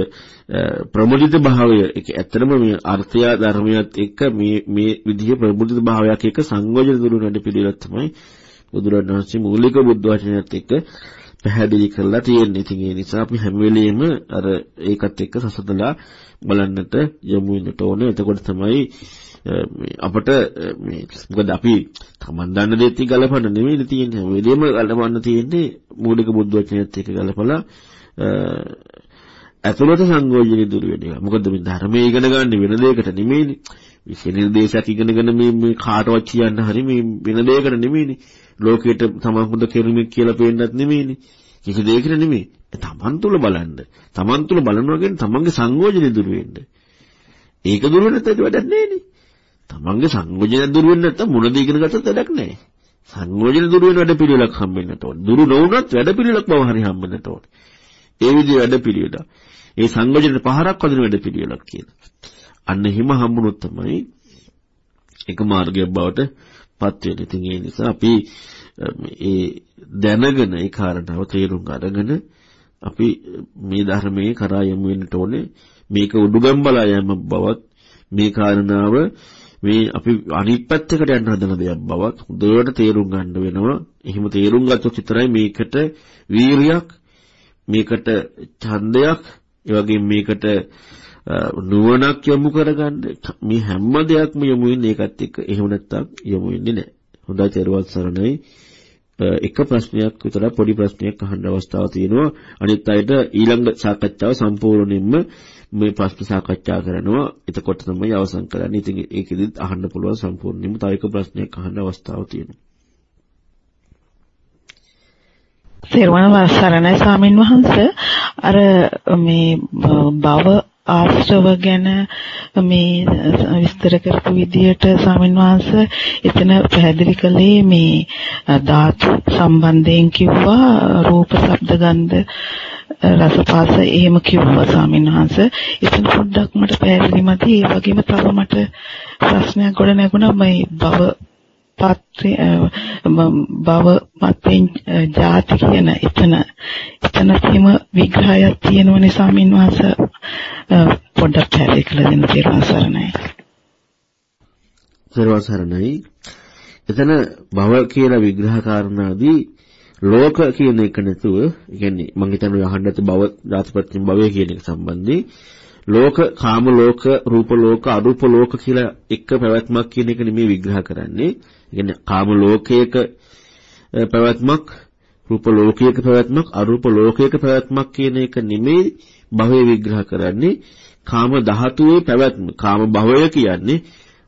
ප්‍රමුදිත භාවය ඒක ඇත්තටම මේ අර්ථය ධර්මයත් එක්ක මේ මේ විදිහේ ප්‍රමුදිත භාවයක් එක්ක සංයෝජන දුරු වැඩ පිළිවෙලක් තමයි බුදුරණවහන්සේ මූලික බුද්ධ වචනයත් එක්ක පැහැදිලි කරලා තියෙන්නේ. ඉතින් ඒ නිසා අපි හැම වෙලෙම අර ඒකත් එක්ක සසදලා බලන්නට යමු වෙනට ඕනේ. එතකොට තමයි අපට මේ මොකද අපි තමන් දන්න දේත් ගලපන්න නෙමෙයි තියෙන්නේ වෙලෙම ගලපන්න තියෙන්නේ මූලික බුද්ධ වචනයත් එක්ක ගලපලා ඇතුළත සංයෝජනෙ දුර වෙන එක. මොකද මේ ධර්මයේ ඉගෙන ගන්න වෙන දෙයකට නෙමෙයිනේ. විශේෂ නිර්දේශයක් ඉගෙනගෙන මේ මේ කාටවත් කියන්න හරි මේ වෙන දෙයකට නෙමෙයිනේ. ලෝකෙට තමන් හොඳ කෙරුමක් කියලා පේන්නත් නෙමෙයිනේ. කිසි දෙයකට නෙමෙයි. තමන් තුල බලන්න. තමන් තුල බලනවා කියන්නේ තමන්ගේ සංයෝජනෙ දුර වෙන්න. ඒක දුර වෙන නැත්නම් වැඩක් නෑනේ. තමන්ගේ සංයෝජන දුර වෙන්නේ නැත්නම් මොන දේ ඉගෙන ගත්තත් වැඩක් නැහැ. සංයෝජන දුර වෙන වැඩ පිළිවෙලක් හම්බෙන්නට ඕන. දුරු නොවුනත් වැඩ පිළිවෙලක් බව හරි හම්බෙන්නට ඕන. ඒ විදිහේ වැඩ පිළිවෙල. ඒ සංයෝජනට පහරක් වදින වැඩ පිළිවෙලක් කියලා. අන්න හිම හම්බුනොත් තමයි එක මාර්ගයක් බවට පත් වෙන්නේ. ඉතින් ඒ නිසා අපි ඒ දැනගෙන ඒ කාරණාව තේරුම් අරගෙන අපි මේ ධර්මයේ කරා යමු වෙන්නට ඕනේ. මේක උඩුගම් බලා යෑම බවත් මේ කාරණාව මේ අපි අනිත් පැත්තකට යන්න හදන දෙයක් බවත් හොඳට තේරුම් ගන්න වෙනවා. එහෙම තේරුම් ගත්තොත් විතරයි මේකට වීරියක් මේකට ඡන්දයක් ඒ වගේම මේකට නුවණක් යොමු කරගන්න මේ හැම දෙයක්ම යොමු වෙන්නේ ඒකත් එක්ක එහෙම නැත්තම් යොමු වෙන්නේ නැහැ. හොඳයි තේරුවත් සරණයි. එක ප්‍රශ්නයක් විතර පොඩි ප්‍රශ්නයක් අහන්න අවස්ථාවක් තියෙනවා. අනිත් අයට ඊළඟ සාකච්ඡාව සම්පූර්ණයෙන්ම මේ ප්‍රශ්න සාකච්ඡා කරනවා. එතකොට තමයි අවසන් කරන්නේ. ඉතින් ඒකෙදිත් අහන්න පුළුවන් සම්පූර්ණයෙන්ම තව එක ප්‍රශ්නයක් අහන්න අවස්ථාවක් තියෙනවා. සර්වණ වස්සරණයි ස්වාමින් වහන්සේ අර මේ භව ආශ්‍රව ගැන මේ විස්තර කරපු විදිහට ස්වාමීන් වහන්සේ එතන පැහැදිලි කළේ මේ ධාතු සම්බන්ධයෙන් කිව්වා රූප ශබ්ද ගන්ධ රසපාස එහෙම කිව්වා ස්වාමීන් වහන්සේ. එතන පොඩ්ඩක් මට පැහැදිලි මදි. ඒ වගේම තව මට ප්‍රශ්නයක් ගොඩ නැගුණා මේ භව පත්‍රය භව මතෙන් ಜಾති කියන එතන එතන තීම විග්‍රහයක් තියෙනවනේ ස්වාමීන් වහන්සේ පොඩ්ඩක් පැහැදිලි කරලා දෙන්න තේරුම් සරණයි. තේරුම් සරණයි. එතන භව කියලා විග්‍රහ කාරණාදී ලෝක කියන එක නැතුව, කියන්නේ මම හිතන්නේ අහන්න ඇති භව ධාතුපත්‍ය භවය කියන එක සම්බන්ධයෙන් ලෝක, කාම ලෝක, රූප ලෝක, අරූප ලෝක කියලා එක පැවැත්මක් කියන එක නෙමෙයි විග්‍රහ කරන්නේ. කියන්නේ කාම ලෝකයක පැවැත්මක්, රූප ලෝකයක පැවැත්මක්, අරූප ලෝකයක පැවැත්මක් කියන එක නෙමෙයි භවය විග්‍රහ කරන්නේ. කාම ධාතුවේ පැවැත්ම. කාම භවය කියන්නේ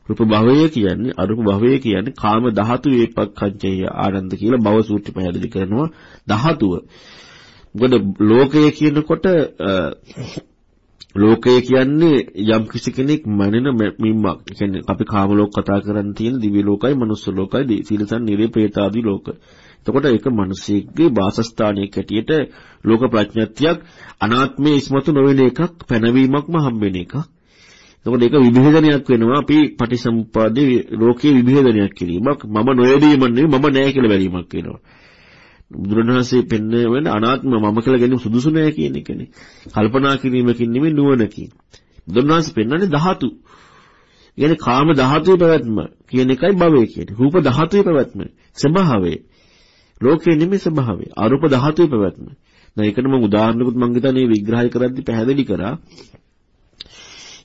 රූප භවය කියන්නේ අරූප භවය කියන්නේ කාම ධාතු වේපක්ඛංචය ආනන්ද කියලා භව සූත්‍රය පැහැදිලි කරනවා ධාතුව. මොකද ලෝකය කියනකොට ලෝකය කියන්නේ යම් කිසි කෙනෙක් මනින මිම්මක්. ඒ කියන්නේ අපි කාම ලෝක කතා කරන් තියෙන දිව්‍ය ලෝකයි, මනුස්ස ලෝකයි, සීලසන් නිරේ ප්‍රේත ආදී ලෝක. එතකොට ඒක මිනිසෙක්ගේ වාසස්ථානයක් හැටියට ලෝක ප්‍රඥාත්‍යක් අනාත්මයේ ඉස්මතු නොවන එකක්, පැනවීමක්ම හම්බෙන එකක්. එතකොට ඒක විභේදනයක් වෙනවා අපි පටිසම්පාදේ ලෝකයේ විභේදනයක් කිරීමක් මම නොයදීම නෙවෙයි මම නැහැ කියලා බැලීමක් වෙනවා. බුදුරණවහන්සේ පෙන්වන වෙන අනාත්ම මම කියලා ගැනීම සුදුසු නැහැ කියන එකනේ. කල්පනා කිරීමකින් නෙමෙයි නුවණකින්. බුදුරණවහන්සේ පෙන්වන්නේ ධාතු. කියන්නේ කාම ධාතුවේ පැවැත්ම කියන එකයි භවය කියන්නේ. රූප ධාතුවේ පැවැත්ම ස්වභාවය. ලෝකේ නෙමෙයි ස්වභාවය. අරූප ධාතුවේ පැවැත්ම. දැන් ඒකට මම උදාහරණකුත් මම හිතන්නේ විග්‍රහය කරද්දි පැහැදිලි කරා.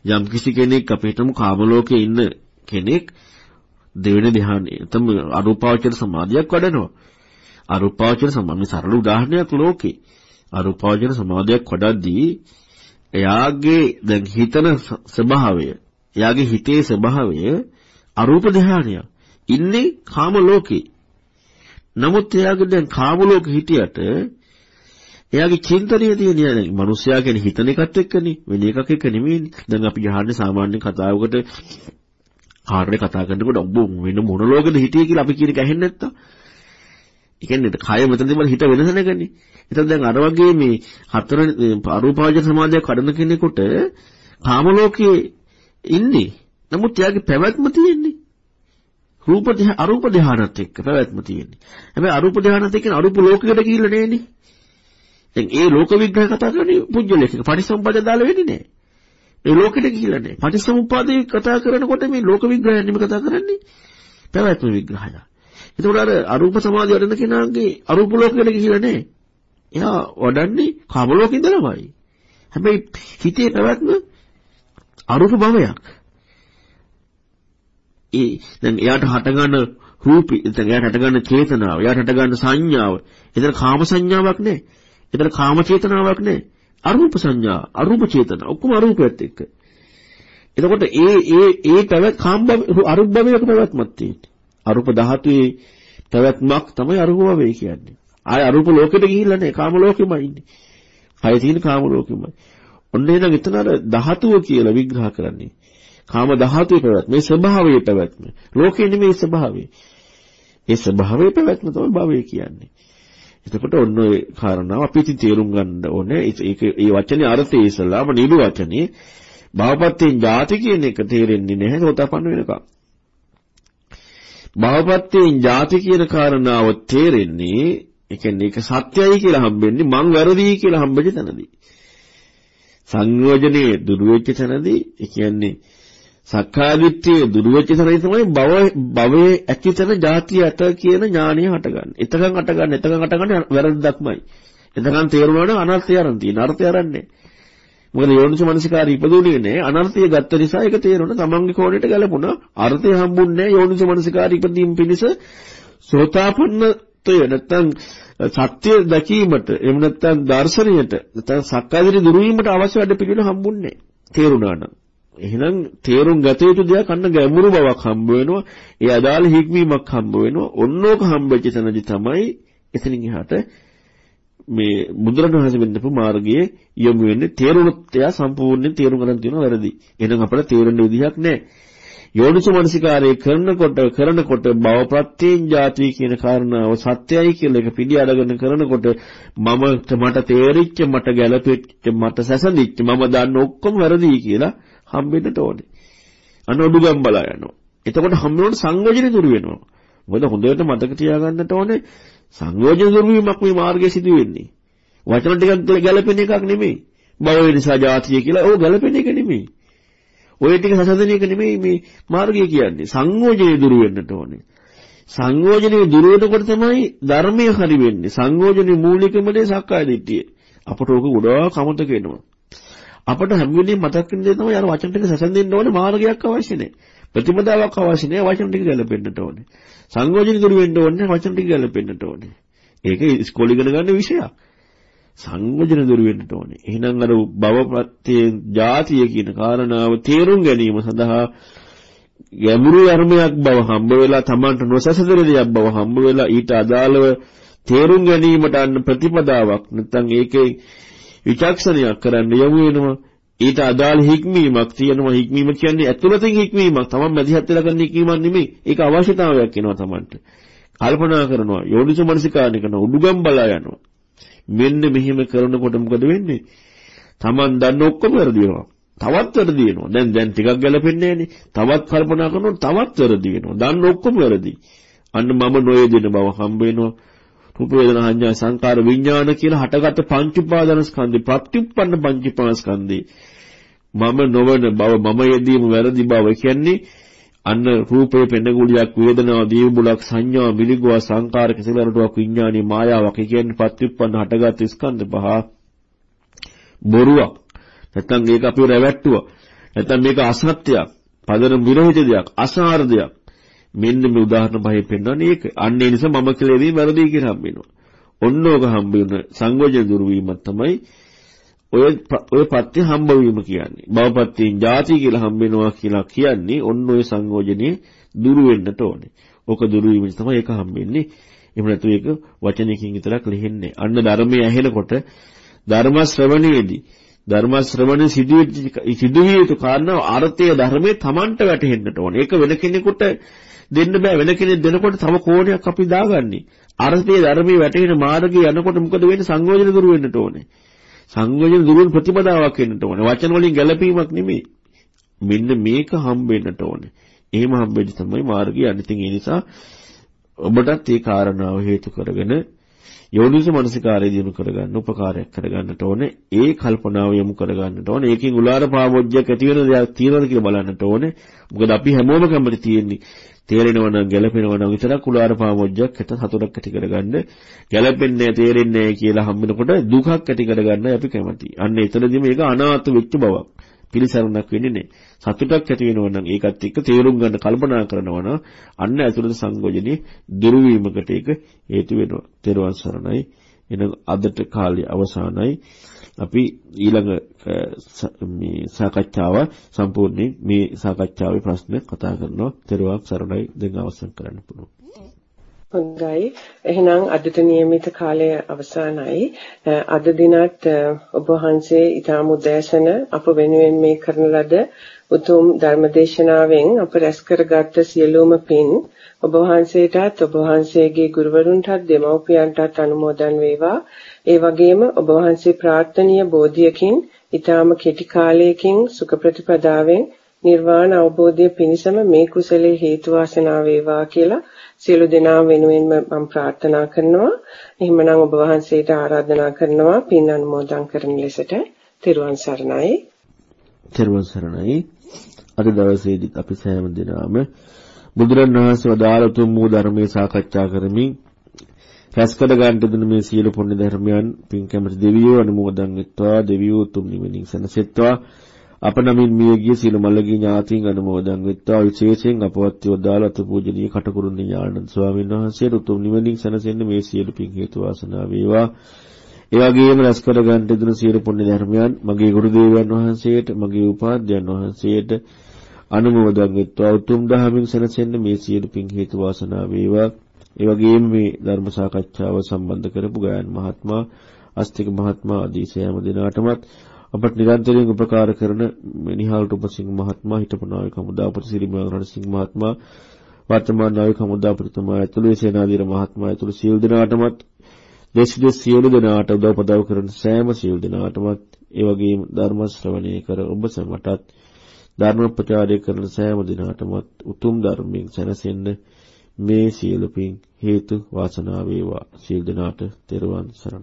යම් කිසි කෙනෙක් අපි හිතමු කාම ලෝකේ ඉන්න කෙනෙක් දෙවෙනි ධ්‍යානයේ තම අරූපාවචර සමාධියක් වඩනවා. අරූපාවචර සමාධිය සරල උදාහරණයක් ලෝකේ. අරූපාවචර සමාධියක් වඩද්දී එයාගේ දැන් හිතන ස්වභාවය, එයාගේ හිතේ ස්වභාවය අරූප ධ්‍යානය. ඉන්නේ කාම ලෝකේ. නමුත් එයාගේ දැන් කාම ලෝකෙ හිටියට එයාගේ චින්තනය තියෙන දැන් මිනිස්සයා කියන්නේ හිතන එකත් එක්කනේ වෙන එකක් එක්ක නෙමෙයිනේ. දැන් අපි යහන්නේ සාමාන්‍ය කතාවකට කාර්යේ කතා කරනකොට ඔබ වෙන මොන ලෝකෙද හිටියේ කියලා අපි කියන එක ඇහෙන්නේ නැත්තම්. ඒ කියන්නේ කය මෙතනදී මල හිත වෙනස නැගන්නේ. එතන දැන් අර වගේ මේ හතර අරූපාවචර සමාධියක් කඩන කෙනෙකුට කාම ලෝකයේ ඉන්නේ. නමුත් එයාගේ පැවැත්ම තියෙන්නේ. රූප අරූප ධානයත් එක්ක පැවැත්ම තියෙන්නේ. හැබැයි අරූප ධානයත් එක්ක අරූප ලෝකයකට ගිහිල්ලා නෑනේ. දැන් ඒ ලෝක විග්‍රහ කතා කරන්නේ පුජ්‍යලයක. පටිසම්පද දාලා වෙන්නේ නැහැ. ඒ ලෝකෙට ගිහිල්ලා නැහැ. පටිසමුප්පාදේ කතා කරනකොට මේ ලෝක විග්‍රහය නෙමෙයි කතා කරන්නේ. පැවැත්ම විග්‍රහය. ඒතකොට අර අරූප සමාධිය වඩන කෙනාගේ අරූප ලෝකෙට ගිහිල්ලා නැහැ. එයා වඩන්නේ කාම ලෝකෙ ඉඳලාමයි. හැබැයි හිතේ පැවැත්ම අරූප භවයක්. ඒ දැන් එයාට හටගන්න රූපී දැන් එයාට හටගන්න චේතනාව, එයාට හටගන්න සංඥාව. ඒතර කාම සංඥාවක් නෑ. එතන කාම චේතනාවක් නෑ. අරූප සංඥා, අරූප චේතනා ඔක්කොම අරූපයත් එක්ක. එතකොට ඒ ඒ ඒ පැවැත් කාම අරූප භවයක පැවැත්මක් තියෙන්නේ. අරූප ධාතුවේ පැවැත්මක් තමයි අරූප භවය කියන්නේ. ආය අරූප ලෝකෙට ගිහිල්ලා නෑ කාම ලෝකෙමයි ඉන්නේ. කය තියෙන කාම ලෝකෙමයි. ඔන්න එහෙනම් එතන අර ධාතුව කියලා විග්‍රහ කරන්නේ. කාම ධාතුවේ පැවැත්ම, මේ ස්වභාවයේ පැවැත්ම. ලෝකෙ නෙමෙයි ස්වභාවය. ඒ ස්වභාවයේ පැවැත්ම තමයි භවය කියන්නේ. එතකොට ඔන්න ඔය කාරණාව අපි ඉතින් තේරුම් ගන්න ඕනේ. ඒක ඒ වචනේ අර්ථය ඉස්සලාම නිලු වචනේ භවපත්තෙන් ಜಾති කියන එක තේරෙන්නේ නැහැ සෝතාපන්න වෙනකම්. භවපත්තෙන් ಜಾති කියන කාරණාව තේරෙන්නේ ඒ කියන්නේ ඒක සත්‍යයි කියලා හම්බෙන්නේ මං වැරදි කියලා හම්බෙච්ච තැනදී. සංයෝජනේ දුරු වෙච්ච තැනදී ඒ කියන්නේ සක්කාදිට්ඨිය දුරු වෙච්ච තැනදී තමයි භව භවයේ ඇතිතන ಜಾතිය ඇත කියන ඥානය හටගන්නේ. එතකන් හටගන්නේ එතකන් හටගන්නේ වැරද්දක්මයි. එතකන් තේරුණා නම් අනර්ථය අරන් තියෙන. අර්ථය අරන්නේ. මොකද යෝනිසු මනසිකාරය ඉපදුනේ නැහැ. අනර්ථය ගත්ත නිසා ඒක තේරුණා. තමන්ගේ කෝණයට ගැලපුණා. අර්ථය හම්බුන්නේ නැහැ. යෝනිසු මනසිකාරය ඉපදීම පිණිස සෝතාපන්නත්වය නැත්තම් සත්‍ය දැකීමට එහෙම නැත්තම් දර්ශනයට නැත්තම් සක්කායදිරි දුරු වීමට අවශ්‍ය වැඩ පිළිවෙල හම්බුන්නේ තේරුණා නම් එහෙනම් තේරුම් ගත යුතු දෙයක් අන්න ගැඹුරු බවක් හම්බ වෙනවා. ඒ අදාළ හික්මීමක් හම්බ වෙනවා. ඔන්නෝක හම්බෙච්ච තැනදී තමයි එතනින් එහාට මේ බුදුරණවහන්සේ වෙන්නපු මාර්ගයේ යොමු වෙන්නේ තේරුණොත් එයා සම්පූර්ණයෙන් තේරුම් ගන්න තියෙනවා වැරදි. එහෙනම් අපිට තේරෙන්න විදිහක් නැහැ. යෝනිසමනසිකාරය කරනකොට කරනකොට භව ප්‍රත්‍යයෙන් ಜಾති කියන කාරණාව සත්‍යයි කියලා එක පිළි අරගෙන කරනකොට මම මට තේරිච්ච මට ගැළපෙච්ච මට සැසඳිච්ච මම දන්න ඔක්කොම වැරදි කියලා හම්බෙන්නට ඕනේ. අන්න ඔඩුගම් බලා යනවා. එතකොට හම්බෙනකොට සංයෝජනෙ දුරු වෙනවා. මොකද හොඳට මතක තියාගන්නට ඕනේ සංයෝජන දුරු වීමක් මේ මාර්ගයේ සිදු වෙන්නේ. වචන ටිකක් ගැළපෙන එකක් නෙමෙයි. භව නිසා ಜಾතිය කියලා ඕක ගැළපෙන එක නෙමෙයි. ඔය ටික සසඳන එක නෙමෙයි මේ මාර්ගය කියන්නේ. සංයෝජනේ දුරු වෙන්නට ඕනේ. සංයෝජනේ දුරු වෙනකොට තමයි ධර්මය හරි වෙන්නේ. සංයෝජනේ මූලිකම දේ සක්කාය දිට්ඨිය. අපට ඕක ගොඩාක් අමතක වෙනවා. අපට හැම වෙලේම මතක් වෙන දේ තමයි අර වචන ටික සැසඳෙන්න ඕනේ මාර්ගයක් අවශ්‍ය නැහැ. ප්‍රතිපදාවක් අවශ්‍ය නැහැ වචන ටික ගැලපෙන්නට ඕනේ. සංයෝජන දුරු වෙන්න ඕනේ වචන ටික ගැලපෙන්නට ඕනේ. ඒක ඉස්කෝලේ ඉගෙන ගන්න විෂයක්. සංයෝජන දුරු වෙන්නට ඕනේ. එහෙනම් අර භවප්‍රත්‍යයෙන් ಜಾතිය කියන කාරණාව තේරුම් ගැනීම සඳහා ගැඹුරු ධර්මයක් බව හම්බ වෙලා Tamanට නොසසදෙන දෙයක් බව හම්බ වෙලා ඊට අදාළව තේරුම් ගැනීමට අන්න ප්‍රතිපදාවක් නැත්නම් ඒකේ විචක්ෂණයක් කරන්න යොමු වෙනවා. ඊට අදාළ හික්මීමක් තියෙනවා. හික්මීම කියන්නේ ඇතුළතින් හික්මීමක්. Taman මැදිහත් වෙලා කරන හික්මීමක් නෙමෙයි. ඒක අවශ්‍යතාවයක් වෙනවා Tamanට. කල්පනා කරනවා. යෝනිසෝ මනසිකාරණ කරනවා. උඩුගම් බලා යනවා. මෙන්න මෙහෙම කරනකොට මොකද වෙන්නේ? Taman දන්න ඔක්කොම වැරදි වෙනවා. තවත් වැරදි වෙනවා. දැන් දැන් ටිකක් ගැලපෙන්නේ නැහනේ. තවත් කල්පනා කරනකොට තවත් වැරදි වෙනවා. දන්න ඔක්කොම වැරදි. අන්න මම නොයදෙන බව හම්බ වෙනවා. රූප වේදනා සංඥා සංකාර විඥාන කියලා හටගත් පංච උපාදානස්කන්ධේ ප්‍රත්‍යুৎপন্ন පංච උපාදානස්කන්ධේ මම නොවන බව මම යෙදීම වැරදි බව කියන්නේ අන්න රූපේ පෙනගුලියක් වේදනාව දීවුලක් සංඥා මිලිගුවා සංකාර කෙසේලටුවක් විඥානී මායාවක්. කියන්නේ ප්‍රත්‍යুৎপন্ন හටගත් ස්කන්ධ පහ. බොරුවක්. නැත්නම් මේක අපිව රැවට්ටුවා. නැත්නම් මේක අසත්‍යයක්. පදන විරහිත දෙයක්. අසාර දෙයක්. මෙන්න මේ උදාහරණ පහේ පෙන්වන්නේ ඒක. අන්න ඒ නිසා මම කියලා එදී වැරදි කියලා හම්බ වෙනවා. ඔන්න ඕක හම්බ වෙන සංයෝජන දුරු වීමක් තමයි ඔය ඔය පත්‍ය හම්බ වීම කියන්නේ. භවපත්‍යෙන් ಜಾති කියලා හම්බ වෙනවා කියලා කියන්නේ ඔන්න ඔය සංයෝජනේ දුරු වෙන්නට ඕනේ. ඕක දුරු වීම තමයි ඒක හම්බ වෙන්නේ. එහෙම නැතු ඒක වචනයකින් විතරක් ලිහෙන්නේ. අන්න ධර්මයේ ඇහෙනකොට ධර්ම ශ්‍රවණයේදී ධර්ම ශ්‍රවණය සිදුවිය යුතු කාරණා අර්ථය ධර්මයේ Tamanට වැටහෙන්නට ඕනේ. ඒක වෙන කෙනෙකුට දෙන්න බෑ වෙන කෙනෙක් දෙනකොට තව කෝණයක් අපි දාගන්නේ. අර්ථයේ ධර්මයේ වැටෙන මාර්ගයේ යනකොට මොකද වෙන්නේ සංයෝජන දුරු වෙන්නට ඕනේ. සංයෝජන දුරු වෙන ප්‍රතිපදාවක් වෙන්නට ඕනේ. වචන වලින් ගැළපීමක් නෙමෙයි. මෙන්න මේක හම්බ වෙන්නට ඕනේ. එහෙම හම්බෙද්දි තමයි මාර්ගය යන්නේ. ඉතින් ඒ නිසා ඔබටත් මේ කාරණාව හේතු කරගෙන යෝනිස මනසිකාරය දිනු කරගන්න උපකාරයක් කරගන්නට ඕනේ. ඒ කල්පනාව යොමු කරගන්නට ඕනේ. ඒකෙන් උලාර පාවොජ්ජයක් ඇති වෙන දෙයක් තියෙනවද කියලා බලන්නට ඕනේ. මොකද අපි හැමෝම කැමති තියෙන්නේ තේරෙනවා නම් ගැළපෙනවා නම් විතරක් කුලාර පාමොජ්ජක් හිත සතුටක් ඇති කරගන්න ගැළපෙන්නේ තේරෙන්නේ කියලා හම්බෙනකොට දුකක් ඇති කරගන්න අපි කැමතියි. අන්න එතනදී මේක අනාත්ම වෙච්ච බවක්. පිළිසරණක් වෙන්නේ නැහැ. සතුටක් ඇති වෙනවා නම් ඒකත් එක්ක තේරුම් ගන්න කල්පනා කරනවා නම් අන්න ඇතුළත සංගෝජනේ දුරු වීමකට ඒක හේතු වෙනවා. තෙරුවන් සරණයි. එන අදට කාලය අවසానයි. අපි ඊළඟ මේ සාකච්ඡාව සම්පූර්ණයෙන් මේ සාකච්ඡාවේ ප්‍රශ්න කතා කරනවා. ත්‍රිවක් සරණයි දැන් අවසන් කරන්න පුළුවන්. හොඳයි. එහෙනම් අදට નિયમિત කාලය අවසానයි. අද දිනත් ඔබ වහන්සේ ඊටම උදෑසන අප වෙනුවෙන් මේ කරන ලද උතුම් ධර්මදේශනාවෙන් අප රැස් කරගත් සියලුම පින් ඔබ වහන්සේටත් ඔබ වහන්සේගේ ගුරුවරුන්ටත් දෙමව්පියන්ටත් අනුමෝදන් වේවා. ඒ වගේම ඔබ වහන්සේ ප්‍රාර්ථනීය බෝධියකින් ඊටාම කෙටි කාලයකින් සුඛ ප්‍රතිපදාවෙන් නිර්වාණ අවබෝධය පිණිසම මේ කුසලයේ හේතු වාසනා වේවා කියලා සියලු දෙනා වෙනුවෙන්ම මම ප්‍රාර්ථනා කරනවා. එහෙමනම් ඔබ වහන්සේට ආරාධනා කරනවා පින් අනුමෝදන් කරන ලෙසට තෙරුවන් සරණයි. තෙරුවන් සරණයි. අද දවසේදී අපි සෑම දිනම බුදුරණවහන්සේ වදාළ තුන් මූ ධර්මයේ සාකච්ඡා කරමින් රැස්කඩ ගන්නට දෙන මේ සියලු පුණ්‍ය ධර්මයන් පින් කැමති දෙවියෝ අනුමෝදන් වෙත්වා දෙවියෝ තුම් නිවනින් සැනසෙත්වා. අප නමින් මියගිය සියලු මළගිය ඥාතීන් අනුමෝදන් වෙත්වා. විශේෂයෙන් අපවත් යොදාල අත පූජනීය කටුකුරුන් ඥානන්ද ස්වාමීන් වහන්සේට උතුම් නිවනින් සැනසෙන්න මේ සියලු පින් හේතු වාසනා වේවා. ඒ වගේම රැස් කර ගන්නට දෙන සියලු පුණ්‍ය ධර්මයන් මගේ ගුරු දේවයන් වහන්සේට මගේ උපාධ්‍යයන් වහන්සේට අනුමෝදන් වෙත්වා උතුම් දහමින් සැනසෙන්න මේ සියලු පින් හේතු වාසනා වේවා. ඒ වගේම මේ ධර්ම සාකච්ඡාව සම්බන්ධ කරපු ගයන් මහත්මයා අස්තික මහත්මයා ආදී සෑම දිනාටමත් අපට නිරන්තරයෙන් උපකාර කරන මිනිහාල් රූපසිංහ මහත්මයා හිටපු නායක හමුදාපති සිරිමල් රණසිංහ මහත්මයා වර්තමාන නායක හමුදාපතිතුමා ඇතුළු සේනාධීර මහත්මයා ඇතුළු සියලු දෙනාටමත් දේශ විදේශ සියලු දෙනාට උදව් පදව් කරන සෑම සියලු දෙනාටමත් ඒ වගේම ධර්ම ශ්‍රවණය කර ඔබ සැමටත් ධර්ම ප්‍රචාරය කරන සෑම දිනාටමත් උතුම් ධර්මයෙන් සැනසෙන්න මේ සියලු පින් හේතු වාසනාව වේවා. සියලු දෙනාට තෙරුවන් සරණයි.